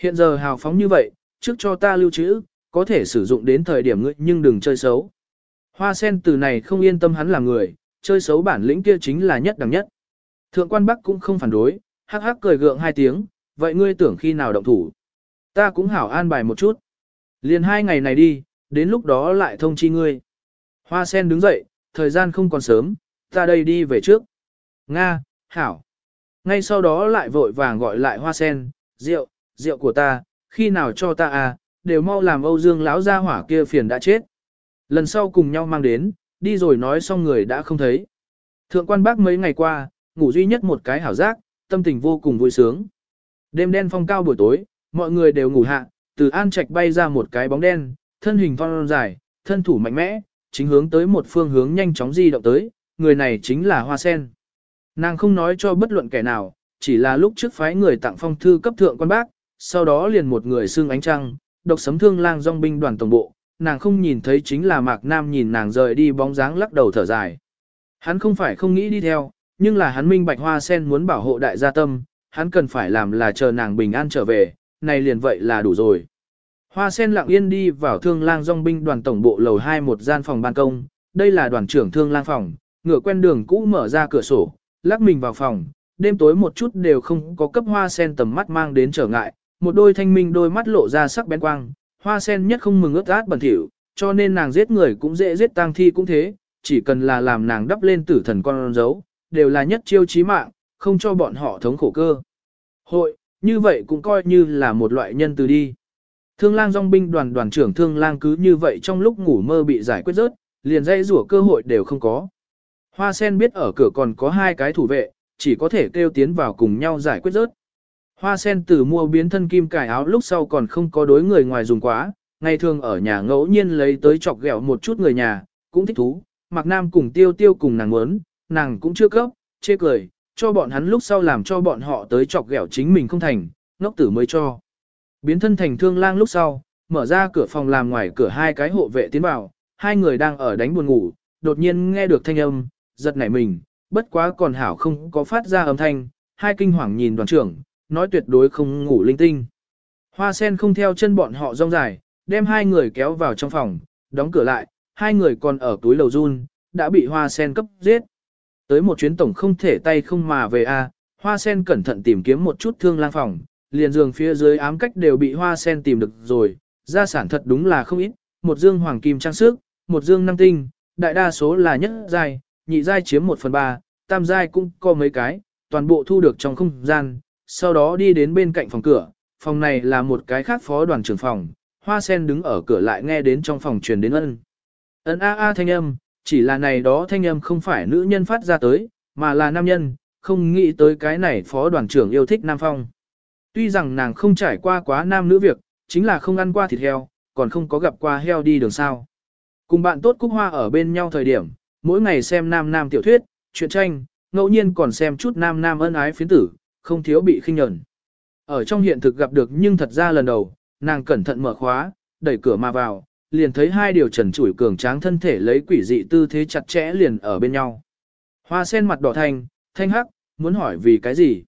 Hiện giờ hào phóng như vậy, trước cho ta lưu trữ, có thể sử dụng đến thời điểm ngươi nhưng đừng chơi xấu. Hoa sen từ này không yên tâm hắn là người, chơi xấu bản lĩnh kia chính là nhất đẳng nhất. Thượng quan Bắc cũng không phản đối, hắc hắc cười gượng hai tiếng, vậy ngươi tưởng khi nào động thủ? Ta cũng hảo an bài một chút. Liền hai ngày này đi, đến lúc đó lại thông chi ngươi. Hoa sen đứng dậy, thời gian không còn sớm, ta đây đi về trước. Nga, hảo. Ngay sau đó lại vội vàng gọi lại hoa sen, rượu, rượu của ta, khi nào cho ta à, đều mau làm Âu Dương lão gia hỏa kia phiền đã chết. Lần sau cùng nhau mang đến, đi rồi nói xong người đã không thấy. Thượng quan bác mấy ngày qua, ngủ duy nhất một cái hảo giác, tâm tình vô cùng vui sướng. Đêm đen phong cao buổi tối, mọi người đều ngủ hạ, từ an trạch bay ra một cái bóng đen, thân hình phong dài, thân thủ mạnh mẽ, chính hướng tới một phương hướng nhanh chóng di động tới, người này chính là Hoa Sen. Nàng không nói cho bất luận kẻ nào, chỉ là lúc trước phái người tặng phong thư cấp thượng quan bác, sau đó liền một người xương ánh trăng, độc sấm thương lang dòng binh đoàn tổng bộ, nàng không nhìn thấy chính là Mạc Nam nhìn nàng rời đi bóng dáng lắc đầu thở dài. Hắn không phải không nghĩ đi theo, nhưng là hắn minh bạch hoa sen muốn bảo hộ đại gia tâm, hắn cần phải làm là chờ nàng bình an trở về, này liền vậy là đủ rồi. Hoa sen lặng yên đi vào thương lang dòng binh đoàn tổng bộ lầu 2 một gian phòng ban công, đây là đoàn trưởng thương lang phòng, ngựa quen đường cũ mở ra cửa sổ, lắc mình vào phòng, đêm tối một chút đều không có cấp hoa sen tầm mắt mang đến trở ngại, một đôi thanh minh đôi mắt lộ ra sắc bén quang, hoa sen nhất không mừng ướt át bẩn thỉu, cho nên nàng giết người cũng dễ giết tang thi cũng thế, chỉ cần là làm nàng đắp lên tử thần con dấu, đều là nhất chiêu chí mạng, không cho bọn họ thống khổ cơ. Hội, như vậy cũng coi như là một loại nhân từ đi. Thương lang dòng binh đoàn đoàn trưởng thương lang cứ như vậy trong lúc ngủ mơ bị giải quyết rớt, liền dây rủa cơ hội đều không có. Hoa sen biết ở cửa còn có hai cái thủ vệ, chỉ có thể kêu tiến vào cùng nhau giải quyết rớt. Hoa sen từ mua biến thân kim cải áo lúc sau còn không có đối người ngoài dùng quá, ngày thường ở nhà ngẫu nhiên lấy tới chọc ghẹo một chút người nhà, cũng thích thú, Mạc Nam cùng tiêu tiêu cùng nàng muốn, nàng cũng chưa cấp, chê cười, cho bọn hắn lúc sau làm cho bọn họ tới chọc ghẹo chính mình không thành, ngốc tử mới cho. Biến thân thành thương lang lúc sau, mở ra cửa phòng làm ngoài cửa hai cái hộ vệ tiến vào, hai người đang ở đánh buồn ngủ, đột nhiên nghe được thanh âm, giật nảy mình, bất quá còn hảo không có phát ra âm thanh, hai kinh hoàng nhìn đoàn trưởng, nói tuyệt đối không ngủ linh tinh. Hoa sen không theo chân bọn họ rong dài, đem hai người kéo vào trong phòng, đóng cửa lại, hai người còn ở túi lầu run, đã bị hoa sen cấp giết. Tới một chuyến tổng không thể tay không mà về a. hoa sen cẩn thận tìm kiếm một chút thương lang phòng, liền giường phía dưới ám cách đều bị hoa sen tìm được rồi, gia sản thật đúng là không ít, một dương hoàng kim trang sức, một dương năng tinh, đại đa số là nhất giai, nhị giai chiếm một phần ba, tam giai cũng có mấy cái, toàn bộ thu được trong không gian, sau đó đi đến bên cạnh phòng cửa, phòng này là một cái khác phó đoàn trưởng phòng, hoa sen đứng ở cửa lại nghe đến trong phòng truyền đến ân. Ân a a thanh âm, chỉ là này đó thanh âm không phải nữ nhân phát ra tới, mà là nam nhân, không nghĩ tới cái này phó đoàn trưởng yêu thích nam phong. Tuy rằng nàng không trải qua quá nam nữ việc, chính là không ăn qua thịt heo, còn không có gặp qua heo đi đường sao. Cùng bạn tốt Cúc Hoa ở bên nhau thời điểm, mỗi ngày xem nam nam tiểu thuyết, truyện tranh, ngẫu nhiên còn xem chút nam nam ân ái phiến tử, không thiếu bị khinh nhẫn. Ở trong hiện thực gặp được nhưng thật ra lần đầu, nàng cẩn thận mở khóa, đẩy cửa mà vào, liền thấy hai điều trần trụi cường tráng thân thể lấy quỷ dị tư thế chặt chẽ liền ở bên nhau. Hoa sen mặt đỏ thanh, thanh hắc, muốn hỏi vì cái gì?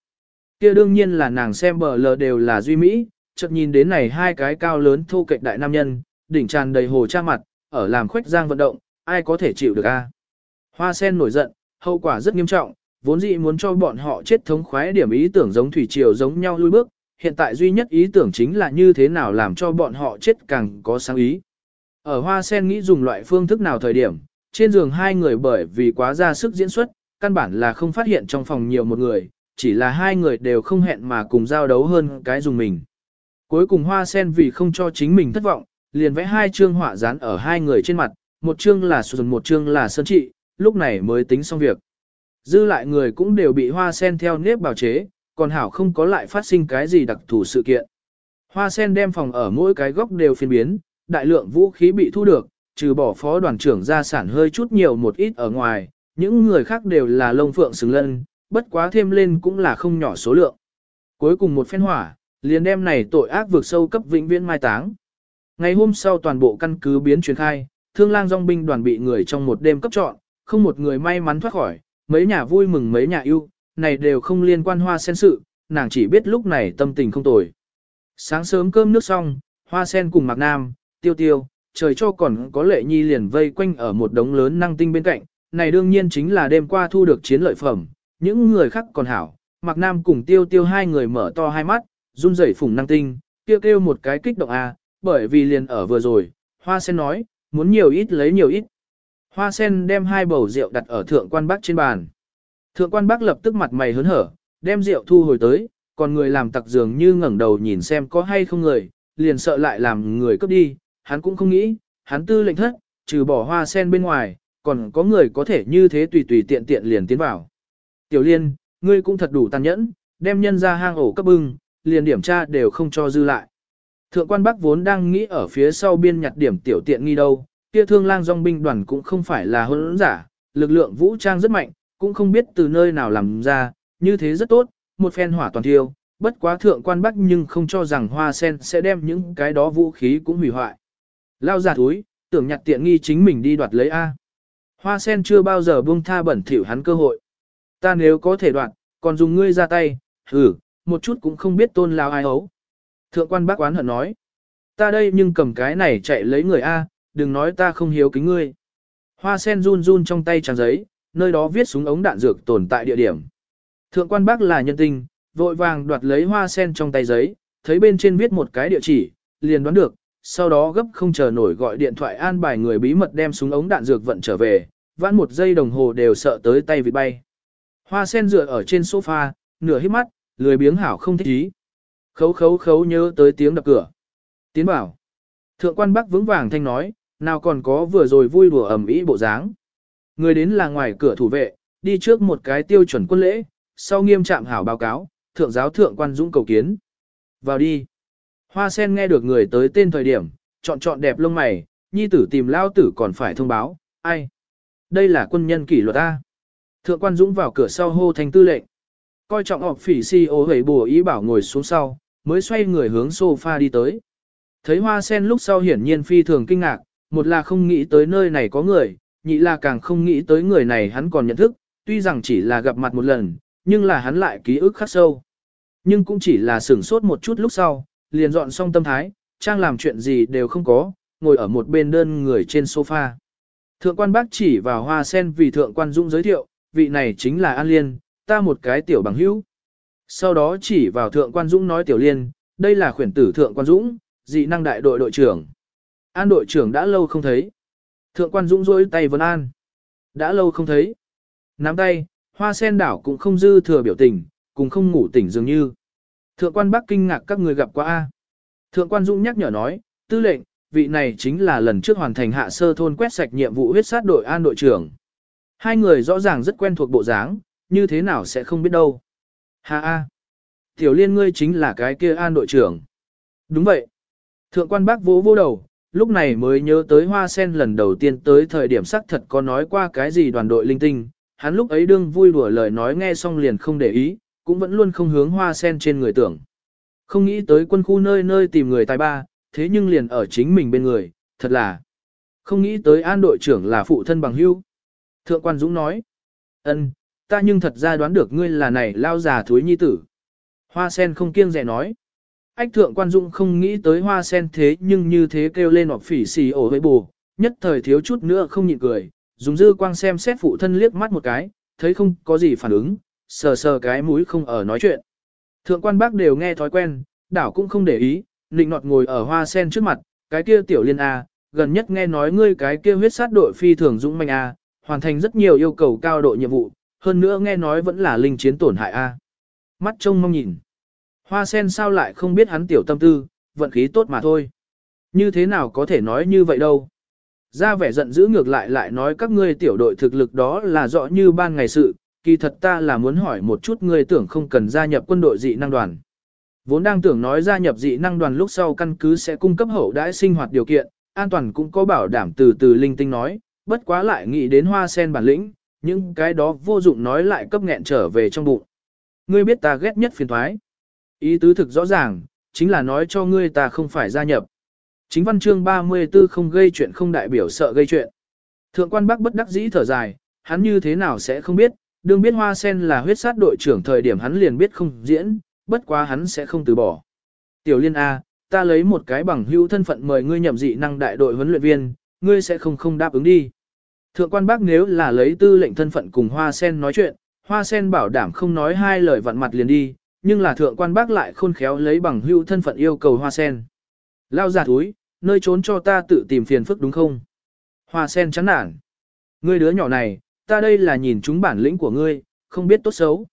Kia đương nhiên là nàng xem bờ lờ đều là duy mỹ, chợt nhìn đến này hai cái cao lớn thô kệch đại nam nhân, đỉnh tràn đầy hồ cha mặt, ở làm khuếch giang vận động, ai có thể chịu được a? Hoa sen nổi giận, hậu quả rất nghiêm trọng, vốn dĩ muốn cho bọn họ chết thống khoái điểm ý tưởng giống thủy triều giống nhau lui bước, hiện tại duy nhất ý tưởng chính là như thế nào làm cho bọn họ chết càng có sáng ý. Ở hoa sen nghĩ dùng loại phương thức nào thời điểm, trên giường hai người bởi vì quá ra sức diễn xuất, căn bản là không phát hiện trong phòng nhiều một người, chỉ là hai người đều không hẹn mà cùng giao đấu hơn cái dùng mình. Cuối cùng hoa sen vì không cho chính mình thất vọng, liền vẽ hai chương họa dán ở hai người trên mặt, một chương là sườn một chương là sơn trị, lúc này mới tính xong việc. Dư lại người cũng đều bị hoa sen theo nếp bào chế, còn hảo không có lại phát sinh cái gì đặc thù sự kiện. Hoa sen đem phòng ở mỗi cái góc đều phiên biến, đại lượng vũ khí bị thu được, trừ bỏ phó đoàn trưởng gia sản hơi chút nhiều một ít ở ngoài, những người khác đều là lông phượng xứng lân, bất quá thêm lên cũng là không nhỏ số lượng. Cuối cùng một phen hỏa, liền đem này tội ác vượt sâu cấp vĩnh viễn mai táng. Ngày hôm sau toàn bộ căn cứ biến truyền khai, thương lang dòng binh đoàn bị người trong một đêm cấp chọn, không một người may mắn thoát khỏi, mấy nhà vui mừng mấy nhà yêu, này đều không liên quan hoa sen sự, nàng chỉ biết lúc này tâm tình không tồi. Sáng sớm cơm nước xong, hoa sen cùng Mạc Nam, tiêu tiêu, trời cho còn có lệ nhi liền vây quanh ở một đống lớn năng tinh bên cạnh, này đương nhiên chính là đêm qua thu được chiến lợi phẩm, những người khác còn hảo, Mạc Nam cùng tiêu tiêu hai người mở to hai mắt, run rẩy phùng năng tinh, kêu kêu một cái kích động à, bởi vì liền ở vừa rồi, Hoa Sen nói, muốn nhiều ít lấy nhiều ít. Hoa Sen đem hai bầu rượu đặt ở thượng quan bác trên bàn. Thượng quan bác lập tức mặt mày hớn hở, đem rượu thu hồi tới, còn người làm tặc dường như ngẩng đầu nhìn xem có hay không người, liền sợ lại làm người cướp đi, hắn cũng không nghĩ, hắn tư lệnh thất, trừ bỏ hoa sen bên ngoài, còn có người có thể như thế tùy tùy tiện tiện liền tiến vào. Tiểu liên, ngươi cũng thật đủ tàn nhẫn, đem nhân ra hang ổ cấp bưng, liền điểm tra đều không cho dư lại. Thượng quan Bắc vốn đang nghĩ ở phía sau biên nhặt điểm tiểu tiện nghi đâu, kia thương lang dòng binh đoàn cũng không phải là hỗn giả, lực lượng vũ trang rất mạnh, cũng không biết từ nơi nào làm ra, như thế rất tốt, một phen hỏa toàn thiêu, bất quá thượng quan Bắc nhưng không cho rằng hoa sen sẽ đem những cái đó vũ khí cũng hủy hoại. Lao giả túi, tưởng nhặt tiện nghi chính mình đi đoạt lấy A. Hoa sen chưa bao giờ buông tha bẩn thỉu hắn cơ hội. Ta nếu có thể đoạt, còn dùng ngươi ra tay, hử, một chút cũng không biết tôn lao ai ấu. Thượng quan bác oán hận nói. Ta đây nhưng cầm cái này chạy lấy người A, đừng nói ta không hiếu kính ngươi. Hoa sen run run trong tay trang giấy, nơi đó viết súng ống đạn dược tồn tại địa điểm. Thượng quan bác là nhân tình, vội vàng đoạt lấy hoa sen trong tay giấy, thấy bên trên viết một cái địa chỉ, liền đoán được, sau đó gấp không chờ nổi gọi điện thoại an bài người bí mật đem súng ống đạn dược vận trở về, vãn một giây đồng hồ đều sợ tới tay vịt bay. Hoa sen dựa ở trên sofa, nửa hít mắt, lười biếng hảo không thích ý. Khấu khấu khấu nhớ tới tiếng đập cửa. Tiến bảo. Thượng quan bắc vững vàng thanh nói, nào còn có vừa rồi vui đùa ẩm ý bộ dáng. Người đến là ngoài cửa thủ vệ, đi trước một cái tiêu chuẩn quân lễ, sau nghiêm trạm hảo báo cáo, thượng giáo thượng quan dũng cầu kiến. Vào đi. Hoa sen nghe được người tới tên thời điểm, chọn chọn đẹp lông mày, nhi tử tìm lao tử còn phải thông báo, ai. Đây là quân nhân kỷ luật A. Thượng quan dũng vào cửa sau hô thành tư lệnh. Coi trọng họp phỉ si ô hầy bùa ý bảo ngồi xuống sau, mới xoay người hướng sofa đi tới. Thấy hoa sen lúc sau hiển nhiên phi thường kinh ngạc, một là không nghĩ tới nơi này có người, nhị là càng không nghĩ tới người này hắn còn nhận thức, tuy rằng chỉ là gặp mặt một lần, nhưng là hắn lại ký ức khắc sâu. Nhưng cũng chỉ là sửng sốt một chút lúc sau, liền dọn xong tâm thái, trang làm chuyện gì đều không có, ngồi ở một bên đơn người trên sofa. Thượng quan bác chỉ vào hoa sen vì thượng quan dũng giới thiệu, vị này chính là An Liên, ta một cái tiểu bằng hữu. Sau đó chỉ vào thượng quan dũng nói tiểu liên, đây là khuyển tử thượng quan dũng, dị năng đại đội đội trưởng. An đội trưởng đã lâu không thấy. Thượng quan dũng rôi tay vấn an. Đã lâu không thấy. Nắm tay, hoa sen đảo cũng không dư thừa biểu tình, cũng không ngủ tỉnh dường như. Thượng quan Bắc kinh ngạc các người gặp qua A. Thượng quan Dũng nhắc nhở nói, tư lệnh, vị này chính là lần trước hoàn thành hạ sơ thôn quét sạch nhiệm vụ huyết sát đội an đội trưởng. Hai người rõ ràng rất quen thuộc bộ dáng, như thế nào sẽ không biết đâu. Hà A. Tiểu liên ngươi chính là cái kia an đội trưởng. Đúng vậy. Thượng quan bác vỗ vô đầu, lúc này mới nhớ tới hoa sen lần đầu tiên tới thời điểm xác thật có nói qua cái gì đoàn đội linh tinh. Hắn lúc ấy đương vui đùa lời nói nghe xong liền không để ý, cũng vẫn luôn không hướng hoa sen trên người tưởng. Không nghĩ tới quân khu nơi nơi tìm người tài ba, thế nhưng liền ở chính mình bên người, thật là không nghĩ tới an đội trưởng là phụ thân bằng hưu. Thượng quan Dũng nói, ân, ta nhưng thật ra đoán được ngươi là này lao già thúi nhi tử. Hoa sen không kiêng rẻ nói. Ách thượng quan Dũng không nghĩ tới hoa sen thế nhưng như thế kêu lên hoặc phỉ xì ổ với bù, nhất thời thiếu chút nữa không nhịn cười, dùng dư quang xem xét phụ thân liếc mắt một cái, thấy không có gì phản ứng, sờ sờ cái mũi không ở nói chuyện. Thượng quan bác đều nghe thói quen, đảo cũng không để ý, nịnh nọt ngồi ở hoa sen trước mặt, cái kia tiểu liên A, gần nhất nghe nói ngươi cái kia huyết sát đội phi thường dũng manh A, hoàn thành rất nhiều yêu cầu cao độ nhiệm vụ, hơn nữa nghe nói vẫn là linh chiến tổn hại A. Mắt trông mong nhìn. Hoa sen sao lại không biết hắn tiểu tâm tư, vận khí tốt mà thôi. Như thế nào có thể nói như vậy đâu. Ra vẻ giận dữ ngược lại lại nói các ngươi tiểu đội thực lực đó là rõ như ban ngày sự, kỳ thật ta là muốn hỏi một chút ngươi tưởng không cần gia nhập quân đội dị năng đoàn. Vốn đang tưởng nói gia nhập dị năng đoàn lúc sau căn cứ sẽ cung cấp hậu đãi sinh hoạt điều kiện, an toàn cũng có bảo đảm từ từ linh tinh nói, bất quá lại nghĩ đến hoa sen bản lĩnh, những cái đó vô dụng nói lại cấp nghẹn trở về trong bụng. Ngươi biết ta ghét nhất phiền thoái. Ý tứ thực rõ ràng, chính là nói cho ngươi ta không phải gia nhập. Chính văn chương 34 không gây chuyện không đại biểu sợ gây chuyện. Thượng quan bác bất đắc dĩ thở dài, hắn như thế nào sẽ không biết, đương biết hoa sen là huyết sát đội trưởng thời điểm hắn liền biết không diễn, bất quá hắn sẽ không từ bỏ. Tiểu liên A, ta lấy một cái bằng hữu thân phận mời ngươi nhậm dị năng đại đội huấn luyện viên, ngươi sẽ không không đáp ứng đi. Thượng quan bác nếu là lấy tư lệnh thân phận cùng Hoa Sen nói chuyện, Hoa Sen bảo đảm không nói hai lời vặn mặt liền đi, nhưng là thượng quan bác lại khôn khéo lấy bằng hữu thân phận yêu cầu Hoa Sen. Lao giả túi, nơi trốn cho ta tự tìm phiền phức đúng không? Hoa Sen chán nản. Ngươi đứa nhỏ này, ta đây là nhìn chúng bản lĩnh của ngươi, không biết tốt xấu.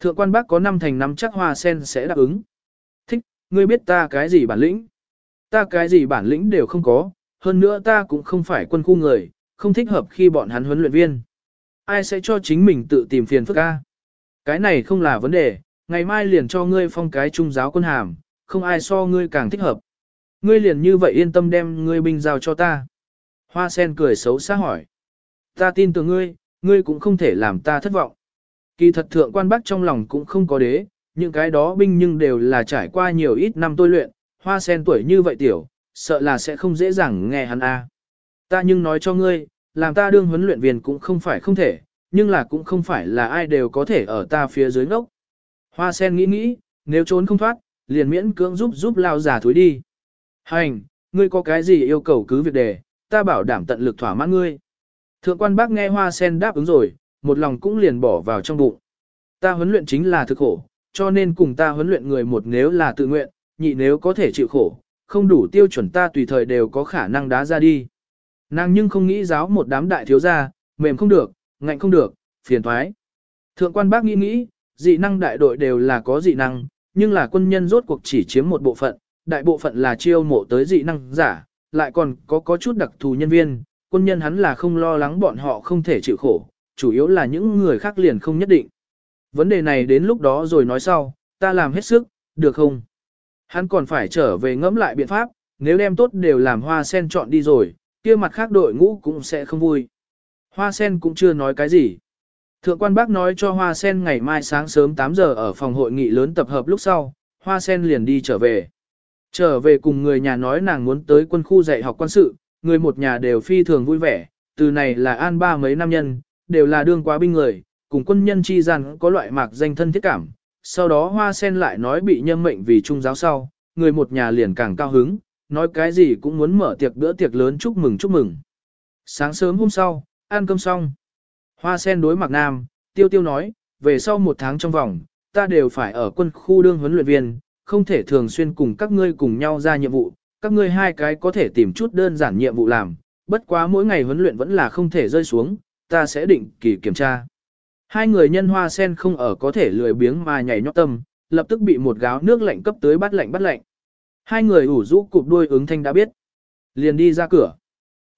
Thượng quan bác có năm thành năm chắc Hoa Sen sẽ đáp ứng. Thích, ngươi biết ta cái gì bản lĩnh? Ta cái gì bản lĩnh đều không có, hơn nữa ta cũng không phải quân khu người, không thích hợp khi bọn hắn huấn luyện viên. Ai sẽ cho chính mình tự tìm phiền phức ca? Cái này không là vấn đề, ngày mai liền cho ngươi phong cái trung giáo quân hàm, không ai so ngươi càng thích hợp. Ngươi liền như vậy yên tâm đem ngươi binh giao cho ta. Hoa sen cười xấu xa hỏi. Ta tin tưởng ngươi, ngươi cũng không thể làm ta thất vọng. Kỳ thật thượng quan bác trong lòng cũng không có đế, những cái đó binh nhưng đều là trải qua nhiều ít năm tôi luyện, hoa sen tuổi như vậy tiểu, sợ là sẽ không dễ dàng nghe hắn a. Ta nhưng nói cho ngươi, làm ta đương huấn luyện viên cũng không phải không thể, nhưng là cũng không phải là ai đều có thể ở ta phía dưới ngốc. Hoa sen nghĩ nghĩ, nếu trốn không thoát, liền miễn cưỡng giúp giúp lao giả thối đi. Hành, ngươi có cái gì yêu cầu cứ việc đề, ta bảo đảm tận lực thỏa mãn ngươi. Thượng quan bác nghe hoa sen đáp ứng rồi, một lòng cũng liền bỏ vào trong bụng. Ta huấn luyện chính là thực khổ, cho nên cùng ta huấn luyện người một nếu là tự nguyện, nhị nếu có thể chịu khổ, không đủ tiêu chuẩn ta tùy thời đều có khả năng đá ra đi. Nàng nhưng không nghĩ giáo một đám đại thiếu gia, mềm không được, ngạnh không được, phiền thoái. Thượng quan bác nghĩ nghĩ, dị năng đại đội đều là có dị năng, nhưng là quân nhân rốt cuộc chỉ chiếm một bộ phận, đại bộ phận là chiêu mộ tới dị năng giả, lại còn có có chút đặc thù nhân viên, quân nhân hắn là không lo lắng bọn họ không thể chịu khổ, chủ yếu là những người khác liền không nhất định. Vấn đề này đến lúc đó rồi nói sau, ta làm hết sức, được không? Hắn còn phải trở về ngẫm lại biện pháp, nếu đem tốt đều làm hoa sen chọn đi rồi, kia mặt khác đội ngũ cũng sẽ không vui. Hoa sen cũng chưa nói cái gì. Thượng quan bác nói cho Hoa sen ngày mai sáng sớm 8 giờ ở phòng hội nghị lớn tập hợp lúc sau, Hoa sen liền đi trở về. Trở về cùng người nhà nói nàng muốn tới quân khu dạy học quan sự, người một nhà đều phi thường vui vẻ, từ này là an ba mấy năm nhân, đều là đương quá binh người, cùng quân nhân chi gian có loại mạc danh thân thiết cảm. Sau đó hoa sen lại nói bị nhâm mệnh vì trung giáo sau, người một nhà liền càng cao hứng, nói cái gì cũng muốn mở tiệc bữa tiệc lớn chúc mừng chúc mừng. Sáng sớm hôm sau, ăn cơm xong. Hoa sen đối mặt nam, tiêu tiêu nói, về sau một tháng trong vòng, ta đều phải ở quân khu đương huấn luyện viên, không thể thường xuyên cùng các ngươi cùng nhau ra nhiệm vụ, các ngươi hai cái có thể tìm chút đơn giản nhiệm vụ làm, bất quá mỗi ngày huấn luyện vẫn là không thể rơi xuống, ta sẽ định kỳ kiểm tra. Hai người nhân hoa sen không ở có thể lười biếng mà nhảy nhót tâm, lập tức bị một gáo nước lạnh cấp tới bắt lạnh bắt lạnh. Hai người ủ rũ cụp đuôi ứng thanh đã biết. Liền đi ra cửa.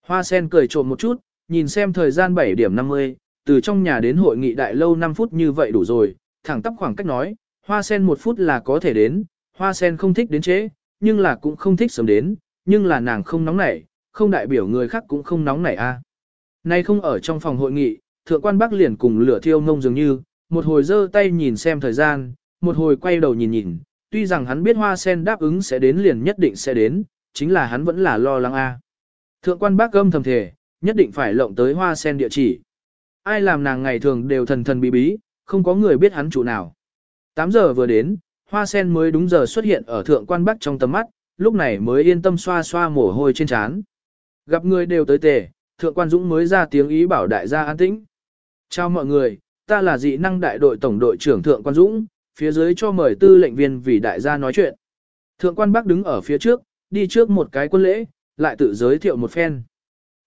Hoa sen cười trộm một chút, nhìn xem thời gian 7 điểm 50, từ trong nhà đến hội nghị đại lâu 5 phút như vậy đủ rồi, thẳng tắp khoảng cách nói, hoa sen một phút là có thể đến, hoa sen không thích đến chế nhưng là cũng không thích sớm đến, nhưng là nàng không nóng nảy, không đại biểu người khác cũng không nóng nảy a. Nay không ở trong phòng hội nghị, thượng quan bác liền cùng lửa thiêu ngông dường như, một hồi giơ tay nhìn xem thời gian, một hồi quay đầu nhìn nhìn, tuy rằng hắn biết hoa sen đáp ứng sẽ đến liền nhất định sẽ đến, chính là hắn vẫn là lo lắng a. Thượng quan bác gâm thầm thể, nhất định phải lộng tới hoa sen địa chỉ. Ai làm nàng ngày thường đều thần thần bí bí, không có người biết hắn chủ nào. 8 giờ vừa đến, hoa sen mới đúng giờ xuất hiện ở thượng quan bắc trong tầm mắt, lúc này mới yên tâm xoa xoa mồ hôi trên trán. Gặp người đều tới tề, thượng quan dũng mới ra tiếng ý bảo đại gia an tĩnh. Chào mọi người, ta là dị năng đại đội tổng đội trưởng thượng quan dũng, phía dưới cho mời tư lệnh viên vì đại gia nói chuyện. Thượng quan bắc đứng ở phía trước, đi trước một cái quân lễ, lại tự giới thiệu một phen.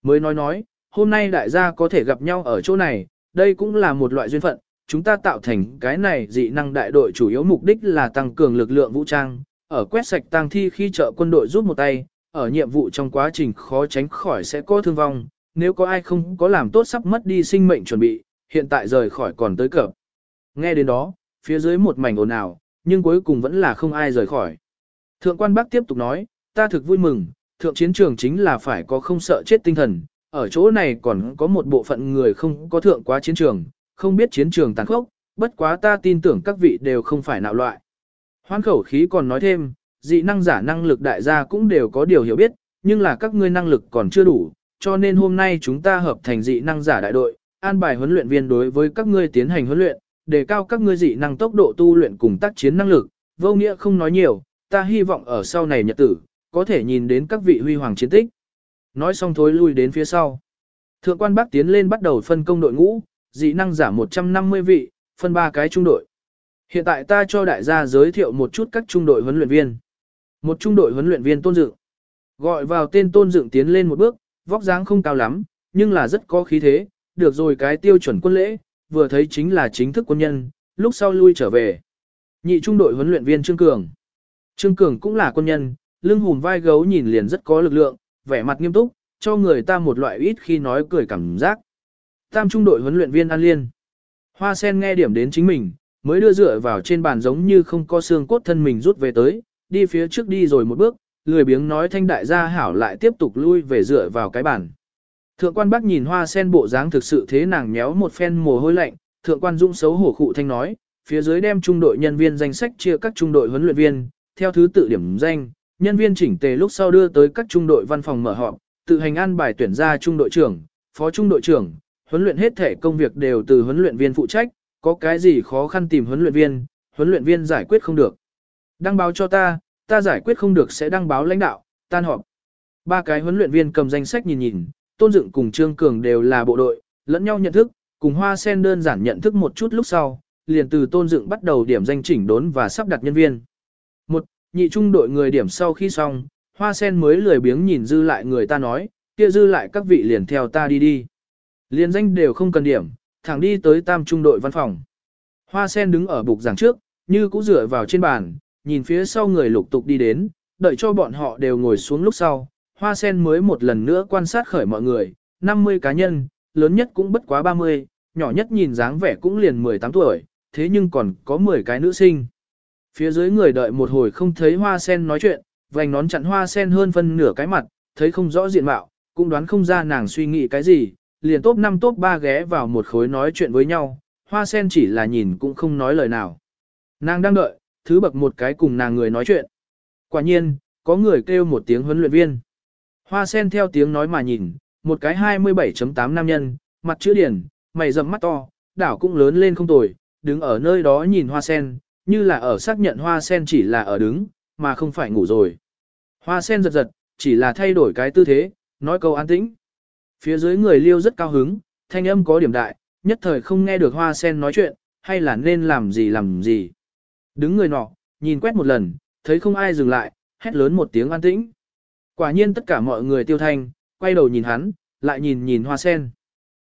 Mới nói nói, hôm nay đại gia có thể gặp nhau ở chỗ này, đây cũng là một loại duyên phận, chúng ta tạo thành cái này dị năng đại đội chủ yếu mục đích là tăng cường lực lượng vũ trang, ở quét sạch tang thi khi trợ quân đội giúp một tay, ở nhiệm vụ trong quá trình khó tránh khỏi sẽ có thương vong, nếu có ai không có làm tốt sắp mất đi sinh mệnh chuẩn bị, hiện tại rời khỏi còn tới cập. Nghe đến đó, phía dưới một mảnh ồn ào, nhưng cuối cùng vẫn là không ai rời khỏi. Thượng quan Bắc tiếp tục nói, ta thực vui mừng, thượng chiến trường chính là phải có không sợ chết tinh thần, ở chỗ này còn có một bộ phận người không có thượng quá chiến trường, không biết chiến trường tàn khốc, bất quá ta tin tưởng các vị đều không phải nạo loại. Hoan khẩu khí còn nói thêm, dị năng giả năng lực đại gia cũng đều có điều hiểu biết, nhưng là các ngươi năng lực còn chưa đủ, cho nên hôm nay chúng ta hợp thành dị năng giả đại đội, an bài huấn luyện viên đối với các ngươi tiến hành huấn luyện, đề cao các ngươi dị năng tốc độ tu luyện cùng tác chiến năng lực, vô nghĩa không nói nhiều, ta hy vọng ở sau này nhật tử, có thể nhìn đến các vị huy hoàng chiến tích. Nói xong thối lui đến phía sau. Thượng quan bác tiến lên bắt đầu phân công đội ngũ, dị năng giả 150 vị, phân ba cái trung đội. Hiện tại ta cho đại gia giới thiệu một chút các trung đội huấn luyện viên. Một trung đội huấn luyện viên Tôn Dựng. Gọi vào tên Tôn Dựng tiến lên một bước, vóc dáng không cao lắm, nhưng là rất có khí thế, được rồi cái tiêu chuẩn quân lễ, vừa thấy chính là chính thức quân nhân, lúc sau lui trở về. Nhị trung đội huấn luyện viên Trương Cường. Trương Cường cũng là quân nhân, lưng hùm vai gấu nhìn liền rất có lực lượng, vẻ mặt nghiêm túc, cho người ta một loại ít khi nói cười cảm giác. Tam trung đội huấn luyện viên An Liên. Hoa sen nghe điểm đến chính mình, mới đưa dựa vào trên bàn giống như không có xương cốt thân mình rút về tới, đi phía trước đi rồi một bước, lười biếng nói thanh đại gia hảo lại tiếp tục lui về dựa vào cái bàn. Thượng quan bác nhìn hoa sen bộ dáng thực sự thế nàng nhéo một phen mồ hôi lạnh, thượng quan dũng xấu hổ khụ thanh nói, phía dưới đem trung đội nhân viên danh sách chia các trung đội huấn luyện viên, theo thứ tự điểm danh, nhân viên chỉnh tề lúc sau đưa tới các trung đội văn phòng mở họp, tự hành an bài tuyển ra trung đội trưởng, phó trung đội trưởng, huấn luyện hết thể công việc đều từ huấn luyện viên phụ trách, có cái gì khó khăn tìm huấn luyện viên, huấn luyện viên giải quyết không được. Đăng báo cho ta, ta giải quyết không được sẽ đăng báo lãnh đạo, tan họp. Ba cái huấn luyện viên cầm danh sách nhìn nhìn, Tôn Dựng cùng Trương Cường đều là bộ đội, lẫn nhau nhận thức, cùng Hoa Sen đơn giản nhận thức một chút lúc sau, liền từ Tôn Dựng bắt đầu điểm danh chỉnh đốn và sắp đặt nhân viên. Một, nhị trung đội người điểm sau khi xong, Hoa Sen mới lười biếng nhìn dư lại người ta nói, kia dư lại các vị liền theo ta đi đi. Liên danh đều không cần điểm, thẳng đi tới tam trung đội văn phòng. Hoa sen đứng ở bục giảng trước, như cũ dựa vào trên bàn, nhìn phía sau người lục tục đi đến, đợi cho bọn họ đều ngồi xuống lúc sau. Hoa sen mới một lần nữa quan sát khởi mọi người, 50 cá nhân, lớn nhất cũng bất quá 30, nhỏ nhất nhìn dáng vẻ cũng liền 18 tuổi, thế nhưng còn có 10 cái nữ sinh. Phía dưới người đợi một hồi không thấy hoa sen nói chuyện, vành nón chặn hoa sen hơn phân nửa cái mặt, thấy không rõ diện mạo, cũng đoán không ra nàng suy nghĩ cái gì, liền top 5 top 3 ghé vào một khối nói chuyện với nhau, hoa sen chỉ là nhìn cũng không nói lời nào. Nàng đang đợi, thứ bậc một cái cùng nàng người nói chuyện. Quả nhiên, có người kêu một tiếng huấn luyện viên. Hoa sen theo tiếng nói mà nhìn, một cái 27.8 nam nhân, mặt chữ điển, mày rậm mắt to, đảo cũng lớn lên không tồi, đứng ở nơi đó nhìn hoa sen, như là ở xác nhận hoa sen chỉ là ở đứng, mà không phải ngủ rồi. Hoa sen giật giật, chỉ là thay đổi cái tư thế, nói câu an tĩnh. Phía dưới người liêu rất cao hứng, thanh âm có điểm đại, nhất thời không nghe được hoa sen nói chuyện, hay là nên làm gì làm gì. Đứng người nọ, nhìn quét một lần, thấy không ai dừng lại, hét lớn một tiếng an tĩnh. Quả nhiên tất cả mọi người tiêu thanh, quay đầu nhìn hắn, lại nhìn nhìn hoa sen.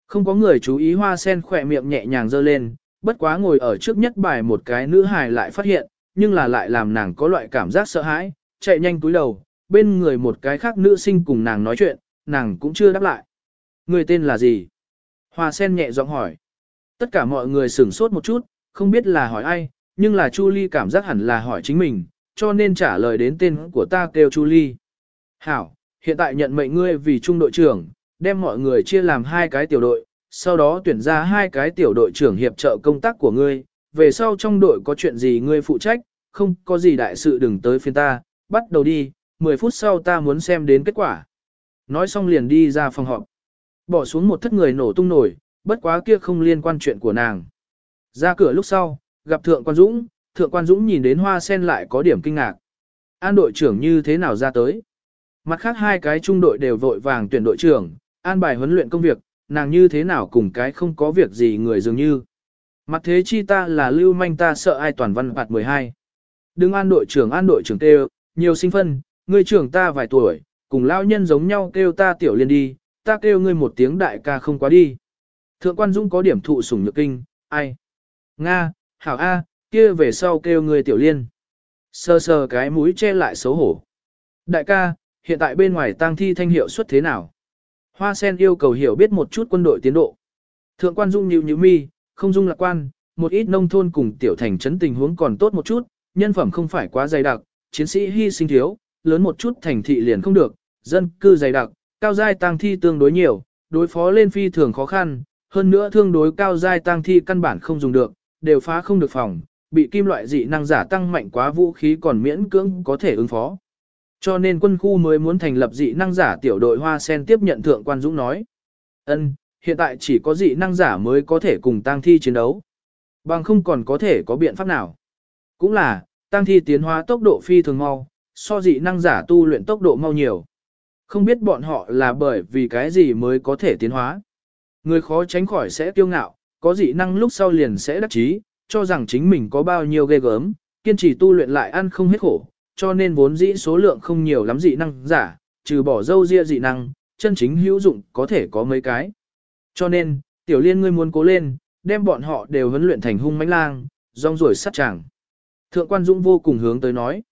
Không có người chú ý hoa sen khỏe miệng nhẹ nhàng dơ lên, bất quá ngồi ở trước nhất bài một cái nữ hài lại phát hiện, nhưng là lại làm nàng có loại cảm giác sợ hãi, chạy nhanh túi đầu, bên người một cái khác nữ sinh cùng nàng nói chuyện, nàng cũng chưa đáp lại. Người tên là gì? Hoa sen nhẹ giọng hỏi. Tất cả mọi người sửng sốt một chút, không biết là hỏi ai, nhưng là Chu Ly cảm giác hẳn là hỏi chính mình, cho nên trả lời đến tên của ta kêu Chu Ly. Hảo, hiện tại nhận mệnh ngươi vì trung đội trưởng, đem mọi người chia làm hai cái tiểu đội, sau đó tuyển ra hai cái tiểu đội trưởng hiệp trợ công tác của ngươi, về sau trong đội có chuyện gì ngươi phụ trách, không có gì đại sự đừng tới phiên ta, bắt đầu đi, 10 phút sau ta muốn xem đến kết quả. Nói xong liền đi ra phòng họp. Bỏ xuống một thất người nổ tung nổi, bất quá kia không liên quan chuyện của nàng. Ra cửa lúc sau, gặp Thượng Quan Dũng, Thượng Quan Dũng nhìn đến hoa sen lại có điểm kinh ngạc. An đội trưởng như thế nào ra tới? Mặt khác hai cái trung đội đều vội vàng tuyển đội trưởng, an bài huấn luyện công việc, nàng như thế nào cùng cái không có việc gì người dường như. Mặt thế chi ta là lưu manh ta sợ ai toàn văn phạt 12. Đừng an đội trưởng an đội trưởng kêu, nhiều sinh phân, người trưởng ta vài tuổi, cùng lao nhân giống nhau kêu ta tiểu liên đi, ta kêu ngươi một tiếng đại ca không quá đi. Thượng quan Dũng có điểm thụ sủng nhược kinh, ai? Nga, hảo A, kia về sau kêu ngươi tiểu liên. Sơ sơ cái mũi che lại xấu hổ. Đại ca, hiện tại bên ngoài tang thi thanh hiệu suất thế nào? Hoa sen yêu cầu hiểu biết một chút quân đội tiến độ. Thượng quan Dung nhíu nhíu mi, không dung lạc quan, một ít nông thôn cùng tiểu thành trấn tình huống còn tốt một chút, nhân phẩm không phải quá dày đặc, chiến sĩ hy sinh thiếu, lớn một chút thành thị liền không được, dân cư dày đặc, cao giai tăng thi tương đối nhiều, đối phó lên phi thường khó khăn, hơn nữa thương đối cao giai tăng thi căn bản không dùng được, đều phá không được phòng, bị kim loại dị năng giả tăng mạnh quá vũ khí còn miễn cưỡng có thể ứng phó. Cho nên quân khu mới muốn thành lập dị năng giả tiểu đội Hoa Sen tiếp nhận thượng quan Dũng nói. ân hiện tại chỉ có dị năng giả mới có thể cùng tăng thi chiến đấu. Bằng không còn có thể có biện pháp nào. Cũng là, tăng thi tiến hóa tốc độ phi thường mau, so dị năng giả tu luyện tốc độ mau nhiều. Không biết bọn họ là bởi vì cái gì mới có thể tiến hóa. Người khó tránh khỏi sẽ kiêu ngạo, có dị năng lúc sau liền sẽ đắc chí, cho rằng chính mình có bao nhiêu ghê gớm, kiên trì tu luyện lại ăn không hết khổ, cho nên vốn dĩ số lượng không nhiều lắm dị năng giả, trừ bỏ dâu ria dị năng, chân chính hữu dụng có thể có mấy cái. Cho nên, tiểu liên ngươi muốn cố lên, đem bọn họ đều huấn luyện thành hung mãnh lang, rong ruổi sát chàng. Thượng quan Dũng vô cùng hướng tới nói.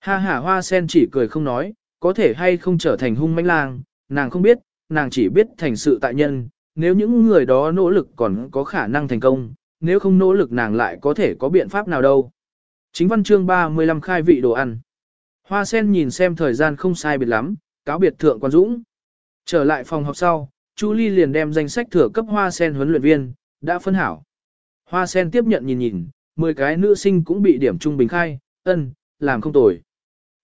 Ha ha hoa sen chỉ cười không nói, có thể hay không trở thành hung mãnh lang, nàng không biết, nàng chỉ biết thành sự tại nhân, nếu những người đó nỗ lực còn có khả năng thành công, nếu không nỗ lực nàng lại có thể có biện pháp nào đâu. Chính văn chương 35 khai vị đồ ăn. Hoa sen nhìn xem thời gian không sai biệt lắm, cáo biệt thượng quan dũng. Trở lại phòng học sau, Chu Ly liền đem danh sách thừa cấp hoa sen huấn luyện viên, đã phân hảo. Hoa sen tiếp nhận nhìn nhìn, 10 cái nữ sinh cũng bị điểm trung bình khai, ân, làm không tồi.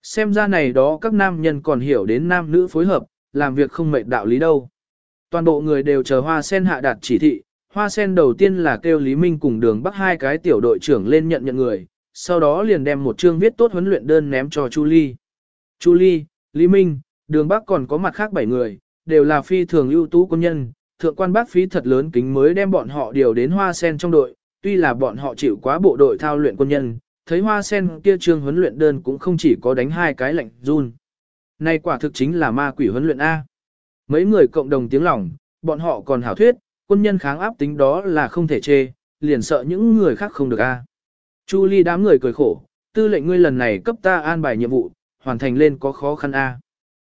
Xem ra này đó các nam nhân còn hiểu đến nam nữ phối hợp, làm việc không mệt đạo lý đâu. Toàn bộ người đều chờ hoa sen hạ đạt chỉ thị, hoa sen đầu tiên là kêu Lý Minh cùng đường bắc hai cái tiểu đội trưởng lên nhận nhận người, sau đó liền đem một chương viết tốt huấn luyện đơn ném cho Chu Ly. Chu Ly, Lý Minh, đường bắc còn có mặt khác bảy người, đều là phi thường ưu tú quân nhân, thượng quan bác phí thật lớn kính mới đem bọn họ điều đến hoa sen trong đội, tuy là bọn họ chịu quá bộ đội thao luyện quân nhân, thấy hoa sen kia trường huấn luyện đơn cũng không chỉ có đánh hai cái lạnh run. Này quả thực chính là ma quỷ huấn luyện A. Mấy người cộng đồng tiếng lòng, bọn họ còn hảo thuyết, quân nhân kháng áp tính đó là không thể chê, liền sợ những người khác không được A. Chu Ly đám người cười khổ, tư lệnh ngươi lần này cấp ta an bài nhiệm vụ, hoàn thành lên có khó khăn A.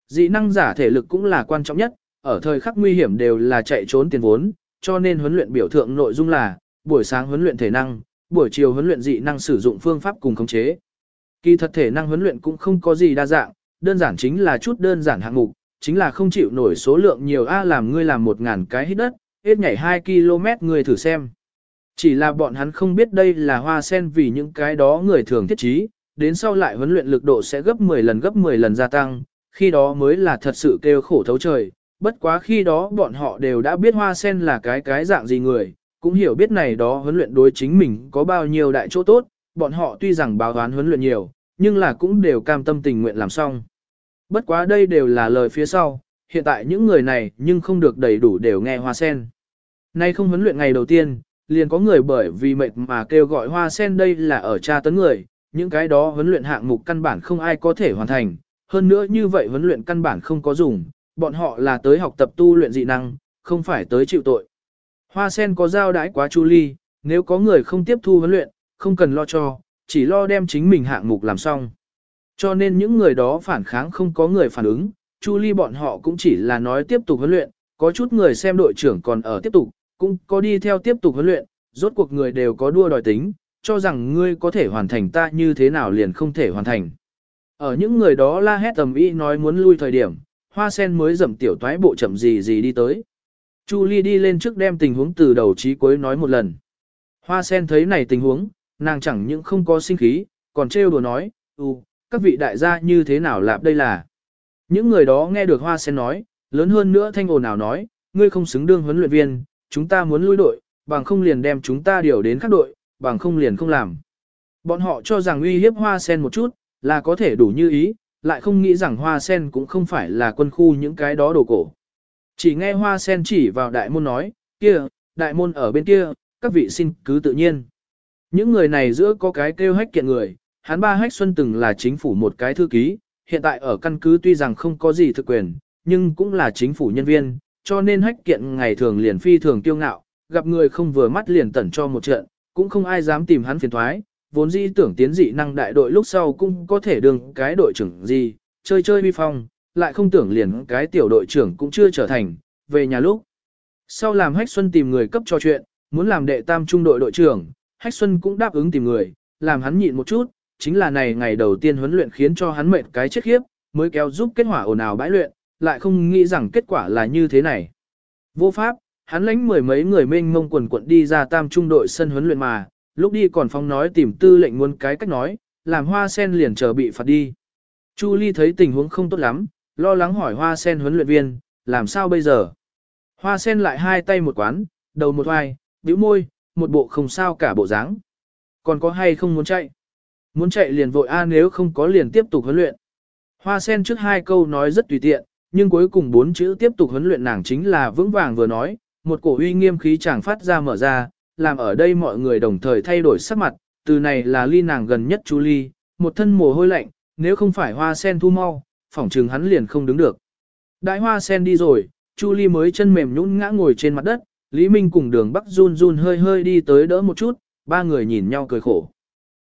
Dị năng giả thể lực cũng là quan trọng nhất, ở thời khắc nguy hiểm đều là chạy trốn tiền vốn, cho nên huấn luyện biểu thượng nội dung là, buổi sáng huấn luyện thể năng, buổi chiều huấn luyện dị năng sử dụng phương pháp cùng khống chế. Kỳ thật thể năng huấn luyện cũng không có gì đa dạng, đơn giản chính là chút đơn giản hạng mục, chính là không chịu nổi số lượng nhiều A làm ngươi làm một ngàn cái hít đất, hết nhảy 2 km người thử xem. Chỉ là bọn hắn không biết đây là hoa sen vì những cái đó người thường thiết trí, đến sau lại huấn luyện lực độ sẽ gấp 10 lần gấp 10 lần gia tăng, khi đó mới là thật sự kêu khổ thấu trời. Bất quá khi đó bọn họ đều đã biết hoa sen là cái cái dạng gì người, cũng hiểu biết này đó huấn luyện đối chính mình có bao nhiêu đại chỗ tốt, bọn họ tuy rằng báo toán huấn luyện nhiều, nhưng là cũng đều cam tâm tình nguyện làm xong. Bất quá đây đều là lời phía sau, hiện tại những người này nhưng không được đầy đủ đều nghe hoa sen. Nay không huấn luyện ngày đầu tiên, liền có người bởi vì mệt mà kêu gọi hoa sen đây là ở tra tấn người, những cái đó huấn luyện hạng mục căn bản không ai có thể hoàn thành, hơn nữa như vậy huấn luyện căn bản không có dùng, bọn họ là tới học tập tu luyện dị năng, không phải tới chịu tội. Hoa sen có giao đãi quá chu ly, nếu có người không tiếp thu huấn luyện, không cần lo cho, chỉ lo đem chính mình hạng mục làm xong. Cho nên những người đó phản kháng không có người phản ứng, Chu Ly bọn họ cũng chỉ là nói tiếp tục huấn luyện, có chút người xem đội trưởng còn ở tiếp tục, cũng có đi theo tiếp tục huấn luyện, rốt cuộc người đều có đua đòi tính, cho rằng ngươi có thể hoàn thành ta như thế nào liền không thể hoàn thành. Ở những người đó la hét tầm ý nói muốn lui thời điểm, hoa sen mới dầm tiểu toái bộ chậm gì gì đi tới. Chu Ly đi lên trước đem tình huống từ đầu chí cuối nói một lần. Hoa sen thấy này tình huống, nàng chẳng những không có sinh khí, còn trêu đùa nói, ừ, các vị đại gia như thế nào lạp đây là. Những người đó nghe được hoa sen nói, lớn hơn nữa thanh ồn nào nói, ngươi không xứng đương huấn luyện viên, chúng ta muốn lui đội, bằng không liền đem chúng ta điều đến các đội, bằng không liền không làm. Bọn họ cho rằng uy hiếp hoa sen một chút, là có thể đủ như ý, lại không nghĩ rằng hoa sen cũng không phải là quân khu những cái đó đồ cổ. Chỉ nghe hoa sen chỉ vào đại môn nói, kia, đại môn ở bên kia, các vị xin cứ tự nhiên. Những người này giữa có cái kêu hách kiện người, hắn ba hách xuân từng là chính phủ một cái thư ký, hiện tại ở căn cứ tuy rằng không có gì thực quyền, nhưng cũng là chính phủ nhân viên, cho nên hách kiện ngày thường liền phi thường tiêu ngạo, gặp người không vừa mắt liền tẩn cho một trận, cũng không ai dám tìm hắn phiền thoái, vốn dĩ tưởng tiến dị năng đại đội lúc sau cũng có thể đương cái đội trưởng gì, chơi chơi vi phong, lại không tưởng liền cái tiểu đội trưởng cũng chưa trở thành, về nhà lúc. Sau làm Hách Xuân tìm người cấp cho chuyện, muốn làm đệ tam trung đội đội trưởng, Hách Xuân cũng đáp ứng tìm người, làm hắn nhịn một chút, chính là này ngày đầu tiên huấn luyện khiến cho hắn mệt cái chết khiếp, mới kéo giúp kết hỏa ồn ào bãi luyện, lại không nghĩ rằng kết quả là như thế này. Vô pháp, hắn lãnh mười mấy người mênh mông quần quận đi ra tam trung đội sân huấn luyện mà, lúc đi còn phong nói tìm tư lệnh muốn cái cách nói, làm hoa sen liền chờ bị phạt đi. Chu Ly thấy tình huống không tốt lắm, lo lắng hỏi hoa sen huấn luyện viên, làm sao bây giờ? Hoa sen lại hai tay một quán, đầu một hoài, bĩu môi, một bộ không sao cả bộ dáng. Còn có hay không muốn chạy? Muốn chạy liền vội a nếu không có liền tiếp tục huấn luyện. Hoa sen trước hai câu nói rất tùy tiện, nhưng cuối cùng bốn chữ tiếp tục huấn luyện nàng chính là vững vàng vừa nói, một cổ uy nghiêm khí chàng phát ra mở ra, làm ở đây mọi người đồng thời thay đổi sắc mặt, từ này là ly nàng gần nhất chú ly, một thân mồ hôi lạnh, nếu không phải hoa sen thu mau, phỏng chừng hắn liền không đứng được. Đại hoa sen đi rồi, Chu Ly mới chân mềm nhũn ngã ngồi trên mặt đất, Lý Minh cùng đường Bắc run run hơi hơi đi tới đỡ một chút, ba người nhìn nhau cười khổ.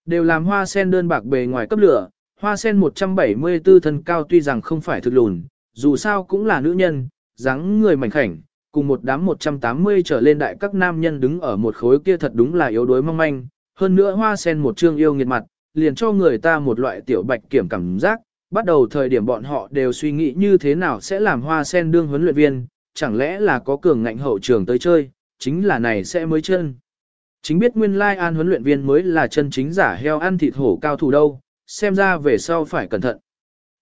Đều làm hoa sen đơn bạc bề ngoài cấp lửa, hoa sen 174 thân cao tuy rằng không phải thực lùn, dù sao cũng là nữ nhân, dáng người mảnh khảnh, cùng một đám 180 trở lên đại các nam nhân đứng ở một khối kia thật đúng là yếu đuối mong manh, hơn nữa hoa sen một trương yêu nghiệt mặt, liền cho người ta một loại tiểu bạch kiểm cảm giác, bắt đầu thời điểm bọn họ đều suy nghĩ như thế nào sẽ làm hoa sen đương huấn luyện viên, chẳng lẽ là có cường ngạnh hậu trường tới chơi, chính là này sẽ mới chân. Chính biết nguyên lai an huấn luyện viên mới là chân chính giả heo ăn thịt hổ cao thủ đâu, xem ra về sau phải cẩn thận.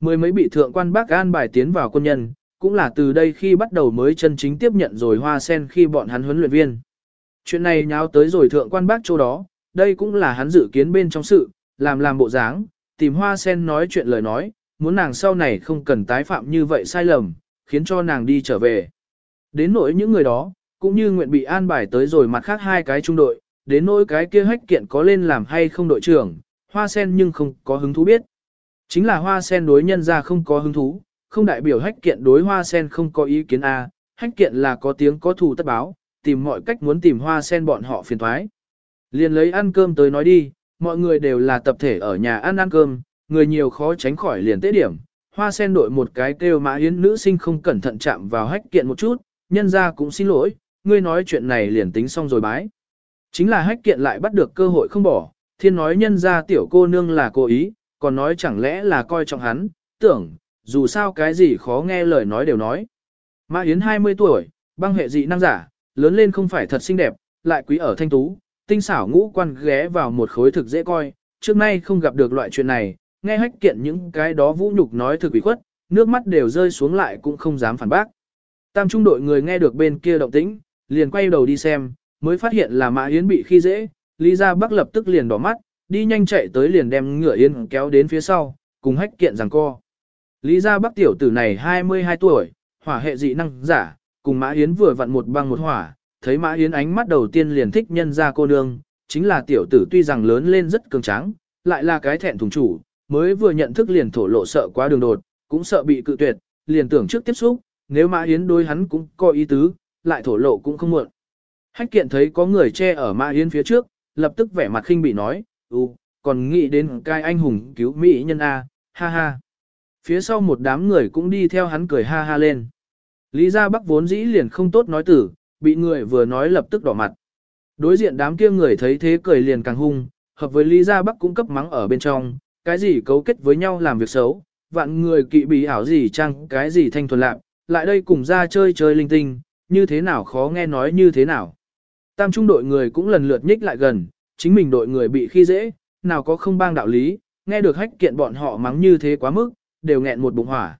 Mười mấy bị thượng quan bác an bài tiến vào quân nhân, cũng là từ đây khi bắt đầu mới chân chính tiếp nhận rồi hoa sen khi bọn hắn huấn luyện viên. Chuyện này nháo tới rồi thượng quan bác chỗ đó, đây cũng là hắn dự kiến bên trong sự, làm làm bộ dáng, tìm hoa sen nói chuyện lời nói, muốn nàng sau này không cần tái phạm như vậy sai lầm, khiến cho nàng đi trở về. Đến nỗi những người đó, cũng như nguyện bị an bài tới rồi mặt khác hai cái trung đội, đến nỗi cái kia hách kiện có lên làm hay không đội trưởng, hoa sen nhưng không có hứng thú biết. Chính là hoa sen đối nhân ra không có hứng thú, không đại biểu hách kiện đối hoa sen không có ý kiến A, hách kiện là có tiếng có thù tất báo, tìm mọi cách muốn tìm hoa sen bọn họ phiền thoái. Liền lấy ăn cơm tới nói đi, mọi người đều là tập thể ở nhà ăn ăn cơm, người nhiều khó tránh khỏi liền tế điểm. Hoa sen đội một cái kêu mã yến nữ sinh không cẩn thận chạm vào hách kiện một chút, nhân ra cũng xin lỗi, ngươi nói chuyện này liền tính xong rồi bái. Chính là hách kiện lại bắt được cơ hội không bỏ, thiên nói nhân ra tiểu cô nương là cố ý, còn nói chẳng lẽ là coi trọng hắn, tưởng, dù sao cái gì khó nghe lời nói đều nói. Mã Yến 20 tuổi, băng hệ dị năng giả, lớn lên không phải thật xinh đẹp, lại quý ở thanh tú, tinh xảo ngũ quan ghé vào một khối thực dễ coi, trước nay không gặp được loại chuyện này, nghe hách kiện những cái đó vũ nhục nói thực ủy khuất, nước mắt đều rơi xuống lại cũng không dám phản bác. Tam trung đội người nghe được bên kia động tĩnh, liền quay đầu đi xem, mới phát hiện là Mã Yến bị khi dễ, Lý Gia Bắc lập tức liền đỏ mắt, đi nhanh chạy tới liền đem ngựa Yến kéo đến phía sau, cùng hách kiện rằng co. Lý Gia Bắc tiểu tử này 22 tuổi, hỏa hệ dị năng giả, cùng Mã Yến vừa vặn một băng một hỏa, thấy Mã Yến ánh mắt đầu tiên liền thích nhân ra cô nương, chính là tiểu tử tuy rằng lớn lên rất cường tráng, lại là cái thẹn thùng chủ, mới vừa nhận thức liền thổ lộ sợ quá đường đột, cũng sợ bị cự tuyệt, liền tưởng trước tiếp xúc, nếu Mã Yến đối hắn cũng có ý tứ, lại thổ lộ cũng không muộn. Hách kiện thấy có người che ở Mã Yến phía trước, lập tức vẻ mặt khinh bị nói, ừ, còn nghĩ đến cai anh hùng cứu Mỹ nhân A, ha ha. Phía sau một đám người cũng đi theo hắn cười ha ha lên. Lý Gia Bắc vốn dĩ liền không tốt nói tử, bị người vừa nói lập tức đỏ mặt. Đối diện đám kia người thấy thế cười liền càng hung, hợp với Lý Gia Bắc cũng cấp mắng ở bên trong, cái gì cấu kết với nhau làm việc xấu, vạn người kỵ bị ảo gì chăng, cái gì thanh thuần lạc, lại đây cùng ra chơi chơi linh tinh, như thế nào khó nghe nói như thế nào. Tam trung đội người cũng lần lượt nhích lại gần, chính mình đội người bị khi dễ, nào có không bang đạo lý, nghe được hách kiện bọn họ mắng như thế quá mức, đều nghẹn một bụng hỏa.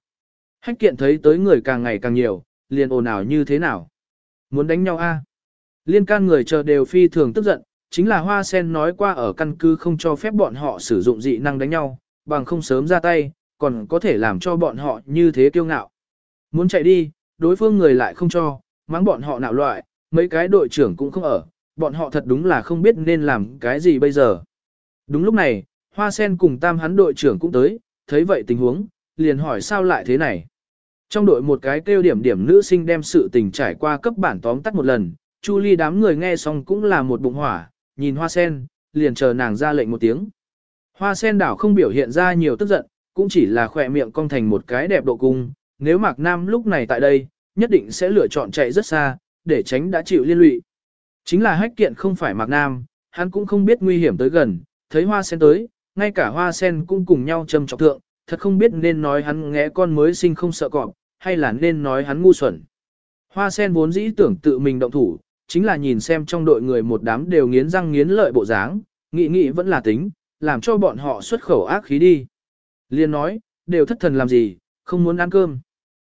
Hách kiện thấy tới người càng ngày càng nhiều, liền ồn ào như thế nào. Muốn đánh nhau a? Liên can người chờ đều phi thường tức giận, chính là Hoa Sen nói qua ở căn cứ không cho phép bọn họ sử dụng dị năng đánh nhau, bằng không sớm ra tay, còn có thể làm cho bọn họ như thế kiêu ngạo. Muốn chạy đi, đối phương người lại không cho, mắng bọn họ nạo loại, mấy cái đội trưởng cũng không ở, bọn họ thật đúng là không biết nên làm cái gì bây giờ. Đúng lúc này, Hoa Sen cùng tam hắn đội trưởng cũng tới, thấy vậy tình huống, liền hỏi sao lại thế này. Trong đội một cái kêu điểm điểm nữ sinh đem sự tình trải qua cấp bản tóm tắt một lần, Chu Ly đám người nghe xong cũng là một bụng hỏa, nhìn Hoa Sen, liền chờ nàng ra lệnh một tiếng. Hoa Sen đảo không biểu hiện ra nhiều tức giận, cũng chỉ là khỏe miệng cong thành một cái đẹp độ cung, nếu Mạc Nam lúc này tại đây, nhất định sẽ lựa chọn chạy rất xa, để tránh đã chịu liên lụy. Chính là hách kiện không phải Mạc Nam, hắn cũng không biết nguy hiểm tới gần, thấy Hoa Sen tới, ngay cả Hoa Sen cũng cùng nhau châm trọng thượng, thật không biết nên nói hắn ngẽ con mới sinh không sợ cọp, hay là nên nói hắn ngu xuẩn. Hoa sen vốn dĩ tưởng tự mình động thủ, chính là nhìn xem trong đội người một đám đều nghiến răng nghiến lợi bộ dáng, nghị nghị vẫn là tính, làm cho bọn họ xuất khẩu ác khí đi. Liên nói, đều thất thần làm gì, không muốn ăn cơm.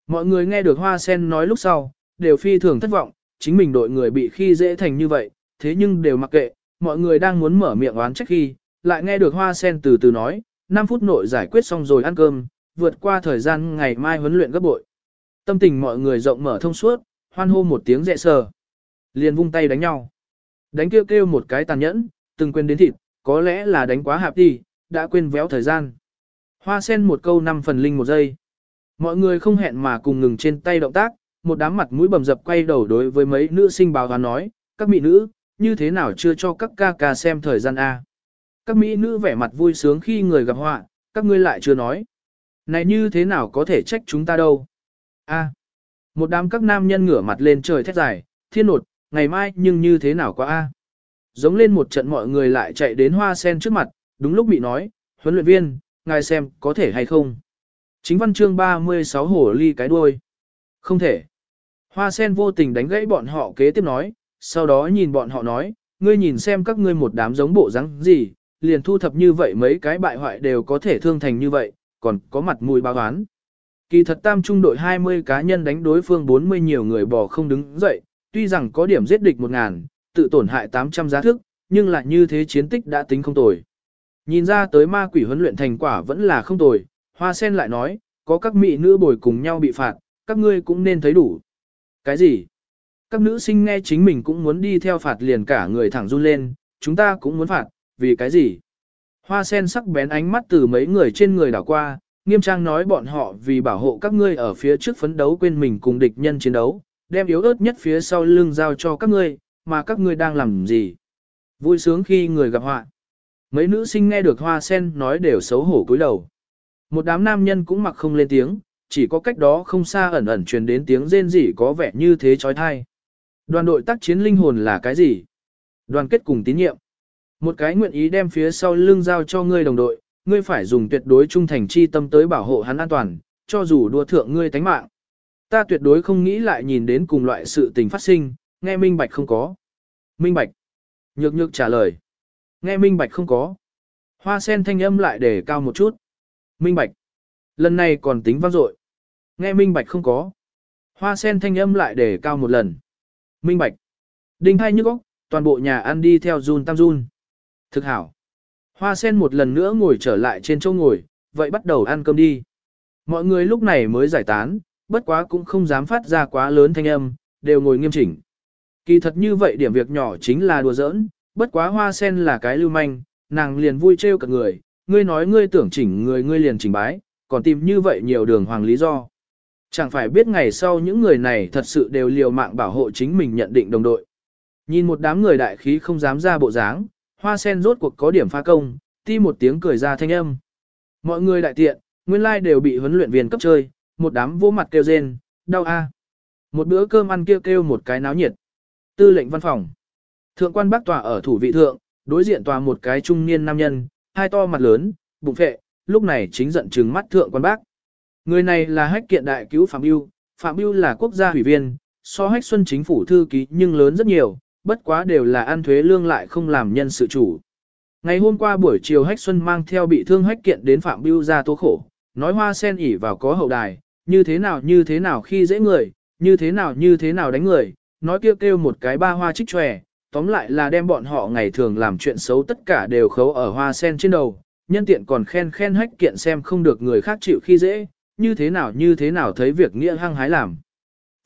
Mọi người nghe được hoa sen nói lúc sau, đều phi thường thất vọng, chính mình đội người bị khi dễ thành như vậy, thế nhưng đều mặc kệ, mọi người đang muốn mở miệng oán trách khi, lại nghe được hoa sen từ từ nói, 5 phút nội giải quyết xong rồi ăn cơm, vượt qua thời gian ngày mai huấn luyện gấp bội. Tâm tình mọi người rộng mở thông suốt, hoan hô một tiếng rẹ sờ. Liền vung tay đánh nhau. Đánh kêu kêu một cái tàn nhẫn, từng quên đến thịt, có lẽ là đánh quá hạp đi, đã quên véo thời gian. Hoa sen một câu năm phần linh một giây. Mọi người không hẹn mà cùng ngừng trên tay động tác, một đám mặt mũi bầm dập quay đầu đối với mấy nữ sinh báo và nói, các mỹ nữ, như thế nào chưa cho các ca ca xem thời gian A. Các mỹ nữ vẻ mặt vui sướng khi người gặp họa, các ngươi lại chưa nói. Này như thế nào có thể trách chúng ta đâu. A. À, một đám các nam nhân ngửa mặt lên trời thét dài, thiên nột, ngày mai nhưng như thế nào quá A. Giống lên một trận mọi người lại chạy đến hoa sen trước mặt, đúng lúc bị nói, huấn luyện viên, ngài xem có thể hay không. Chính văn chương 36 hổ ly cái đuôi. Không thể. Hoa sen vô tình đánh gãy bọn họ kế tiếp nói, sau đó nhìn bọn họ nói, ngươi nhìn xem các ngươi một đám giống bộ rắn gì, liền thu thập như vậy mấy cái bại hoại đều có thể thương thành như vậy, còn có mặt mũi báo oán. Kỳ thật tam trung đội 20 cá nhân đánh đối phương 40 nhiều người bò không đứng dậy, tuy rằng có điểm giết địch 1000, tự tổn hại 800 giá thức, nhưng lại như thế chiến tích đã tính không tồi. Nhìn ra tới ma quỷ huấn luyện thành quả vẫn là không tồi, hoa sen lại nói, có các mỹ nữ bồi cùng nhau bị phạt, các ngươi cũng nên thấy đủ. Cái gì? Các nữ sinh nghe chính mình cũng muốn đi theo phạt liền cả người thẳng run lên, chúng ta cũng muốn phạt, vì cái gì? Hoa sen sắc bén ánh mắt từ mấy người trên người đảo qua, nghiêm trang nói bọn họ vì bảo hộ các ngươi ở phía trước phấn đấu quên mình cùng địch nhân chiến đấu, đem yếu ớt nhất phía sau lưng giao cho các ngươi, mà các ngươi đang làm gì? Vui sướng khi người gặp họa. Mấy nữ sinh nghe được hoa sen nói đều xấu hổ cúi đầu. Một đám nam nhân cũng mặc không lên tiếng, chỉ có cách đó không xa ẩn ẩn truyền đến tiếng rên rỉ có vẻ như thế chói tai. Đoàn đội tác chiến linh hồn là cái gì? Đoàn kết cùng tín nhiệm. Một cái nguyện ý đem phía sau lưng giao cho ngươi đồng đội, ngươi phải dùng tuyệt đối trung thành chi tâm tới bảo hộ hắn an toàn, cho dù đua thượng ngươi tánh mạng. Ta tuyệt đối không nghĩ lại nhìn đến cùng loại sự tình phát sinh, nghe minh bạch không có. Minh bạch. Nhược nhược trả lời. Nghe minh bạch không có. Hoa sen thanh âm lại để cao một chút. Minh bạch. Lần này còn tính vang dội. Nghe minh bạch không có. Hoa sen thanh âm lại để cao một lần. Minh bạch. Đinh hai nhức óc, toàn bộ nhà ăn đi theo run tam run. Thực hảo. Hoa sen một lần nữa ngồi trở lại trên chỗ ngồi, vậy bắt đầu ăn cơm đi. Mọi người lúc này mới giải tán, bất quá cũng không dám phát ra quá lớn thanh âm, đều ngồi nghiêm chỉnh. Kỳ thật như vậy điểm việc nhỏ chính là đùa giỡn, bất quá hoa sen là cái lưu manh, nàng liền vui trêu cả người, ngươi nói ngươi tưởng chỉnh người ngươi liền chỉnh bái, còn tìm như vậy nhiều đường hoàng lý do. Chẳng phải biết ngày sau những người này thật sự đều liều mạng bảo hộ chính mình nhận định đồng đội. Nhìn một đám người đại khí không dám ra bộ dáng, hoa sen rốt cuộc có điểm pha công, ti một tiếng cười ra thanh âm. Mọi người đại tiện, nguyên lai đều bị huấn luyện viên cấp chơi, một đám vô mặt kêu rên, đau a. Một bữa cơm ăn kêu kêu một cái náo nhiệt. Tư lệnh văn phòng. Thượng quan bác tòa ở thủ vị thượng, đối diện tòa một cái trung niên nam nhân, hai to mặt lớn, bụng phệ, lúc này chính giận trừng mắt thượng quan bác. Người này là hách kiện đại cứu Phạm Yêu, Phạm Yêu là quốc gia ủy viên, so hách xuân chính phủ thư ký nhưng lớn rất nhiều, bất quá đều là ăn thuế lương lại không làm nhân sự chủ. Ngày hôm qua buổi chiều hách xuân mang theo bị thương hách kiện đến Phạm Biêu ra tố khổ, nói hoa sen ỉ vào có hậu đài, như thế nào như thế nào khi dễ người, như thế nào như thế nào đánh người, nói kêu kêu một cái ba hoa trích tròe, tóm lại là đem bọn họ ngày thường làm chuyện xấu tất cả đều khấu ở hoa sen trên đầu, nhân tiện còn khen khen hách kiện xem không được người khác chịu khi dễ, như thế nào như thế nào thấy việc nghĩa hăng hái làm.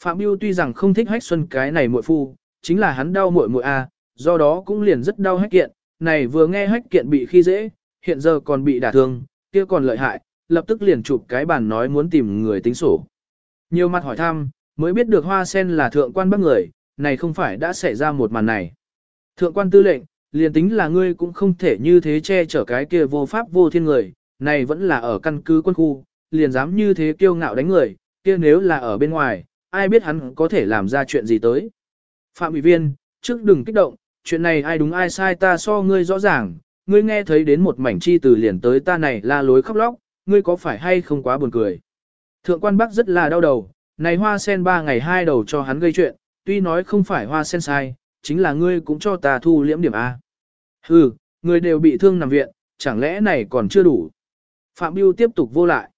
Phạm Biêu tuy rằng không thích hách xuân cái này muội phu, chính là hắn đau muội muội a, do đó cũng liền rất đau hách kiện, này vừa nghe hách kiện bị khi dễ, hiện giờ còn bị đả thương, kia còn lợi hại, lập tức liền chụp cái bàn nói muốn tìm người tính sổ. Nhiều mặt hỏi thăm, mới biết được hoa sen là thượng quan bắc người, này không phải đã xảy ra một màn này. Thượng quan tư lệnh, liền tính là ngươi cũng không thể như thế che chở cái kia vô pháp vô thiên người, này vẫn là ở căn cứ quân khu, liền dám như thế kiêu ngạo đánh người, kia nếu là ở bên ngoài, ai biết hắn có thể làm ra chuyện gì tới. Phạm ủy viên, trước đừng kích động, chuyện này ai đúng ai sai ta so ngươi rõ ràng, ngươi nghe thấy đến một mảnh chi từ liền tới ta này la lối khóc lóc, ngươi có phải hay không quá buồn cười. Thượng quan Bắc rất là đau đầu, này hoa sen ba ngày hai đầu cho hắn gây chuyện, tuy nói không phải hoa sen sai, chính là ngươi cũng cho ta thu liễm điểm A. Hừ, người đều bị thương nằm viện, chẳng lẽ này còn chưa đủ. Phạm Biêu tiếp tục vô lại.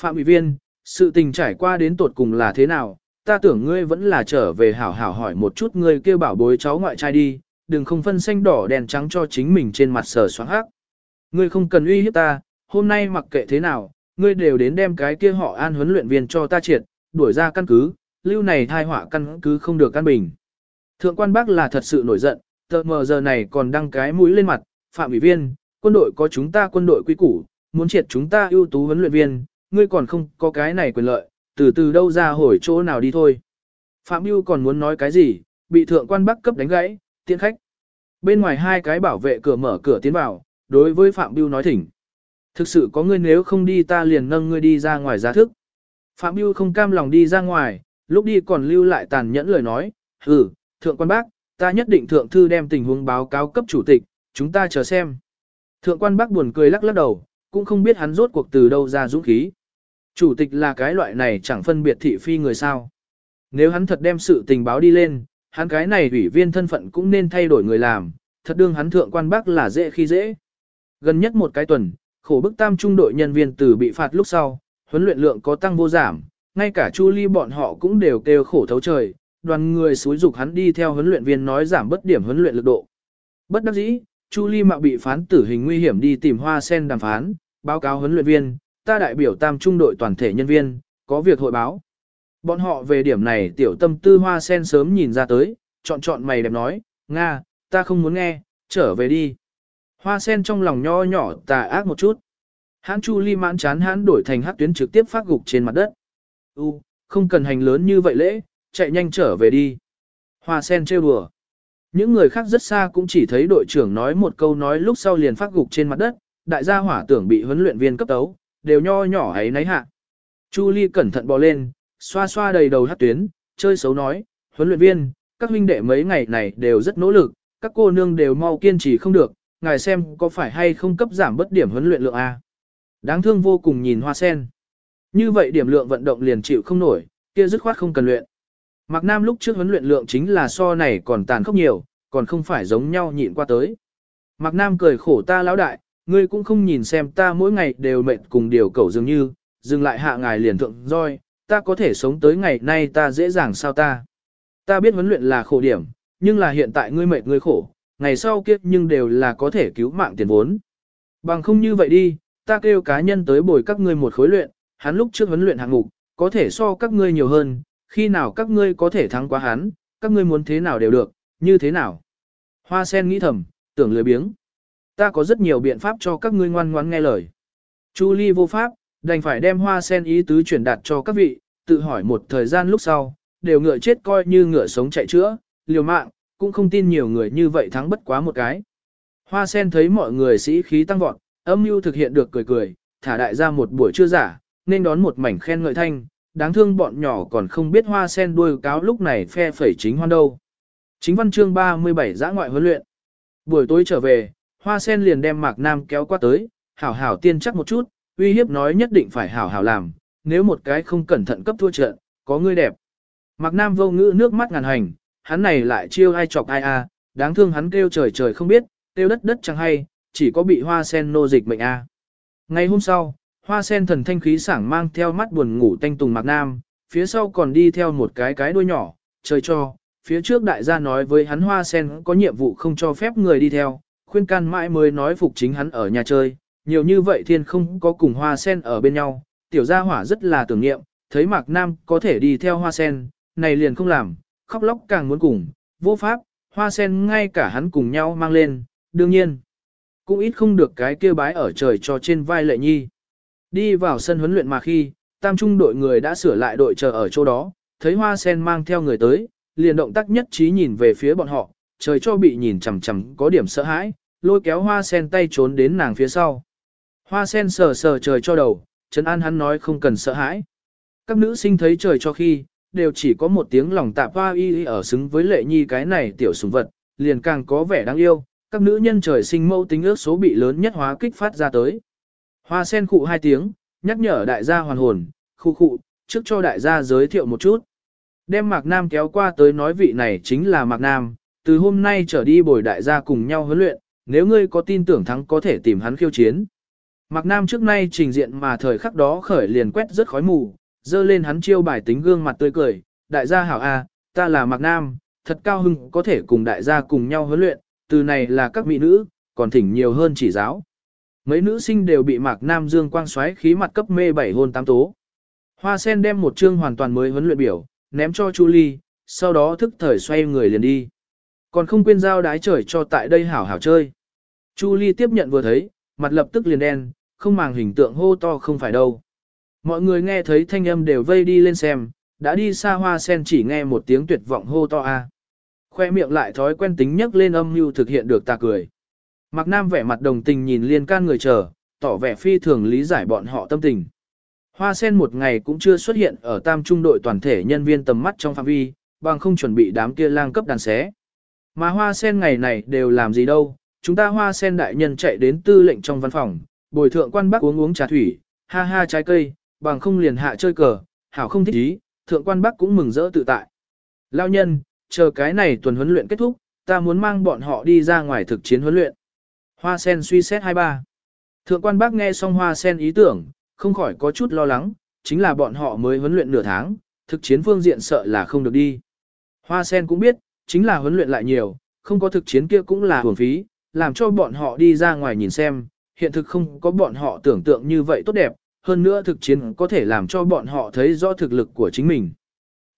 Phạm ủy viên, sự tình trải qua đến tột cùng là thế nào, ta tưởng ngươi vẫn là trở về hảo hảo hỏi một chút ngươi kêu bảo bối cháu ngoại trai đi, đừng không phân xanh đỏ đèn trắng cho chính mình trên mặt sờ xoáng hắc. Ngươi không cần uy hiếp ta, hôm nay mặc kệ thế nào, ngươi đều đến đem cái kia họ an huấn luyện viên cho ta triệt, đuổi ra căn cứ, lưu này thai họa căn cứ không được căn bình. Thượng quan bác là thật sự nổi giận, tờ mờ giờ này còn đăng cái mũi lên mặt, phạm ủy viên, quân đội có chúng ta quân đội quy củ, muốn triệt chúng ta ưu tú huấn luyện viên, ngươi còn không có cái này quyền lợi, từ từ đâu ra hồi chỗ nào đi thôi. Phạm Biêu còn muốn nói cái gì, bị thượng quan bắc cấp đánh gãy, tiện khách. Bên ngoài hai cái bảo vệ cửa mở cửa tiến vào, đối với Phạm Biêu nói thỉnh. Thực sự có ngươi nếu không đi ta liền nâng ngươi đi ra ngoài giá thức. Phạm Biêu không cam lòng đi ra ngoài, lúc đi còn lưu lại tàn nhẫn lời nói, ừ, thượng quan bác, ta nhất định thượng thư đem tình huống báo cáo cấp chủ tịch, chúng ta chờ xem. Thượng quan bác buồn cười lắc lắc đầu, cũng không biết hắn rốt cuộc từ đâu ra dũng khí. Chủ tịch là cái loại này chẳng phân biệt thị phi người sao. Nếu hắn thật đem sự tình báo đi lên, hắn cái này ủy viên thân phận cũng nên thay đổi người làm, thật đương hắn thượng quan bác là dễ khi dễ. Gần nhất một cái tuần, khổ bức tam trung đội nhân viên từ bị phạt lúc sau, huấn luyện lượng có tăng vô giảm, ngay cả Chu Ly bọn họ cũng đều kêu khổ thấu trời, đoàn người xúi dục hắn đi theo huấn luyện viên nói giảm bất điểm huấn luyện lực độ. Bất đắc dĩ, Chu Ly mạo bị phán tử hình nguy hiểm đi tìm Hoa Sen đàm phán, báo cáo huấn luyện viên, ta đại biểu tam trung đội toàn thể nhân viên, có việc hội báo. Bọn họ về điểm này tiểu tâm tư Hoa Sen sớm nhìn ra tới, chọn chọn mày đẹp nói, Nga, ta không muốn nghe, trở về đi. Hoa Sen trong lòng nho nhỏ tà ác một chút. Hãn Chu Ly mãn chán hãn đổi thành hát tuyến trực tiếp phát gục trên mặt đất. U, không cần hành lớn như vậy lễ, chạy nhanh trở về đi. Hoa sen trêu đùa. Những người khác rất xa cũng chỉ thấy đội trưởng nói một câu nói lúc sau liền phát gục trên mặt đất, đại gia hỏa tưởng bị huấn luyện viên cấp tấu, đều nho nhỏ ấy nấy hạ. Chu Ly cẩn thận bò lên, xoa xoa đầy đầu hát tuyến, chơi xấu nói, huấn luyện viên, các huynh đệ mấy ngày này đều rất nỗ lực, các cô nương đều mau kiên trì không được, ngài xem có phải hay không cấp giảm bất điểm huấn luyện lượng A. Đáng thương vô cùng nhìn hoa sen. Như vậy điểm lượng vận động liền chịu không nổi, kia dứt khoát không cần luyện. Mạc Nam lúc trước huấn luyện lượng chính là so này còn tàn khốc nhiều, còn không phải giống nhau nhịn qua tới. Mạc Nam cười khổ ta lão đại, ngươi cũng không nhìn xem ta mỗi ngày đều mệt cùng điều cầu dường như, dừng lại hạ ngài liền thượng roi, ta có thể sống tới ngày nay ta dễ dàng sao ta. Ta biết huấn luyện là khổ điểm, nhưng là hiện tại ngươi mệt ngươi khổ, ngày sau kiếp nhưng đều là có thể cứu mạng tiền vốn. Bằng không như vậy đi, ta kêu cá nhân tới bồi các ngươi một khối luyện, hắn lúc trước huấn luyện hạng mục, có thể so các ngươi nhiều hơn, khi nào các ngươi có thể thắng quá hắn, các ngươi muốn thế nào đều được, như thế nào. Hoa sen nghĩ thầm, tưởng lười biếng. Ta có rất nhiều biện pháp cho các ngươi ngoan ngoãn nghe lời. Chu Ly vô pháp, đành phải đem hoa sen ý tứ truyền đạt cho các vị, tự hỏi một thời gian lúc sau, đều ngựa chết coi như ngựa sống chạy chữa, liều mạng, cũng không tin nhiều người như vậy thắng bất quá một cái. Hoa sen thấy mọi người sĩ khí tăng vọt, âm mưu thực hiện được cười cười, thả đại ra một buổi trưa giả, nên đón một mảnh khen ngợi thanh, đáng thương bọn nhỏ còn không biết hoa sen đuôi cáo lúc này phe phẩy chính hoan đâu. Chính văn chương 37 giã ngoại huấn luyện. Buổi tối trở về, hoa sen liền đem Mạc Nam kéo qua tới, hảo hảo tiên chắc một chút, uy hiếp nói nhất định phải hảo hảo làm, nếu một cái không cẩn thận cấp thua trận, có người đẹp. Mạc Nam vô ngữ nước mắt ngàn hành, hắn này lại chiêu ai chọc ai a, đáng thương hắn kêu trời trời không biết, kêu đất đất chẳng hay, chỉ có bị hoa sen nô dịch mệnh a. Ngày hôm sau, hoa sen thần thanh khí sảng mang theo mắt buồn ngủ tanh tùng mạc nam, phía sau còn đi theo một cái cái đuôi nhỏ, trời cho, phía trước đại gia nói với hắn hoa sen có nhiệm vụ không cho phép người đi theo, khuyên can mãi mới nói phục chính hắn ở nhà chơi, nhiều như vậy thiên không có cùng hoa sen ở bên nhau, tiểu gia hỏa rất là tưởng niệm, thấy mạc nam có thể đi theo hoa sen, này liền không làm, khóc lóc càng muốn cùng, vô pháp, hoa sen ngay cả hắn cùng nhau mang lên, đương nhiên, cũng ít không được cái kia bái ở trời cho trên vai lệ nhi. Đi vào sân huấn luyện mà khi, tam trung đội người đã sửa lại đội chờ ở chỗ đó, thấy hoa sen mang theo người tới, liền động tác nhất trí nhìn về phía bọn họ, trời cho bị nhìn chằm chằm có điểm sợ hãi, lôi kéo hoa sen tay trốn đến nàng phía sau. Hoa sen sờ sờ trời cho đầu, Trấn An hắn nói không cần sợ hãi. Các nữ sinh thấy trời cho khi, đều chỉ có một tiếng lòng tạp hoa y ở xứng với lệ nhi cái này tiểu sùng vật, liền càng có vẻ đáng yêu, các nữ nhân trời sinh mâu tính ước số bị lớn nhất hóa kích phát ra tới. Hoa sen khụ hai tiếng, nhắc nhở đại gia hoàn hồn, khu khụ, trước cho đại gia giới thiệu một chút. Đem Mạc Nam kéo qua tới nói vị này chính là Mạc Nam, từ hôm nay trở đi bồi đại gia cùng nhau huấn luyện, nếu ngươi có tin tưởng thắng có thể tìm hắn khiêu chiến. Mạc Nam trước nay trình diện mà thời khắc đó khởi liền quét rất khói mù, dơ lên hắn chiêu bài tính gương mặt tươi cười, đại gia hảo a, ta là Mạc Nam, thật cao hưng có thể cùng đại gia cùng nhau huấn luyện, từ này là các mỹ nữ, còn thỉnh nhiều hơn chỉ giáo. Mấy nữ sinh đều bị Mạc Nam Dương quang xoáy khí mặt cấp mê bảy hôn tám tố. Hoa sen đem một chương hoàn toàn mới huấn luyện biểu, ném cho Chu Ly, sau đó thức thời xoay người liền đi. Còn không quên giao đái trời cho tại đây hảo hảo chơi. Chu Ly tiếp nhận vừa thấy, mặt lập tức liền đen, không màng hình tượng hô to không phải đâu. Mọi người nghe thấy thanh âm đều vây đi lên xem, đã đi xa hoa sen chỉ nghe một tiếng tuyệt vọng hô to a. À. Khoe miệng lại thói quen tính nhấc lên âm mưu thực hiện được ta cười. Mạc Nam vẻ mặt đồng tình nhìn liên can người chờ, tỏ vẻ phi thường lý giải bọn họ tâm tình. Hoa sen một ngày cũng chưa xuất hiện ở tam trung đội toàn thể nhân viên tầm mắt trong phạm vi, bằng không chuẩn bị đám kia lang cấp đàn xé. Mà hoa sen ngày này đều làm gì đâu, chúng ta hoa sen đại nhân chạy đến tư lệnh trong văn phòng, bồi thượng quan bác uống uống trà thủy, ha ha trái cây, bằng không liền hạ chơi cờ, hảo không thích ý, thượng quan bác cũng mừng rỡ tự tại. Lao nhân, chờ cái này tuần huấn luyện kết thúc, ta muốn mang bọn họ đi ra ngoài thực chiến huấn luyện. Hoa sen suy xét 23. Thượng quan bác nghe xong hoa sen ý tưởng, không khỏi có chút lo lắng, chính là bọn họ mới huấn luyện nửa tháng, thực chiến phương diện sợ là không được đi. Hoa sen cũng biết, chính là huấn luyện lại nhiều, không có thực chiến kia cũng là hưởng phí, làm cho bọn họ đi ra ngoài nhìn xem, hiện thực không có bọn họ tưởng tượng như vậy tốt đẹp, hơn nữa thực chiến có thể làm cho bọn họ thấy rõ thực lực của chính mình.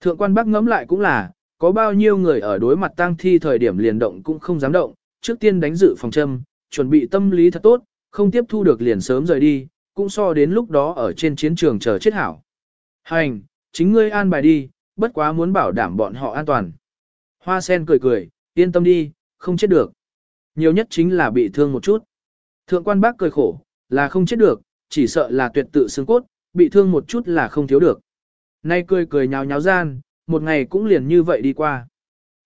Thượng quan bác ngẫm lại cũng là, có bao nhiêu người ở đối mặt tang thi thời điểm liền động cũng không dám động, trước tiên đánh dự phòng châm, chuẩn bị tâm lý thật tốt, không tiếp thu được liền sớm rời đi, cũng so đến lúc đó ở trên chiến trường chờ chết hảo. Hành, chính ngươi an bài đi, bất quá muốn bảo đảm bọn họ an toàn. Hoa sen cười cười, yên tâm đi, không chết được. Nhiều nhất chính là bị thương một chút. Thượng quan bác cười khổ, là không chết được, chỉ sợ là tuyệt tự xương cốt, bị thương một chút là không thiếu được. Nay cười cười nhào nháo gian, một ngày cũng liền như vậy đi qua.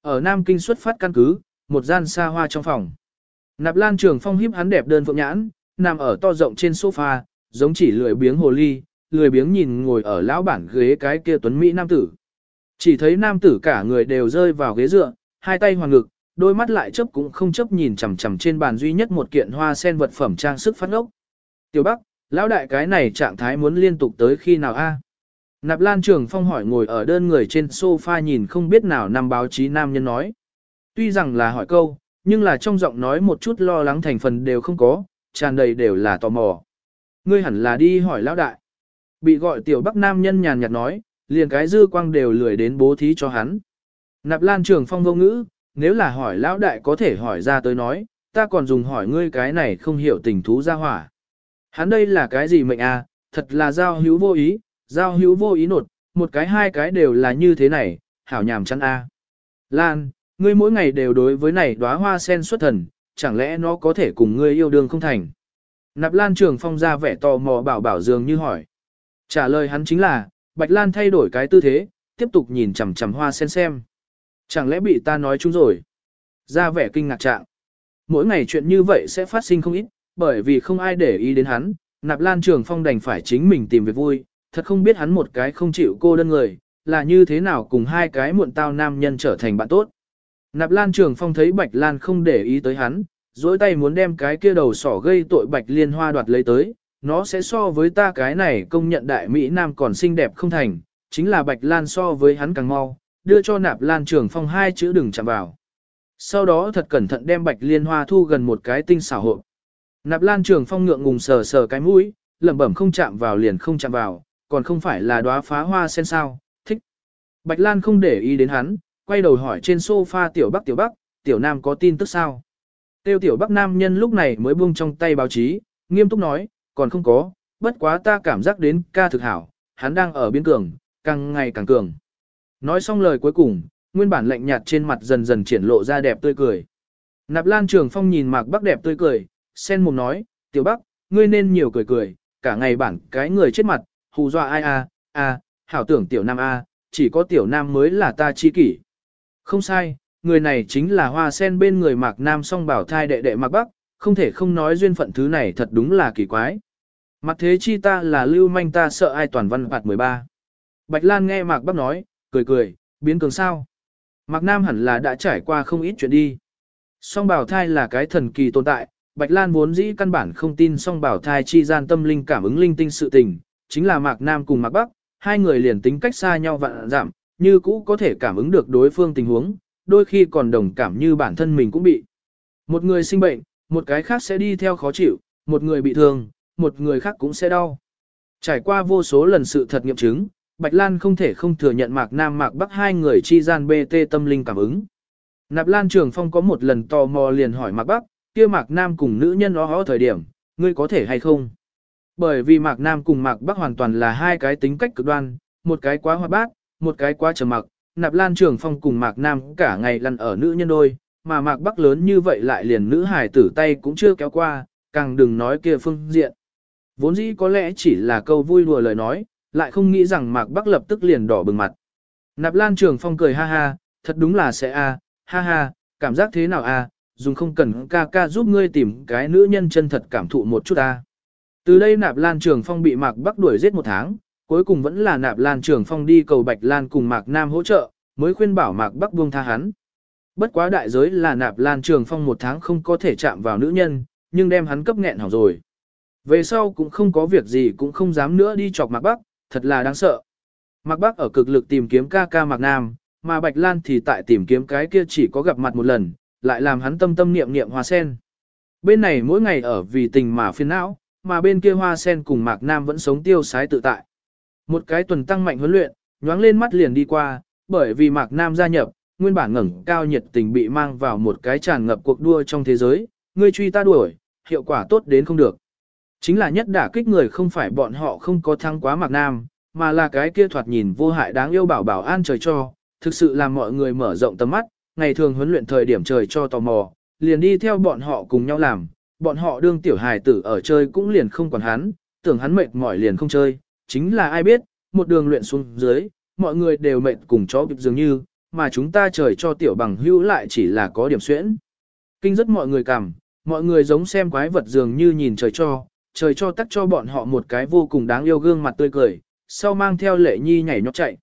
Ở Nam Kinh xuất phát căn cứ, một gian xa hoa trong phòng. Nạp Lan Trường Phong hiếp hắn đẹp đơn phượng nhãn, nằm ở to rộng trên sofa, giống chỉ lười biếng hồ ly, lười biếng nhìn ngồi ở lão bản ghế cái kia tuấn mỹ nam tử. Chỉ thấy nam tử cả người đều rơi vào ghế dựa, hai tay hoàng ngực, đôi mắt lại chấp cũng không chấp nhìn chằm chằm trên bàn duy nhất một kiện hoa sen vật phẩm trang sức phát ngốc. Tiểu Bắc, lão đại cái này trạng thái muốn liên tục tới khi nào a? Nạp Lan Trường Phong hỏi ngồi ở đơn người trên sofa nhìn không biết nào nằm báo chí nam nhân nói. Tuy rằng là hỏi câu, nhưng là trong giọng nói một chút lo lắng thành phần đều không có, tràn đầy đều là tò mò. Ngươi hẳn là đi hỏi lão đại. Bị gọi tiểu bắc nam nhân nhàn nhạt nói, liền cái dư quang đều lười đến bố thí cho hắn. Nạp lan trường phong vô ngữ, nếu là hỏi lão đại có thể hỏi ra tới nói, ta còn dùng hỏi ngươi cái này không hiểu tình thú ra hỏa. Hắn đây là cái gì mệnh à, thật là giao hữu vô ý, giao hữu vô ý nột, một cái hai cái đều là như thế này, hảo nhàm chăn a. À. Lan, ngươi mỗi ngày đều đối với này đóa hoa sen xuất thần, chẳng lẽ nó có thể cùng ngươi yêu đương không thành? Nạp Lan Trường Phong ra vẻ tò mò bảo bảo dường như hỏi. Trả lời hắn chính là, Bạch Lan thay đổi cái tư thế, tiếp tục nhìn chằm chằm hoa sen xem. Chẳng lẽ bị ta nói chúng rồi? Ra vẻ kinh ngạc trạng. Mỗi ngày chuyện như vậy sẽ phát sinh không ít, bởi vì không ai để ý đến hắn, Nạp Lan Trường Phong đành phải chính mình tìm việc vui, thật không biết hắn một cái không chịu cô đơn người, là như thế nào cùng hai cái muộn tao nam nhân trở thành bạn tốt. Nạp Lan Trường Phong thấy Bạch Lan không để ý tới hắn, dối tay muốn đem cái kia đầu sỏ gây tội Bạch Liên Hoa đoạt lấy tới, nó sẽ so với ta cái này công nhận đại Mỹ Nam còn xinh đẹp không thành, chính là Bạch Lan so với hắn càng mau, đưa cho Nạp Lan Trường Phong hai chữ đừng chạm vào. Sau đó thật cẩn thận đem Bạch Liên Hoa thu gần một cái tinh xảo hộp. Nạp Lan Trường Phong ngượng ngùng sờ sờ cái mũi, lẩm bẩm không chạm vào liền không chạm vào, còn không phải là đóa phá hoa sen sao, thích. Bạch Lan không để ý đến hắn, quay đầu hỏi trên sofa tiểu bắc tiểu bắc, tiểu nam có tin tức sao? Tiêu tiểu bắc nam nhân lúc này mới buông trong tay báo chí, nghiêm túc nói, còn không có, bất quá ta cảm giác đến ca thực hảo, hắn đang ở biên cường, càng ngày càng cường. Nói xong lời cuối cùng, nguyên bản lạnh nhạt trên mặt dần dần triển lộ ra đẹp tươi cười. Nạp Lan Trường Phong nhìn Mạc Bắc đẹp tươi cười, sen mồm nói, tiểu bắc, ngươi nên nhiều cười cười, cả ngày bản cái người chết mặt, hù dọa ai a, a, hảo tưởng tiểu nam a, chỉ có tiểu nam mới là ta chi kỷ. Không sai, người này chính là hoa sen bên người mạc nam song bảo thai đệ đệ mạc bắc, không thể không nói duyên phận thứ này thật đúng là kỳ quái. Mặt thế chi ta là lưu manh ta sợ ai toàn văn phạt 13. Bạch Lan nghe mạc bắc nói, cười cười, biến cường sao. Mạc nam hẳn là đã trải qua không ít chuyện đi. Song bảo thai là cái thần kỳ tồn tại, Bạch Lan vốn dĩ căn bản không tin song bảo thai chi gian tâm linh cảm ứng linh tinh sự tình, chính là Mạc Nam cùng Mạc Bắc, hai người liền tính cách xa nhau vạn giảm, như cũ có thể cảm ứng được đối phương tình huống, đôi khi còn đồng cảm như bản thân mình cũng bị. Một người sinh bệnh, một cái khác sẽ đi theo khó chịu, một người bị thương, một người khác cũng sẽ đau. Trải qua vô số lần sự thật nghiệm chứng, Bạch Lan không thể không thừa nhận Mạc Nam Mạc Bắc hai người chi gian BT tâm linh cảm ứng. Nạp Lan Trường Phong có một lần tò mò liền hỏi Mạc Bắc, kia Mạc Nam cùng nữ nhân đó hó thời điểm, ngươi có thể hay không? Bởi vì Mạc Nam cùng Mạc Bắc hoàn toàn là hai cái tính cách cực đoan, một cái quá hoạt bát, một cái quá trầm mặc. Nạp Lan Trường Phong cùng Mạc Nam cả ngày lăn ở nữ nhân đôi, mà Mạc Bắc lớn như vậy lại liền nữ hài tử tay cũng chưa kéo qua, càng đừng nói kia phương diện. Vốn dĩ có lẽ chỉ là câu vui đùa lời nói, lại không nghĩ rằng Mạc Bắc lập tức liền đỏ bừng mặt. Nạp Lan Trường Phong cười ha ha, thật đúng là sẽ a, ha ha, cảm giác thế nào a, dùng không cần ca ca giúp ngươi tìm cái nữ nhân chân thật cảm thụ một chút a. Từ đây Nạp Lan Trường Phong bị Mạc Bắc đuổi giết một tháng, cuối cùng vẫn là Nạp Lan Trường Phong đi cầu Bạch Lan cùng Mạc Nam hỗ trợ, mới khuyên bảo Mạc Bắc buông tha hắn. Bất quá đại giới là Nạp Lan Trường Phong một tháng không có thể chạm vào nữ nhân, nhưng đem hắn cấp nghẹn hỏng rồi. Về sau cũng không có việc gì cũng không dám nữa đi chọc Mạc Bắc, thật là đáng sợ. Mạc Bắc ở cực lực tìm kiếm ca ca Mạc Nam, mà Bạch Lan thì tại tìm kiếm cái kia chỉ có gặp mặt một lần, lại làm hắn tâm tâm niệm niệm hoa sen. Bên này mỗi ngày ở vì tình mà phiền não, mà bên kia hoa sen cùng Mạc Nam vẫn sống tiêu sái tự tại. Một cái tuần tăng mạnh huấn luyện, nhoáng lên mắt liền đi qua, bởi vì Mạc Nam gia nhập, nguyên bản ngẩng cao nhiệt tình bị mang vào một cái tràn ngập cuộc đua trong thế giới, ngươi truy ta đuổi, hiệu quả tốt đến không được. Chính là nhất đả kích người không phải bọn họ không có thăng quá Mạc Nam, mà là cái kia thoạt nhìn vô hại đáng yêu bảo bảo an trời cho, thực sự làm mọi người mở rộng tầm mắt, ngày thường huấn luyện thời điểm trời cho tò mò, liền đi theo bọn họ cùng nhau làm, bọn họ đương tiểu hài tử ở chơi cũng liền không quản hắn, tưởng hắn mệt mỏi liền không chơi, chính là ai biết, một đường luyện xuống dưới, mọi người đều mệt cùng chó bịp dường như, mà chúng ta trời cho tiểu bằng hữu lại chỉ là có điểm xuyễn. Kinh rất mọi người cảm, mọi người giống xem quái vật dường như nhìn trời cho, trời cho tắt cho bọn họ một cái vô cùng đáng yêu gương mặt tươi cười, sau mang theo lệ nhi nhảy nhót chạy.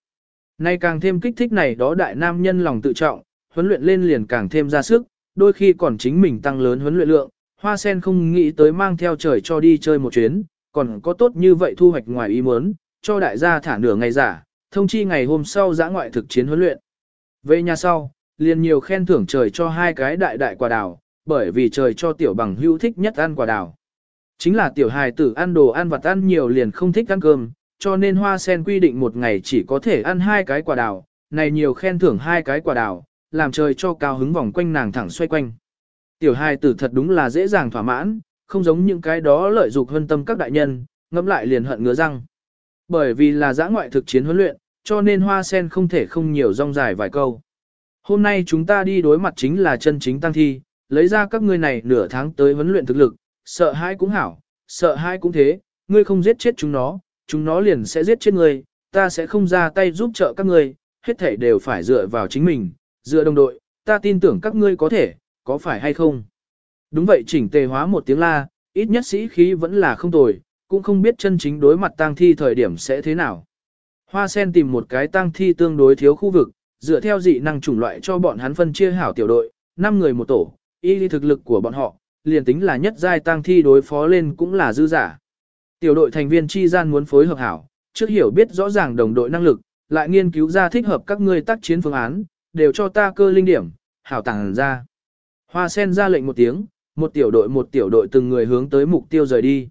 Nay càng thêm kích thích này đó đại nam nhân lòng tự trọng, huấn luyện lên liền càng thêm ra sức, đôi khi còn chính mình tăng lớn huấn luyện lượng, hoa sen không nghĩ tới mang theo trời cho đi chơi một chuyến, còn có tốt như vậy thu hoạch ngoài ý muốn, cho đại gia thả nửa ngày giả, thông chi ngày hôm sau giã ngoại thực chiến huấn luyện. Về nhà sau, liền nhiều khen thưởng trời cho hai cái đại đại quả đào, bởi vì trời cho tiểu bằng hữu thích nhất ăn quả đào. Chính là tiểu hài tử ăn đồ ăn vặt ăn nhiều liền không thích ăn cơm, cho nên hoa sen quy định một ngày chỉ có thể ăn hai cái quả đào, này nhiều khen thưởng hai cái quả đào, làm trời cho cao hứng vòng quanh nàng thẳng xoay quanh. Tiểu hài tử thật đúng là dễ dàng thỏa mãn, không giống những cái đó lợi dục hơn tâm các đại nhân, ngẫm lại liền hận ngứa răng. Bởi vì là giã ngoại thực chiến huấn luyện, cho nên hoa sen không thể không nhiều rong dài vài câu. Hôm nay chúng ta đi đối mặt chính là chân chính tăng thi, lấy ra các ngươi này nửa tháng tới huấn luyện thực lực, sợ hãi cũng hảo, sợ hãi cũng thế, ngươi không giết chết chúng nó, chúng nó liền sẽ giết chết ngươi, ta sẽ không ra tay giúp trợ các ngươi, hết thể đều phải dựa vào chính mình, dựa đồng đội, ta tin tưởng các ngươi có thể, có phải hay không? Đúng vậy chỉnh tề hóa một tiếng la, ít nhất sĩ khí vẫn là không tồi, cũng không biết chân chính đối mặt tang thi thời điểm sẽ thế nào. Hoa sen tìm một cái tang thi tương đối thiếu khu vực, dựa theo dị năng chủng loại cho bọn hắn phân chia hảo tiểu đội, 5 người một tổ, y thực lực của bọn họ, liền tính là nhất giai tang thi đối phó lên cũng là dư giả. Tiểu đội thành viên chi gian muốn phối hợp hảo, trước hiểu biết rõ ràng đồng đội năng lực, lại nghiên cứu ra thích hợp các ngươi tác chiến phương án, đều cho ta cơ linh điểm, hảo tàng ra. Hoa sen ra lệnh một tiếng, một tiểu đội một tiểu đội từng người hướng tới mục tiêu rời đi.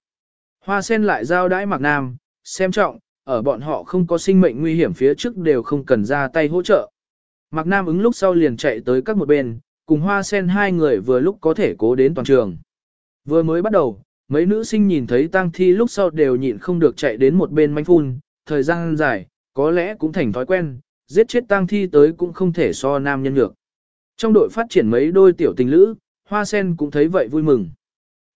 Hoa sen lại giao đãi Mạc Nam, xem trọng, ở bọn họ không có sinh mệnh nguy hiểm phía trước đều không cần ra tay hỗ trợ. Mạc Nam ứng lúc sau liền chạy tới các một bên, cùng hoa sen hai người vừa lúc có thể cố đến toàn trường. Vừa mới bắt đầu, mấy nữ sinh nhìn thấy tang thi lúc sau đều nhịn không được chạy đến một bên manh phun, thời gian dài, có lẽ cũng thành thói quen, giết chết tang thi tới cũng không thể so nam nhân được. Trong đội phát triển mấy đôi tiểu tình lữ, hoa sen cũng thấy vậy vui mừng.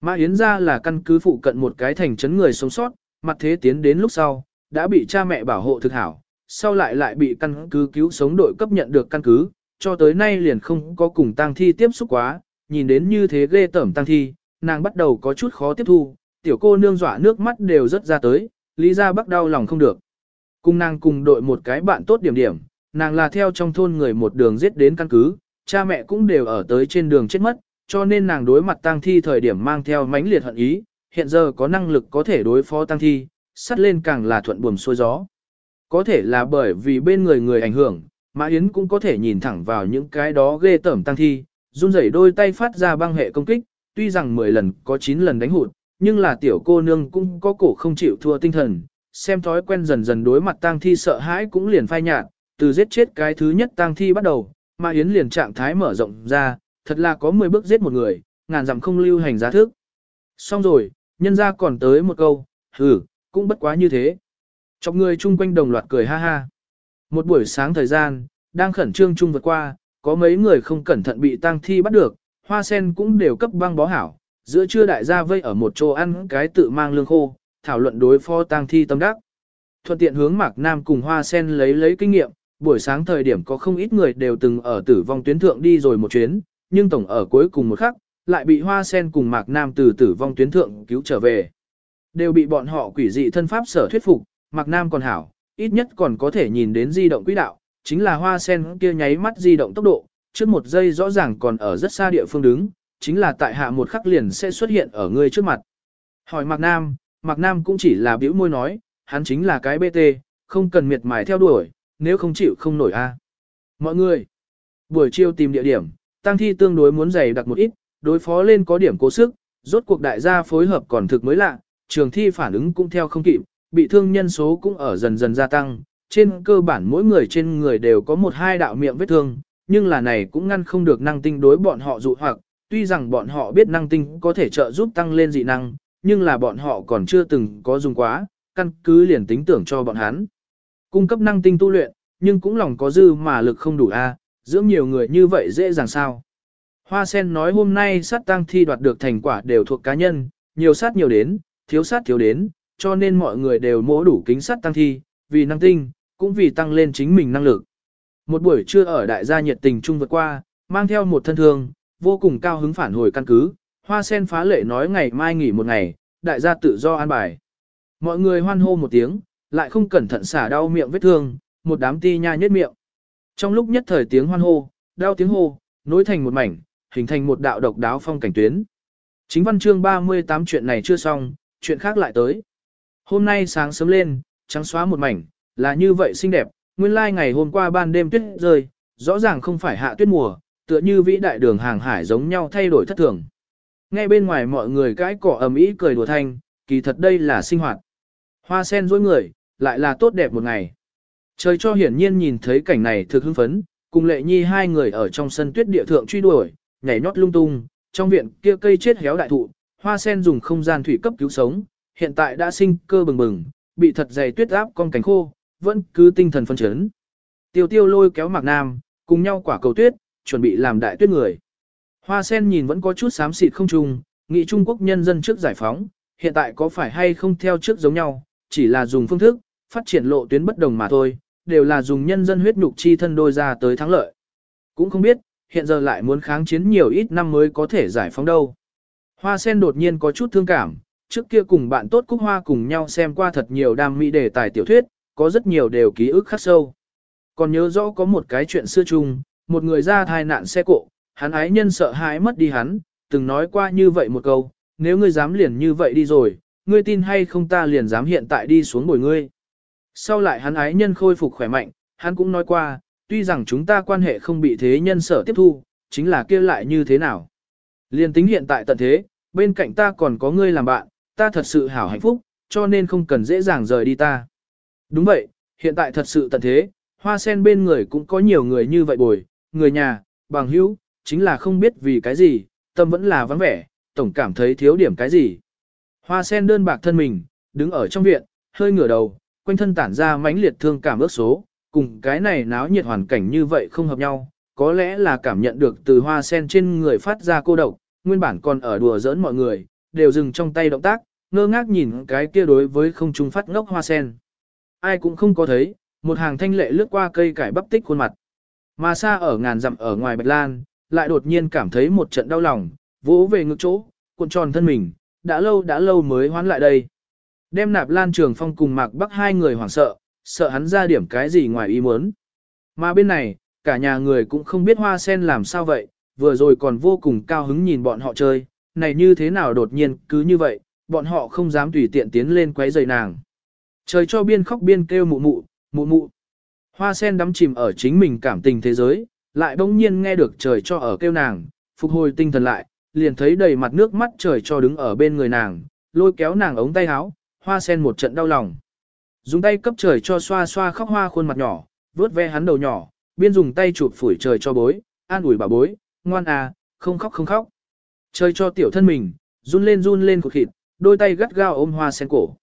Mã Yến ra là căn cứ phụ cận một cái thành trấn người sống sót, mặt thế tiến đến lúc sau, đã bị cha mẹ bảo hộ thực hảo, sau lại lại bị căn cứ cứu sống đội cấp nhận được căn cứ, cho tới nay liền không có cùng tang thi tiếp xúc quá, nhìn đến như thế ghê tởm tang thi, nàng bắt đầu có chút khó tiếp thu, tiểu cô nương dọa nước mắt đều rất ra tới, lý ra bắt đau lòng không được. Cùng nàng cùng đội một cái bạn tốt điểm điểm, nàng là theo trong thôn người một đường giết đến căn cứ, cha mẹ cũng đều ở tới trên đường chết mất, cho nên nàng đối mặt tang thi thời điểm mang theo mãnh liệt hận ý, hiện giờ có năng lực có thể đối phó tang thi, sắt lên càng là thuận buồm xuôi gió. Có thể là bởi vì bên người người ảnh hưởng, Mã Yến cũng có thể nhìn thẳng vào những cái đó ghê tởm tang thi, run rẩy đôi tay phát ra băng hệ công kích, tuy rằng 10 lần có 9 lần đánh hụt, nhưng là tiểu cô nương cũng có cổ không chịu thua tinh thần, xem thói quen dần dần đối mặt tang thi sợ hãi cũng liền phai nhạt, từ giết chết cái thứ nhất tang thi bắt đầu, Mã Yến liền trạng thái mở rộng ra, thật là có 10 bước giết một người, ngàn dặm không lưu hành giá thức. Xong rồi, nhân ra còn tới một câu, ừ cũng bất quá như thế. Chọc người chung quanh đồng loạt cười ha ha. Một buổi sáng thời gian, đang khẩn trương chung vượt qua, có mấy người không cẩn thận bị tang thi bắt được, hoa sen cũng đều cấp băng bó hảo, giữa trưa đại gia vây ở một chỗ ăn cái tự mang lương khô, thảo luận đối phó tang thi tâm đắc. Thuận tiện hướng Mạc Nam cùng hoa sen lấy lấy kinh nghiệm, buổi sáng thời điểm có không ít người đều từng ở tử vong tuyến thượng đi rồi một chuyến, nhưng tổng ở cuối cùng một khắc, lại bị hoa sen cùng Mạc Nam từ tử vong tuyến thượng cứu trở về. Đều bị bọn họ quỷ dị thân pháp sở thuyết phục, Mạc Nam còn hảo, ít nhất còn có thể nhìn đến di động quỹ đạo, chính là hoa sen kia nháy mắt di động tốc độ, trước một giây rõ ràng còn ở rất xa địa phương đứng, chính là tại hạ một khắc liền sẽ xuất hiện ở ngươi trước mặt. Hỏi Mạc Nam, Mạc Nam cũng chỉ là biểu môi nói, hắn chính là cái BT, không cần miệt mài theo đuổi, nếu không chịu không nổi a. Mọi người, buổi chiều tìm địa điểm, tăng thi tương đối muốn dày đặc một ít, đối phó lên có điểm cố sức, rốt cuộc đại gia phối hợp còn thực mới lạ, trường thi phản ứng cũng theo không kịp, bị thương nhân số cũng ở dần dần gia tăng, trên cơ bản mỗi người trên người đều có một hai đạo miệng vết thương, nhưng là này cũng ngăn không được năng tinh đối bọn họ dụ hoặc, tuy rằng bọn họ biết năng tinh có thể trợ giúp tăng lên dị năng, nhưng là bọn họ còn chưa từng có dùng quá, căn cứ liền tính tưởng cho bọn hắn. Cung cấp năng tinh tu luyện, nhưng cũng lòng có dư mà lực không đủ a, dưỡng nhiều người như vậy dễ dàng sao. Hoa sen nói hôm nay sát tăng thi đoạt được thành quả đều thuộc cá nhân, nhiều sát nhiều đến, thiếu sát thiếu đến, cho nên mọi người đều mỗ đủ kính sát tăng thi, vì năng tinh, cũng vì tăng lên chính mình năng lực. Một buổi trưa ở đại gia nhiệt tình chung vượt qua, mang theo một thân thương, vô cùng cao hứng phản hồi căn cứ, hoa sen phá lệ nói ngày mai nghỉ một ngày, đại gia tự do an bài. Mọi người hoan hô một tiếng, lại không cẩn thận xả đau miệng vết thương, một đám ti nha nhất miệng. Trong lúc nhất thời tiếng hoan hô, đau tiếng hô, nối thành một mảnh, hình thành một đạo độc đáo phong cảnh tuyến. Chính văn chương 38 chuyện này chưa xong, chuyện khác lại tới. Hôm nay sáng sớm lên, trắng xóa một mảnh, là như vậy xinh đẹp, nguyên lai like ngày hôm qua ban đêm tuyết rơi, rõ ràng không phải hạ tuyết mùa, tựa như vĩ đại đường hàng hải giống nhau thay đổi thất thường. Ngay bên ngoài mọi người cãi cỏ ầm ĩ cười đùa thanh, kỳ thật đây là sinh hoạt. Hoa sen dối người, lại là tốt đẹp một ngày. Trời cho hiển nhiên nhìn thấy cảnh này thực hưng phấn, cùng lệ nhi hai người ở trong sân tuyết địa thượng truy đuổi, nhảy nhót lung tung, trong viện kia cây chết héo đại thụ, hoa sen dùng không gian thủy cấp cứu sống, hiện tại đã sinh cơ bừng bừng, bị thật dày tuyết áp con cánh khô, vẫn cứ tinh thần phân chấn. Tiêu tiêu lôi kéo mạc nam, cùng nhau quả cầu tuyết, chuẩn bị làm đại tuyết người. Hoa sen nhìn vẫn có chút xám xịt không trùng, nghị Trung Quốc nhân dân trước giải phóng, hiện tại có phải hay không theo trước giống nhau, chỉ là dùng phương thức, phát triển lộ tuyến bất đồng mà thôi, đều là dùng nhân dân huyết nhục chi thân đôi ra tới thắng lợi. Cũng không biết, hiện giờ lại muốn kháng chiến nhiều ít năm mới có thể giải phóng đâu. Hoa sen đột nhiên có chút thương cảm, trước kia cùng bạn tốt Cúc Hoa cùng nhau xem qua thật nhiều đam mỹ đề tài tiểu thuyết, có rất nhiều đều ký ức khắc sâu. Còn nhớ rõ có một cái chuyện xưa chung, một người ra thai nạn xe cộ, hắn ái nhân sợ hãi mất đi hắn, từng nói qua như vậy một câu, nếu ngươi dám liền như vậy đi rồi, ngươi tin hay không ta liền dám hiện tại đi xuống bồi ngươi. Sau lại hắn ái nhân khôi phục khỏe mạnh, hắn cũng nói qua, tuy rằng chúng ta quan hệ không bị thế nhân sở tiếp thu, chính là kia lại như thế nào. Liền tính hiện tại tận thế, bên cạnh ta còn có ngươi làm bạn, ta thật sự hảo hạnh phúc, cho nên không cần dễ dàng rời đi ta. Đúng vậy, hiện tại thật sự tận thế, hoa sen bên người cũng có nhiều người như vậy bồi, người nhà, bằng hữu, chính là không biết vì cái gì, tâm vẫn là vắng vẻ, tổng cảm thấy thiếu điểm cái gì. Hoa sen đơn bạc thân mình, đứng ở trong viện, hơi ngửa đầu, quanh thân tản ra mãnh liệt thương cảm ước số, cùng cái này náo nhiệt hoàn cảnh như vậy không hợp nhau, có lẽ là cảm nhận được từ hoa sen trên người phát ra cô độc, nguyên bản còn ở đùa giỡn mọi người, đều dừng trong tay động tác, ngơ ngác nhìn cái kia đối với không trung phát ngốc hoa sen. Ai cũng không có thấy, một hàng thanh lệ lướt qua cây cải bắp tích khuôn mặt. Mà xa ở ngàn dặm ở ngoài Bạch Lan, lại đột nhiên cảm thấy một trận đau lòng, vỗ về ngực chỗ, cuộn tròn thân mình, đã lâu đã lâu mới hoán lại đây. Đem nạp lan trường phong cùng mạc bắc hai người hoảng sợ, sợ hắn ra điểm cái gì ngoài ý muốn. Mà bên này, cả nhà người cũng không biết hoa sen làm sao vậy, vừa rồi còn vô cùng cao hứng nhìn bọn họ chơi, này như thế nào đột nhiên cứ như vậy, bọn họ không dám tùy tiện tiến lên quấy rầy nàng. Trời cho biên khóc biên kêu mụ mụ, mụ mụ. Hoa sen đắm chìm ở chính mình cảm tình thế giới, lại bỗng nhiên nghe được trời cho ở kêu nàng, phục hồi tinh thần lại, liền thấy đầy mặt nước mắt trời cho đứng ở bên người nàng, lôi kéo nàng ống tay áo, hoa sen một trận đau lòng. dùng tay cấp trời cho xoa xoa khóc hoa khuôn mặt nhỏ, vớt ve hắn đầu nhỏ, biên dùng tay chụp phủi trời cho bối, an ủi bà bối, ngoan à, không khóc không khóc. Trời cho tiểu thân mình, run lên run lên cột thịt, đôi tay gắt gao ôm hoa sen cổ.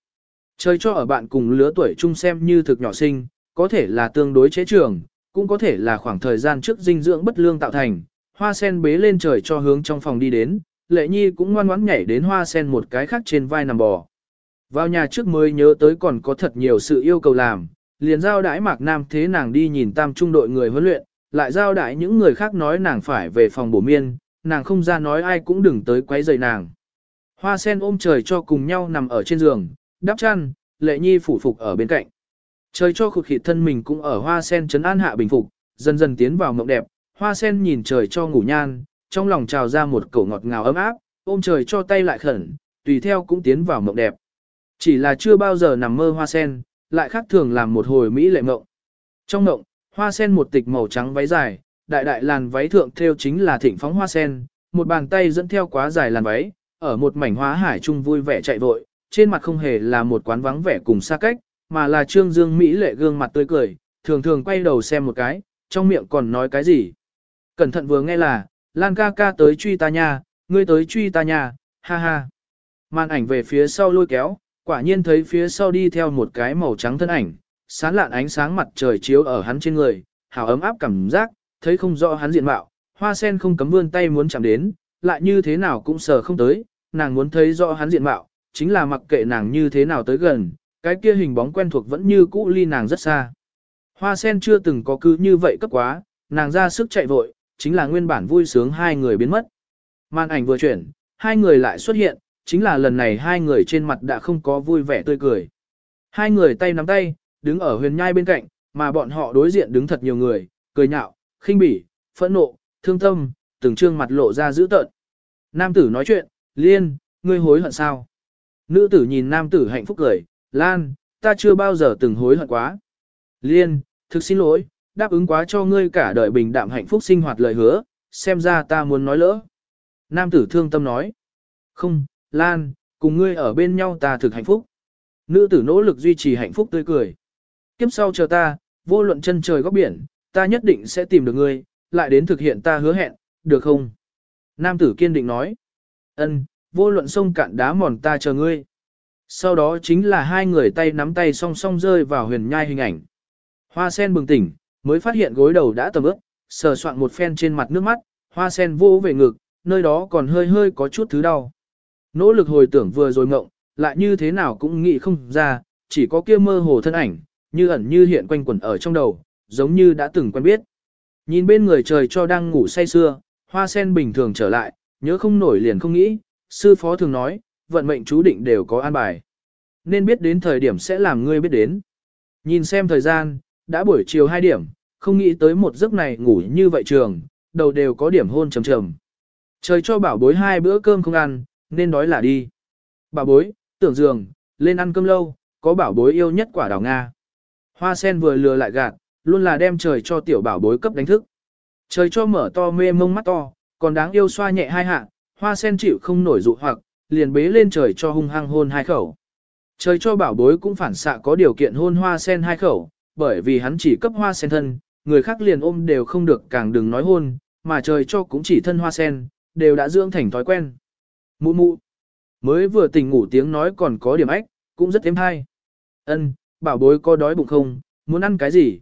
Trời cho ở bạn cùng lứa tuổi chung xem như thực nhỏ sinh, có thể là tương đối chế trường, cũng có thể là khoảng thời gian trước dinh dưỡng bất lương tạo thành. Hoa sen bế lên trời cho hướng trong phòng đi đến, lệ nhi cũng ngoan ngoãn nhảy đến hoa sen một cái khác trên vai nằm bò. Vào nhà trước mới nhớ tới còn có thật nhiều sự yêu cầu làm, liền giao đãi mạc nam thế nàng đi nhìn tam trung đội người huấn luyện, lại giao đại những người khác nói nàng phải về phòng bổ miên, nàng không ra nói ai cũng đừng tới quấy rầy nàng. Hoa sen ôm trời cho cùng nhau nằm ở trên giường, đắp chăn, lệ nhi phủ phục ở bên cạnh. Trời cho khụt khịt thân mình cũng ở hoa sen chấn an hạ bình phục, dần dần tiến vào mộng đẹp, hoa sen nhìn trời cho ngủ nhan, trong lòng trào ra một cổ ngọt ngào ấm áp, ôm trời cho tay lại khẩn, tùy theo cũng tiến vào mộng đẹp. Chỉ là chưa bao giờ nằm mơ hoa sen, lại khác thường làm một hồi mỹ lệ mộng. Trong mộng, hoa sen một tịch màu trắng váy dài, đại đại làn váy thượng theo chính là thịnh phóng hoa sen, một bàn tay dẫn theo quá dài làn váy, ở một mảnh hoa hải trung vui vẻ chạy vội, trên mặt không hề là một quán vắng vẻ cùng xa cách, mà là trương dương mỹ lệ gương mặt tươi cười, thường thường quay đầu xem một cái, trong miệng còn nói cái gì. Cẩn thận vừa nghe là, Lan ca ca tới truy ta nha, ngươi tới truy ta nha, ha ha. Màn ảnh về phía sau lôi kéo, quả nhiên thấy phía sau đi theo một cái màu trắng thân ảnh, sán lạn ánh sáng mặt trời chiếu ở hắn trên người, hào ấm áp cảm giác, thấy không rõ hắn diện mạo, hoa sen không cấm vươn tay muốn chạm đến, lại như thế nào cũng sờ không tới, nàng muốn thấy rõ hắn diện mạo, chính là mặc kệ nàng như thế nào tới gần, cái kia hình bóng quen thuộc vẫn như cũ ly nàng rất xa. Hoa sen chưa từng có cứ như vậy cấp quá, nàng ra sức chạy vội, chính là nguyên bản vui sướng hai người biến mất. Màn ảnh vừa chuyển, hai người lại xuất hiện, chính là lần này hai người trên mặt đã không có vui vẻ tươi cười. Hai người tay nắm tay, đứng ở huyền nhai bên cạnh, mà bọn họ đối diện đứng thật nhiều người, cười nhạo, khinh bỉ, phẫn nộ, thương tâm, từng trương mặt lộ ra dữ tợn. Nam tử nói chuyện, liên, ngươi hối hận sao? Nữ tử nhìn nam tử hạnh phúc cười, Lan, ta chưa bao giờ từng hối hận quá. Liên, thực xin lỗi, đáp ứng quá cho ngươi cả đời bình đạm hạnh phúc sinh hoạt lời hứa, xem ra ta muốn nói lỡ. Nam tử thương tâm nói. Không, Lan, cùng ngươi ở bên nhau ta thực hạnh phúc. Nữ tử nỗ lực duy trì hạnh phúc tươi cười. Kiếp sau chờ ta, vô luận chân trời góc biển, ta nhất định sẽ tìm được ngươi, lại đến thực hiện ta hứa hẹn, được không? Nam tử kiên định nói. Ân, vô luận sông cạn đá mòn ta chờ ngươi. Sau đó chính là hai người tay nắm tay song song rơi vào huyền nhai hình ảnh. Hoa sen bừng tỉnh, mới phát hiện gối đầu đã tầm ướp, sờ soạn một phen trên mặt nước mắt, hoa sen vô về ngực, nơi đó còn hơi hơi có chút thứ đau. Nỗ lực hồi tưởng vừa rồi ngộng, lại như thế nào cũng nghĩ không ra, chỉ có kia mơ hồ thân ảnh, như ẩn như hiện quanh quẩn ở trong đầu, giống như đã từng quen biết. Nhìn bên người trời cho đang ngủ say sưa, hoa sen bình thường trở lại, nhớ không nổi liền không nghĩ, sư phó thường nói, vận mệnh chú định đều có an bài. Nên biết đến thời điểm sẽ làm ngươi biết đến. Nhìn xem thời gian, đã buổi chiều 2 điểm, không nghĩ tới một giấc này ngủ như vậy trường, đầu đều có điểm hôn trầm trầm. Trời cho bảo bối hai bữa cơm không ăn, nên đói là đi. Bảo bối, tưởng giường, lên ăn cơm lâu, có bảo bối yêu nhất quả đào Nga. Hoa sen vừa lừa lại gạt, luôn là đem trời cho tiểu bảo bối cấp đánh thức. Trời cho mở to mê mông mắt to, còn đáng yêu xoa nhẹ hai hạ, hoa sen chịu không nổi dụ hoặc, liền bế lên trời cho hung hăng hôn hai khẩu. Trời cho bảo bối cũng phản xạ có điều kiện hôn hoa sen hai khẩu, bởi vì hắn chỉ cấp hoa sen thân, người khác liền ôm đều không được càng đừng nói hôn, mà trời cho cũng chỉ thân hoa sen, đều đã dưỡng thành thói quen. Mụ mụ, mới vừa tỉnh ngủ tiếng nói còn có điểm ách, cũng rất êm hay. Ân, bảo bối có đói bụng không, muốn ăn cái gì?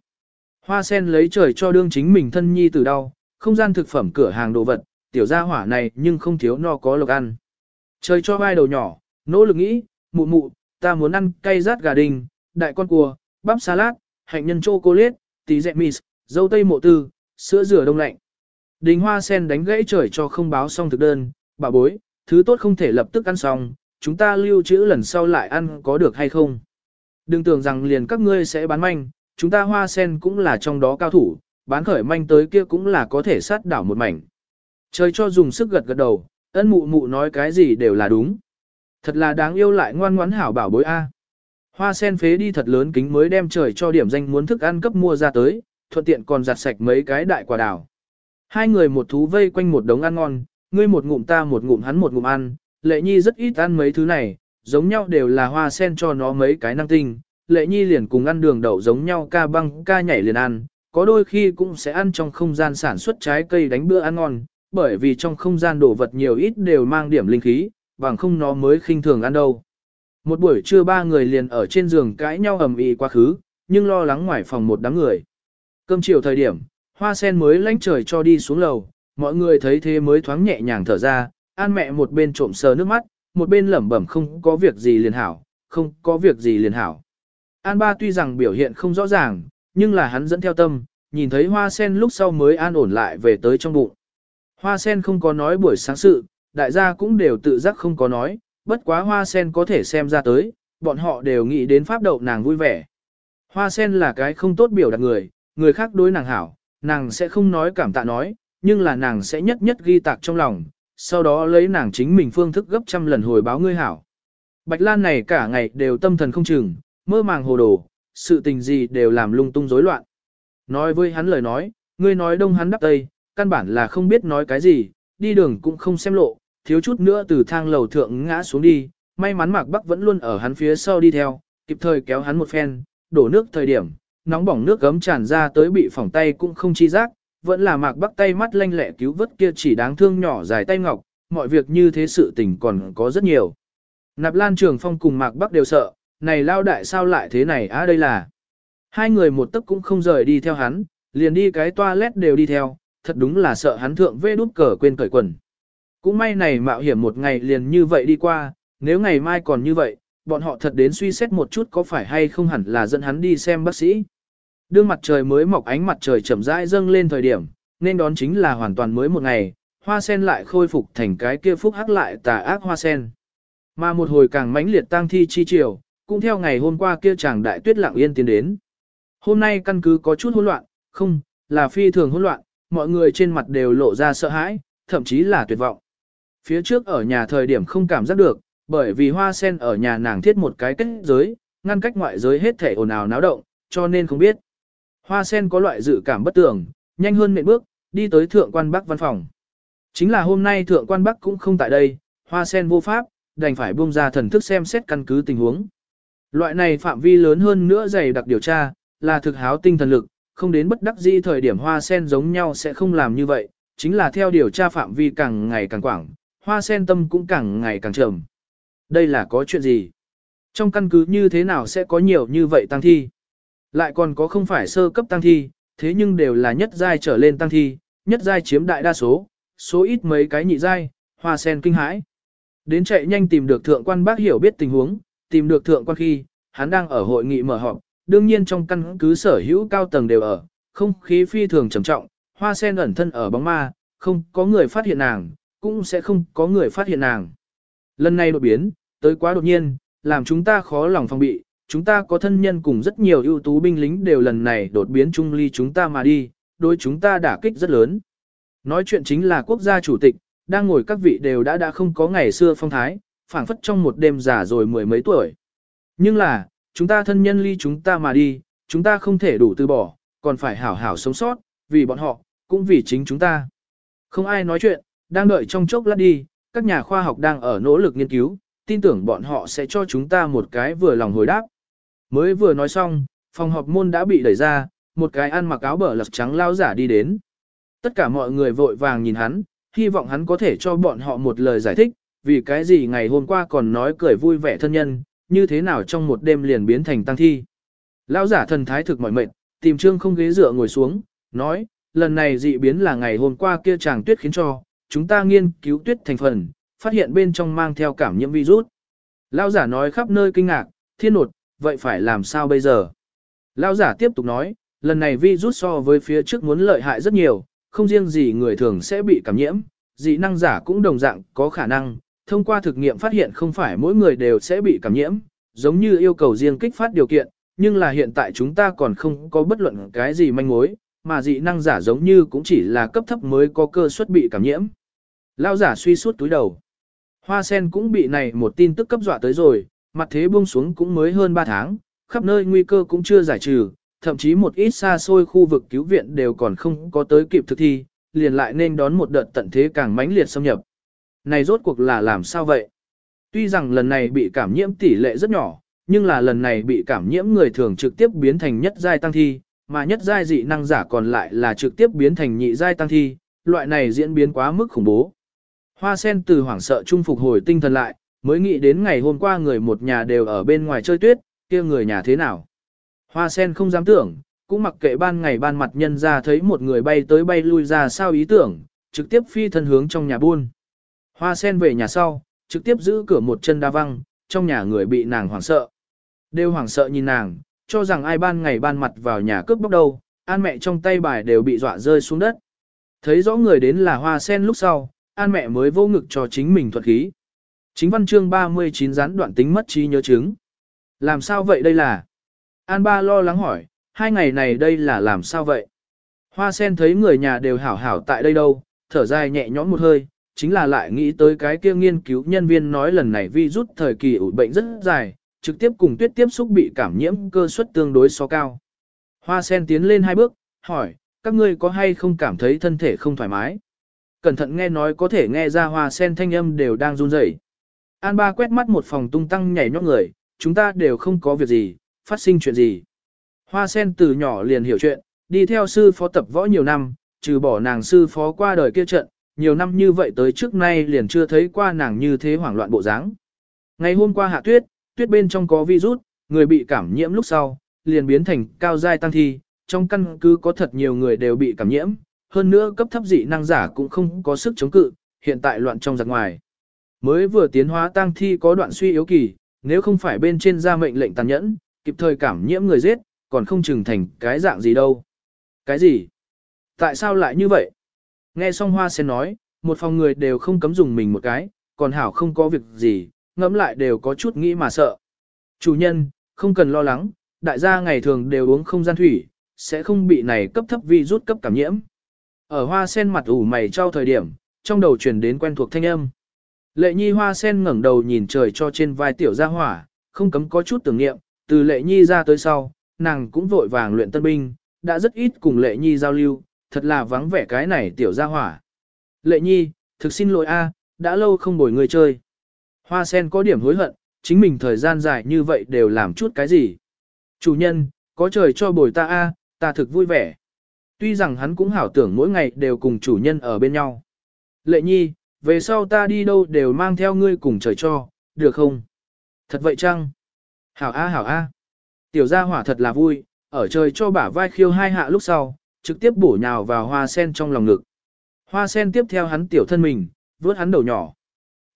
Hoa sen lấy trời cho đương chính mình thân nhi từ đau, không gian thực phẩm cửa hàng đồ vật, tiểu gia hỏa này nhưng không thiếu no có lộc ăn. Trời cho vai đầu nhỏ, nỗ lực nghĩ, mụ mụ, ta muốn ăn cay rát gà đình, đại con cua, bắp salad, hạnh nhân chocolate, tí dẹ mì, dâu tây mộ tư, sữa rửa đông lạnh. Đình hoa sen đánh gãy trời cho không báo xong thực đơn, bà bối, thứ tốt không thể lập tức ăn xong, chúng ta lưu trữ lần sau lại ăn có được hay không. Đừng tưởng rằng liền các ngươi sẽ bán manh, chúng ta hoa sen cũng là trong đó cao thủ, bán khởi manh tới kia cũng là có thể sát đảo một mảnh. Trời cho dùng sức gật gật đầu, ân mụ mụ nói cái gì đều là đúng. Thật là đáng yêu lại ngoan ngoãn hảo bảo bối A. Hoa sen phế đi thật lớn kính mới đem trời cho điểm danh muốn thức ăn cấp mua ra tới, thuận tiện còn giặt sạch mấy cái đại quả đào. Hai người một thú vây quanh một đống ăn ngon, ngươi một ngụm ta một ngụm hắn một ngụm ăn, lệ nhi rất ít ăn mấy thứ này, giống nhau đều là hoa sen cho nó mấy cái năng tinh, lệ nhi liền cùng ăn đường đậu giống nhau ca băng ca nhảy liền ăn, có đôi khi cũng sẽ ăn trong không gian sản xuất trái cây đánh bữa ăn ngon, bởi vì trong không gian đồ vật nhiều ít đều mang điểm linh khí, bằng không nó mới khinh thường ăn đâu. Một buổi trưa ba người liền ở trên giường cãi nhau ầm ĩ quá khứ, nhưng lo lắng ngoài phòng một đám người. Cơm chiều thời điểm, hoa sen mới lánh trời cho đi xuống lầu, mọi người thấy thế mới thoáng nhẹ nhàng thở ra, an mẹ một bên trộm sờ nước mắt, một bên lẩm bẩm không có việc gì liền hảo, không có việc gì liền hảo. An ba tuy rằng biểu hiện không rõ ràng, nhưng là hắn dẫn theo tâm, nhìn thấy hoa sen lúc sau mới an ổn lại về tới trong bụng. Hoa sen không có nói buổi sáng sự, đại gia cũng đều tự giác không có nói, bất quá hoa sen có thể xem ra tới, bọn họ đều nghĩ đến pháp đậu nàng vui vẻ. Hoa sen là cái không tốt biểu đạt người, người khác đối nàng hảo, nàng sẽ không nói cảm tạ nói, nhưng là nàng sẽ nhất nhất ghi tạc trong lòng, sau đó lấy nàng chính mình phương thức gấp trăm lần hồi báo ngươi hảo. Bạch Lan này cả ngày đều tâm thần không chừng, mơ màng hồ đồ, sự tình gì đều làm lung tung rối loạn. Nói với hắn lời nói, ngươi nói đông hắn đắp tây, căn bản là không biết nói cái gì, đi đường cũng không xem lộ, thiếu chút nữa từ thang lầu thượng ngã xuống đi, may mắn Mạc Bắc vẫn luôn ở hắn phía sau đi theo, kịp thời kéo hắn một phen, đổ nước thời điểm, nóng bỏng nước gấm tràn ra tới bị phỏng tay cũng không chi giác, vẫn là Mạc Bắc tay mắt lanh lẹ cứu vớt kia chỉ đáng thương nhỏ dài tay ngọc, mọi việc như thế sự tình còn có rất nhiều. Nạp Lan Trường Phong cùng Mạc Bắc đều sợ, này lao đại sao lại thế này á đây là. Hai người một tấc cũng không rời đi theo hắn, liền đi cái toilet đều đi theo, thật đúng là sợ hắn thượng vê đút cờ quên cởi quần. Cũng may này mạo hiểm một ngày liền như vậy đi qua, nếu ngày mai còn như vậy, bọn họ thật đến suy xét một chút có phải hay không hẳn là dẫn hắn đi xem bác sĩ. Đương mặt trời mới mọc ánh mặt trời chậm rãi dâng lên thời điểm, nên đón chính là hoàn toàn mới một ngày, hoa sen lại khôi phục thành cái kia phúc hắc lại tà ác hoa sen. Mà một hồi càng mãnh liệt tang thi chi chiều, cũng theo ngày hôm qua kia chàng đại tuyết lặng yên tiến đến. Hôm nay căn cứ có chút hỗn loạn, không, là phi thường hỗn loạn, mọi người trên mặt đều lộ ra sợ hãi, thậm chí là tuyệt vọng. Phía trước ở nhà thời điểm không cảm giác được, bởi vì hoa sen ở nhà nàng thiết một cái kết giới, ngăn cách ngoại giới hết thể ồn ào náo động, cho nên không biết. Hoa sen có loại dự cảm bất tường, nhanh hơn nện bước, đi tới thượng quan bắc văn phòng. Chính là hôm nay thượng quan bắc cũng không tại đây, hoa sen vô pháp, đành phải buông ra thần thức xem xét căn cứ tình huống. Loại này phạm vi lớn hơn nữa dày đặc điều tra, là thực háo tinh thần lực, không đến bất đắc dĩ thời điểm hoa sen giống nhau sẽ không làm như vậy, chính là theo điều tra phạm vi càng ngày càng quảng, hoa sen tâm cũng càng ngày càng trầm. Đây là có chuyện gì? Trong căn cứ như thế nào sẽ có nhiều như vậy tăng thi? Lại còn có không phải sơ cấp tăng thi, thế nhưng đều là nhất giai trở lên tăng thi, nhất giai chiếm đại đa số, số ít mấy cái nhị giai, hoa sen kinh hãi. Đến chạy nhanh tìm được thượng quan bác hiểu biết tình huống, tìm được thượng quan khi, hắn đang ở hội nghị mở họp, đương nhiên trong căn cứ sở hữu cao tầng đều ở, không khí phi thường trầm trọng, hoa sen ẩn thân ở bóng ma, không có người phát hiện nàng, cũng sẽ không có người phát hiện nàng. Lần này đột biến, tới quá đột nhiên, làm chúng ta khó lòng phòng bị, chúng ta có thân nhân cùng rất nhiều ưu tú binh lính đều lần này đột biến chung ly chúng ta mà đi, đối chúng ta đả kích rất lớn. Nói chuyện chính là quốc gia chủ tịch, đang ngồi các vị đều đã đã không có ngày xưa phong thái, phảng phất trong một đêm già rồi mười mấy tuổi. Nhưng là, chúng ta thân nhân ly chúng ta mà đi, chúng ta không thể đủ từ bỏ, còn phải hảo hảo sống sót, vì bọn họ, cũng vì chính chúng ta. Không ai nói chuyện, đang đợi trong chốc lát đi, các nhà khoa học đang ở nỗ lực nghiên cứu, tin tưởng bọn họ sẽ cho chúng ta một cái vừa lòng hồi đáp. Mới vừa nói xong, phòng họp môn đã bị đẩy ra, một cái ăn mặc áo bờ lật trắng lao giả đi đến. Tất cả mọi người vội vàng nhìn hắn, hy vọng hắn có thể cho bọn họ một lời giải thích, vì cái gì ngày hôm qua còn nói cười vui vẻ thân nhân, như thế nào trong một đêm liền biến thành tăng thi. Lão giả thần thái thực mỏi mệt, tìm trương không ghế dựa ngồi xuống, nói, lần này dị biến là ngày hôm qua kia chàng tuyết khiến cho, chúng ta nghiên cứu tuyết thành phần, phát hiện bên trong mang theo cảm nhiễm virus. Lão giả nói khắp nơi kinh ngạc, thiên nột, vậy phải làm sao bây giờ? Lão giả tiếp tục nói, lần này virus so với phía trước muốn lợi hại rất nhiều, không riêng gì người thường sẽ bị cảm nhiễm, dị năng giả cũng đồng dạng có khả năng, thông qua thực nghiệm phát hiện không phải mỗi người đều sẽ bị cảm nhiễm, giống như yêu cầu riêng kích phát điều kiện, nhưng là hiện tại chúng ta còn không có bất luận cái gì manh mối, mà dị năng giả giống như cũng chỉ là cấp thấp mới có cơ suất bị cảm nhiễm. Lao giả suy suốt túi đầu. Hoa sen cũng bị này một tin tức cấp dọa tới rồi, mặt thế buông xuống cũng mới hơn 3 tháng, khắp nơi nguy cơ cũng chưa giải trừ, thậm chí một ít xa xôi khu vực cứu viện đều còn không có tới kịp thực thi, liền lại nên đón một đợt tận thế càng mãnh liệt xâm nhập. Này rốt cuộc là làm sao vậy? Tuy rằng lần này bị cảm nhiễm tỷ lệ rất nhỏ, nhưng là lần này bị cảm nhiễm người thường trực tiếp biến thành nhất giai tăng thi, mà nhất giai dị năng giả còn lại là trực tiếp biến thành nhị giai tăng thi, loại này diễn biến quá mức khủng bố. Hoa sen từ hoảng sợ trung phục hồi tinh thần lại, mới nghĩ đến ngày hôm qua người một nhà đều ở bên ngoài chơi tuyết, kia người nhà thế nào. Hoa sen không dám tưởng, cũng mặc kệ ban ngày ban mặt nhân ra thấy một người bay tới bay lui ra sao ý tưởng, trực tiếp phi thân hướng trong nhà buôn. Hoa sen về nhà sau, trực tiếp giữ cửa một chân đa văng, trong nhà người bị nàng hoảng sợ. Đều hoảng sợ nhìn nàng, cho rằng ai ban ngày ban mặt vào nhà cướp bóc đâu, an mẹ trong tay bài đều bị dọa rơi xuống đất. Thấy rõ người đến là hoa sen lúc sau, an mẹ mới vô ngực cho chính mình thuật khí. Chính văn chương 39 gián đoạn tính mất trí nhớ chứng. Làm sao vậy đây là? An ba lo lắng hỏi, hai ngày này đây là làm sao vậy? Hoa sen thấy người nhà đều hảo hảo tại đây đâu, thở dài nhẹ nhõm một hơi, chính là lại nghĩ tới cái kia nghiên cứu nhân viên nói lần này vi rút thời kỳ ủ bệnh rất dài, trực tiếp cùng tuyết tiếp xúc bị cảm nhiễm cơ suất tương đối so cao. Hoa sen tiến lên hai bước, hỏi, các ngươi có hay không cảm thấy thân thể không thoải mái? Cẩn thận nghe nói có thể nghe ra hoa sen thanh âm đều đang run rẩy. An ba quét mắt một phòng tung tăng nhảy nhót người, chúng ta đều không có việc gì, phát sinh chuyện gì. Hoa sen từ nhỏ liền hiểu chuyện, đi theo sư phó tập võ nhiều năm, trừ bỏ nàng sư phó qua đời kia trận, nhiều năm như vậy tới trước nay liền chưa thấy qua nàng như thế hoảng loạn bộ dáng. Ngày hôm qua hạ tuyết, tuyết bên trong có virus, người bị cảm nhiễm lúc sau, liền biến thành cao giai tăng thi, trong căn cứ có thật nhiều người đều bị cảm nhiễm, hơn nữa cấp thấp dị năng giả cũng không có sức chống cự, hiện tại loạn trong giặc ngoài. Mới vừa tiến hóa tăng thi có đoạn suy yếu kỳ, nếu không phải bên trên ra mệnh lệnh tàn nhẫn, kịp thời cảm nhiễm người giết, còn không chừng thành cái dạng gì đâu. Cái gì? Tại sao lại như vậy? Nghe xong hoa sen nói, một phòng người đều không cấm dùng mình một cái, còn hảo không có việc gì, ngẫm lại đều có chút nghĩ mà sợ. Chủ nhân, không cần lo lắng, đại gia ngày thường đều uống không gian thủy, sẽ không bị này cấp thấp vi rút cấp cảm nhiễm. Ở hoa sen mặt ủ mày trao thời điểm, trong đầu truyền đến quen thuộc thanh âm. Lệ nhi hoa sen ngẩng đầu nhìn trời cho trên vai tiểu gia hỏa, không cấm có chút tưởng niệm, từ lệ nhi ra tới sau, nàng cũng vội vàng luyện tân binh, đã rất ít cùng lệ nhi giao lưu, thật là vắng vẻ cái này tiểu gia hỏa. Lệ nhi, thực xin lỗi a, đã lâu không bồi người chơi. Hoa sen có điểm hối hận, chính mình thời gian dài như vậy đều làm chút cái gì. Chủ nhân, có trời cho bồi ta a, ta thực vui vẻ. Tuy rằng hắn cũng hảo tưởng mỗi ngày đều cùng chủ nhân ở bên nhau. Lệ nhi, về sau ta đi đâu đều mang theo ngươi cùng trời cho, được không? Thật vậy chăng? Hảo a hảo a. Tiểu gia hỏa thật là vui, ở trời cho bả vai khiêu hai hạ lúc sau, trực tiếp bổ nhào vào hoa sen trong lòng ngực. Hoa sen tiếp theo hắn tiểu thân mình, vớt hắn đầu nhỏ.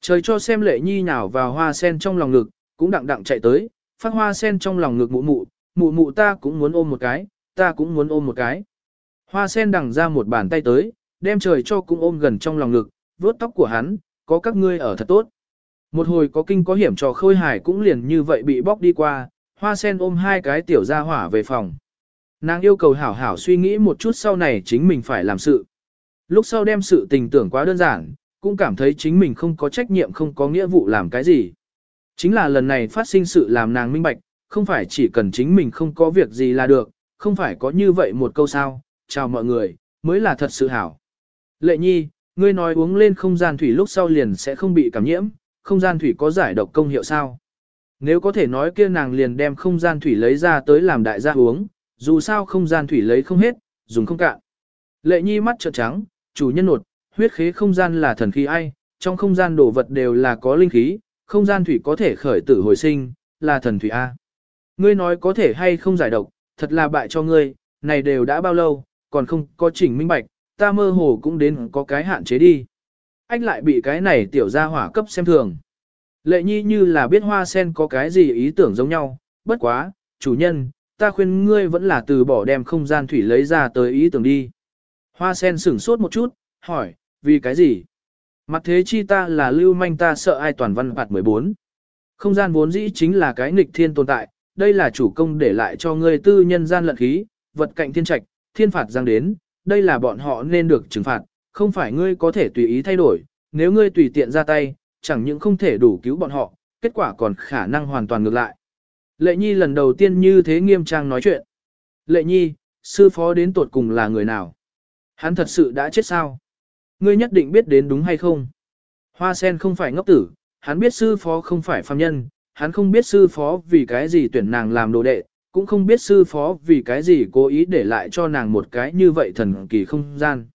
Trời cho xem lệ nhi nhào vào hoa sen trong lòng ngực, cũng đặng đặng chạy tới, phát hoa sen trong lòng ngực mụ mụ, mụ mụ ta cũng muốn ôm một cái, ta cũng muốn ôm một cái. Hoa sen đằng ra một bàn tay tới, đem trời cho cũng ôm gần trong lòng ngực, vớt tóc của hắn, có các ngươi ở thật tốt. Một hồi có kinh có hiểm cho khôi hải cũng liền như vậy bị bóc đi qua, hoa sen ôm hai cái tiểu gia hỏa về phòng. Nàng yêu cầu hảo hảo suy nghĩ một chút sau này chính mình phải làm sự. Lúc sau đem sự tình tưởng quá đơn giản, cũng cảm thấy chính mình không có trách nhiệm không có nghĩa vụ làm cái gì. Chính là lần này phát sinh sự làm nàng minh bạch, không phải chỉ cần chính mình không có việc gì là được, không phải có như vậy một câu sao, chào mọi người, mới là thật sự hảo. Lệ nhi, ngươi nói uống lên không gian thủy lúc sau liền sẽ không bị cảm nhiễm, không gian thủy có giải độc công hiệu sao? Nếu có thể nói kia nàng liền đem không gian thủy lấy ra tới làm đại gia uống, dù sao không gian thủy lấy không hết, dùng không cạn. Lệ nhi mắt trợn trắng, chủ nhân nột, huyết khế không gian là thần khí ai, trong không gian đồ vật đều là có linh khí, không gian thủy có thể khởi tử hồi sinh, là thần thủy A. Ngươi nói có thể hay không giải độc, thật là bại cho ngươi, này đều đã bao lâu, còn không có chỉnh minh bạch, ta mơ hồ cũng đến có cái hạn chế đi. Anh lại bị cái này tiểu ra hỏa cấp xem thường. Lệ nhi như là biết hoa sen có cái gì ý tưởng giống nhau, bất quá, chủ nhân, ta khuyên ngươi vẫn là từ bỏ đem không gian thủy lấy ra tới ý tưởng đi. Hoa sen sửng sốt một chút, hỏi, vì cái gì? Mặt thế chi ta là lưu manh ta sợ ai toàn văn phạt 14. Không gian vốn dĩ chính là cái nghịch thiên tồn tại, đây là chủ công để lại cho ngươi tư nhân gian lận khí, vật cạnh thiên trạch, thiên phạt giang đến, đây là bọn họ nên được trừng phạt, không phải ngươi có thể tùy ý thay đổi, nếu ngươi tùy tiện ra tay, chẳng những không thể đủ cứu bọn họ, kết quả còn khả năng hoàn toàn ngược lại. Lệ Nhi lần đầu tiên như thế nghiêm trang nói chuyện. Lệ Nhi, sư phó đến tột cùng là người nào? Hắn thật sự đã chết sao? Ngươi nhất định biết đến đúng hay không? Hoa sen không phải ngốc tử, hắn biết sư phó không phải phàm nhân, hắn không biết sư phó vì cái gì tuyển nàng làm đồ đệ, cũng không biết sư phó vì cái gì cố ý để lại cho nàng một cái như vậy thần kỳ không gian.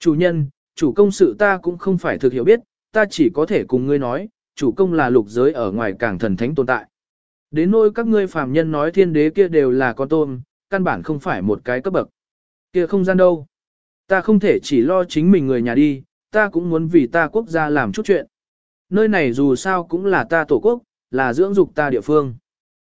Chủ nhân, chủ công sự ta cũng không phải thực hiểu biết, ta chỉ có thể cùng ngươi nói, chủ công là lục giới ở ngoài càng thần thánh tồn tại. Đến nỗi các ngươi phàm nhân nói thiên đế kia đều là con tôm, căn bản không phải một cái cấp bậc. Kia không gian đâu. Ta không thể chỉ lo chính mình người nhà đi, ta cũng muốn vì ta quốc gia làm chút chuyện. Nơi này dù sao cũng là ta tổ quốc, là dưỡng dục ta địa phương.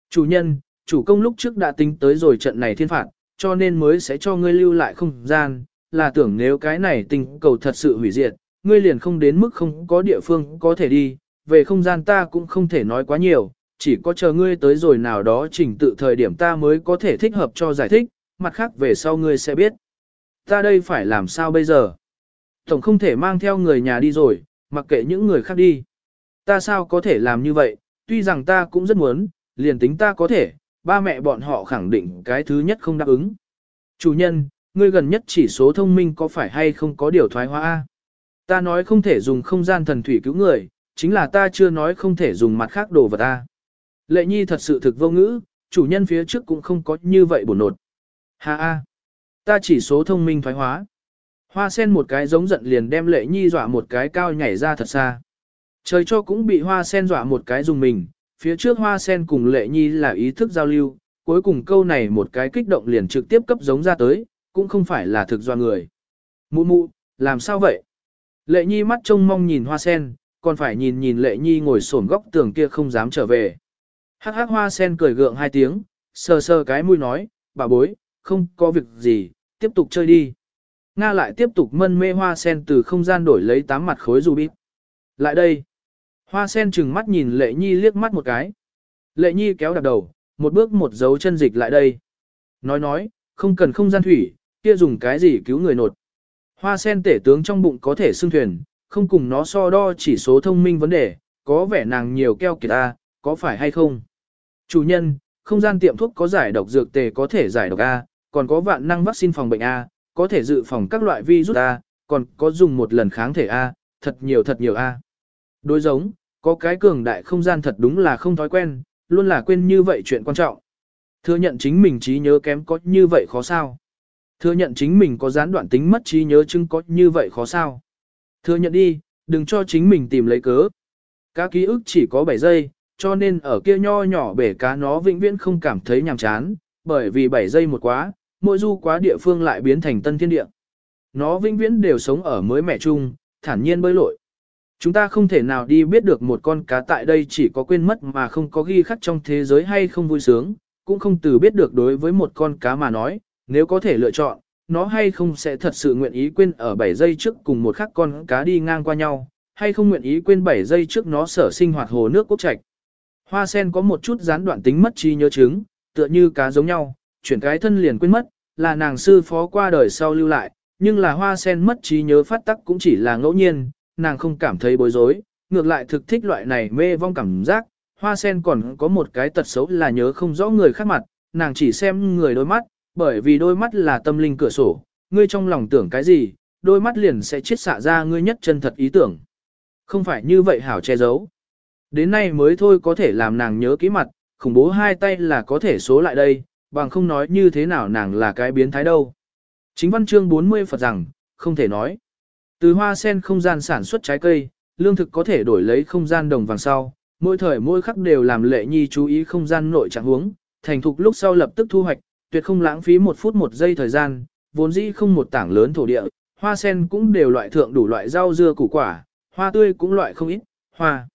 Chủ nhân, chủ công lúc trước đã tính tới rồi trận này thiên phạt, cho nên mới sẽ cho ngươi lưu lại không gian, là tưởng nếu cái này tình cầu thật sự hủy diệt, ngươi liền không đến mức không có địa phương có thể đi, về không gian ta cũng không thể nói quá nhiều, chỉ có chờ ngươi tới rồi nào đó trình tự thời điểm ta mới có thể thích hợp cho giải thích, mặt khác về sau ngươi sẽ biết. Ta đây phải làm sao bây giờ? Tổng không thể mang theo người nhà đi rồi, mặc kệ những người khác đi. Ta sao có thể làm như vậy, tuy rằng ta cũng rất muốn, liền tính ta có thể, ba mẹ bọn họ khẳng định cái thứ nhất không đáp ứng. Chủ nhân, ngươi gần nhất chỉ số thông minh có phải hay không có điều thoái hóa A? Ta nói không thể dùng không gian thần thủy cứu người, chính là ta chưa nói không thể dùng mặt khác đồ vật A. Lệ nhi thật sự thực vô ngữ, chủ nhân phía trước cũng không có như vậy buồn nột. Ha A. Ta chỉ số thông minh thoái hóa. Hoa sen một cái giống giận liền đem lệ nhi dọa một cái cao nhảy ra thật xa. Trời cho cũng bị hoa sen dọa một cái dùng mình, phía trước hoa sen cùng lệ nhi là ý thức giao lưu, cuối cùng câu này một cái kích động liền trực tiếp cấp giống ra tới, cũng không phải là thực do người. Mụ mụ, làm sao vậy? Lệ nhi mắt trông mong nhìn hoa sen, còn phải nhìn nhìn lệ nhi ngồi sổn góc tường kia không dám trở về. Hắc hắc hoa sen cười gượng hai tiếng, sờ sờ cái mũi nói, bà bối, không có việc gì, tiếp tục chơi đi. Nga lại tiếp tục mân mê hoa sen từ không gian đổi lấy tám mặt khối rubik. Lại đây. Hoa sen chừng mắt nhìn lệ nhi liếc mắt một cái. Lệ nhi kéo đạp đầu, một bước một dấu chân dịch lại đây. Nói nói, không cần không gian thủy, kia dùng cái gì cứu người nột. Hoa sen tể tướng trong bụng có thể xưng thuyền, không cùng nó so đo chỉ số thông minh vấn đề, có vẻ nàng nhiều keo kiệt A, có phải hay không? Chủ nhân, không gian tiệm thuốc có giải độc dược tề có thể giải độc A, còn có vạn năng vaccine phòng bệnh A, có thể dự phòng các loại virus A, còn có dùng một lần kháng thể A, thật nhiều thật nhiều A. Đối giống, có cái cường đại không gian thật đúng là không thói quen, luôn là quên như vậy chuyện quan trọng. Thừa nhận chính mình trí nhớ kém có như vậy khó sao. Thừa nhận chính mình có gián đoạn tính mất trí nhớ chứng có như vậy khó sao. Thừa nhận đi, đừng cho chính mình tìm lấy cớ. Các ký ức chỉ có 7 giây, cho nên ở kia nho nhỏ bể cá nó vĩnh viễn không cảm thấy nhàm chán, bởi vì 7 giây một quá, mỗi du quá địa phương lại biến thành tân thiên địa. Nó vĩnh viễn đều sống ở mới mẻ chung, thản nhiên bơi lội. Chúng ta không thể nào đi biết được một con cá tại đây chỉ có quên mất mà không có ghi khắc trong thế giới hay không vui sướng, cũng không từ biết được đối với một con cá mà nói, nếu có thể lựa chọn, nó hay không sẽ thật sự nguyện ý quên ở 7 giây trước cùng một khắc con cá đi ngang qua nhau, hay không nguyện ý quên 7 giây trước nó sở sinh hoạt hồ nước quốc trạch. Hoa sen có một chút gián đoạn tính mất trí nhớ chứng, tựa như cá giống nhau, chuyển cái thân liền quên mất, là nàng sư phó qua đời sau lưu lại, nhưng là hoa sen mất trí nhớ phát tắc cũng chỉ là ngẫu nhiên, nàng không cảm thấy bối rối, ngược lại thực thích loại này mê vong cảm giác. Hoa sen còn có một cái tật xấu là nhớ không rõ người khác mặt, nàng chỉ xem người đôi mắt, bởi vì đôi mắt là tâm linh cửa sổ, ngươi trong lòng tưởng cái gì, đôi mắt liền sẽ chiết xạ ra ngươi nhất chân thật ý tưởng. Không phải như vậy hảo che giấu. Đến nay mới thôi có thể làm nàng nhớ kỹ mặt, khủng bố hai tay là có thể số lại đây, bằng không nói như thế nào nàng là cái biến thái đâu. Chính văn chương 40 Phật rằng, không thể nói. Từ hoa sen không gian sản xuất trái cây, lương thực có thể đổi lấy không gian đồng vàng sau, mỗi thời mỗi khắc đều làm lệ nhi chú ý không gian nội trạng huống, thành thục lúc sau lập tức thu hoạch, tuyệt không lãng phí một phút một giây thời gian, vốn dĩ không một tảng lớn thổ địa, hoa sen cũng đều loại thượng đủ loại rau dưa củ quả, hoa tươi cũng loại không ít, hoa.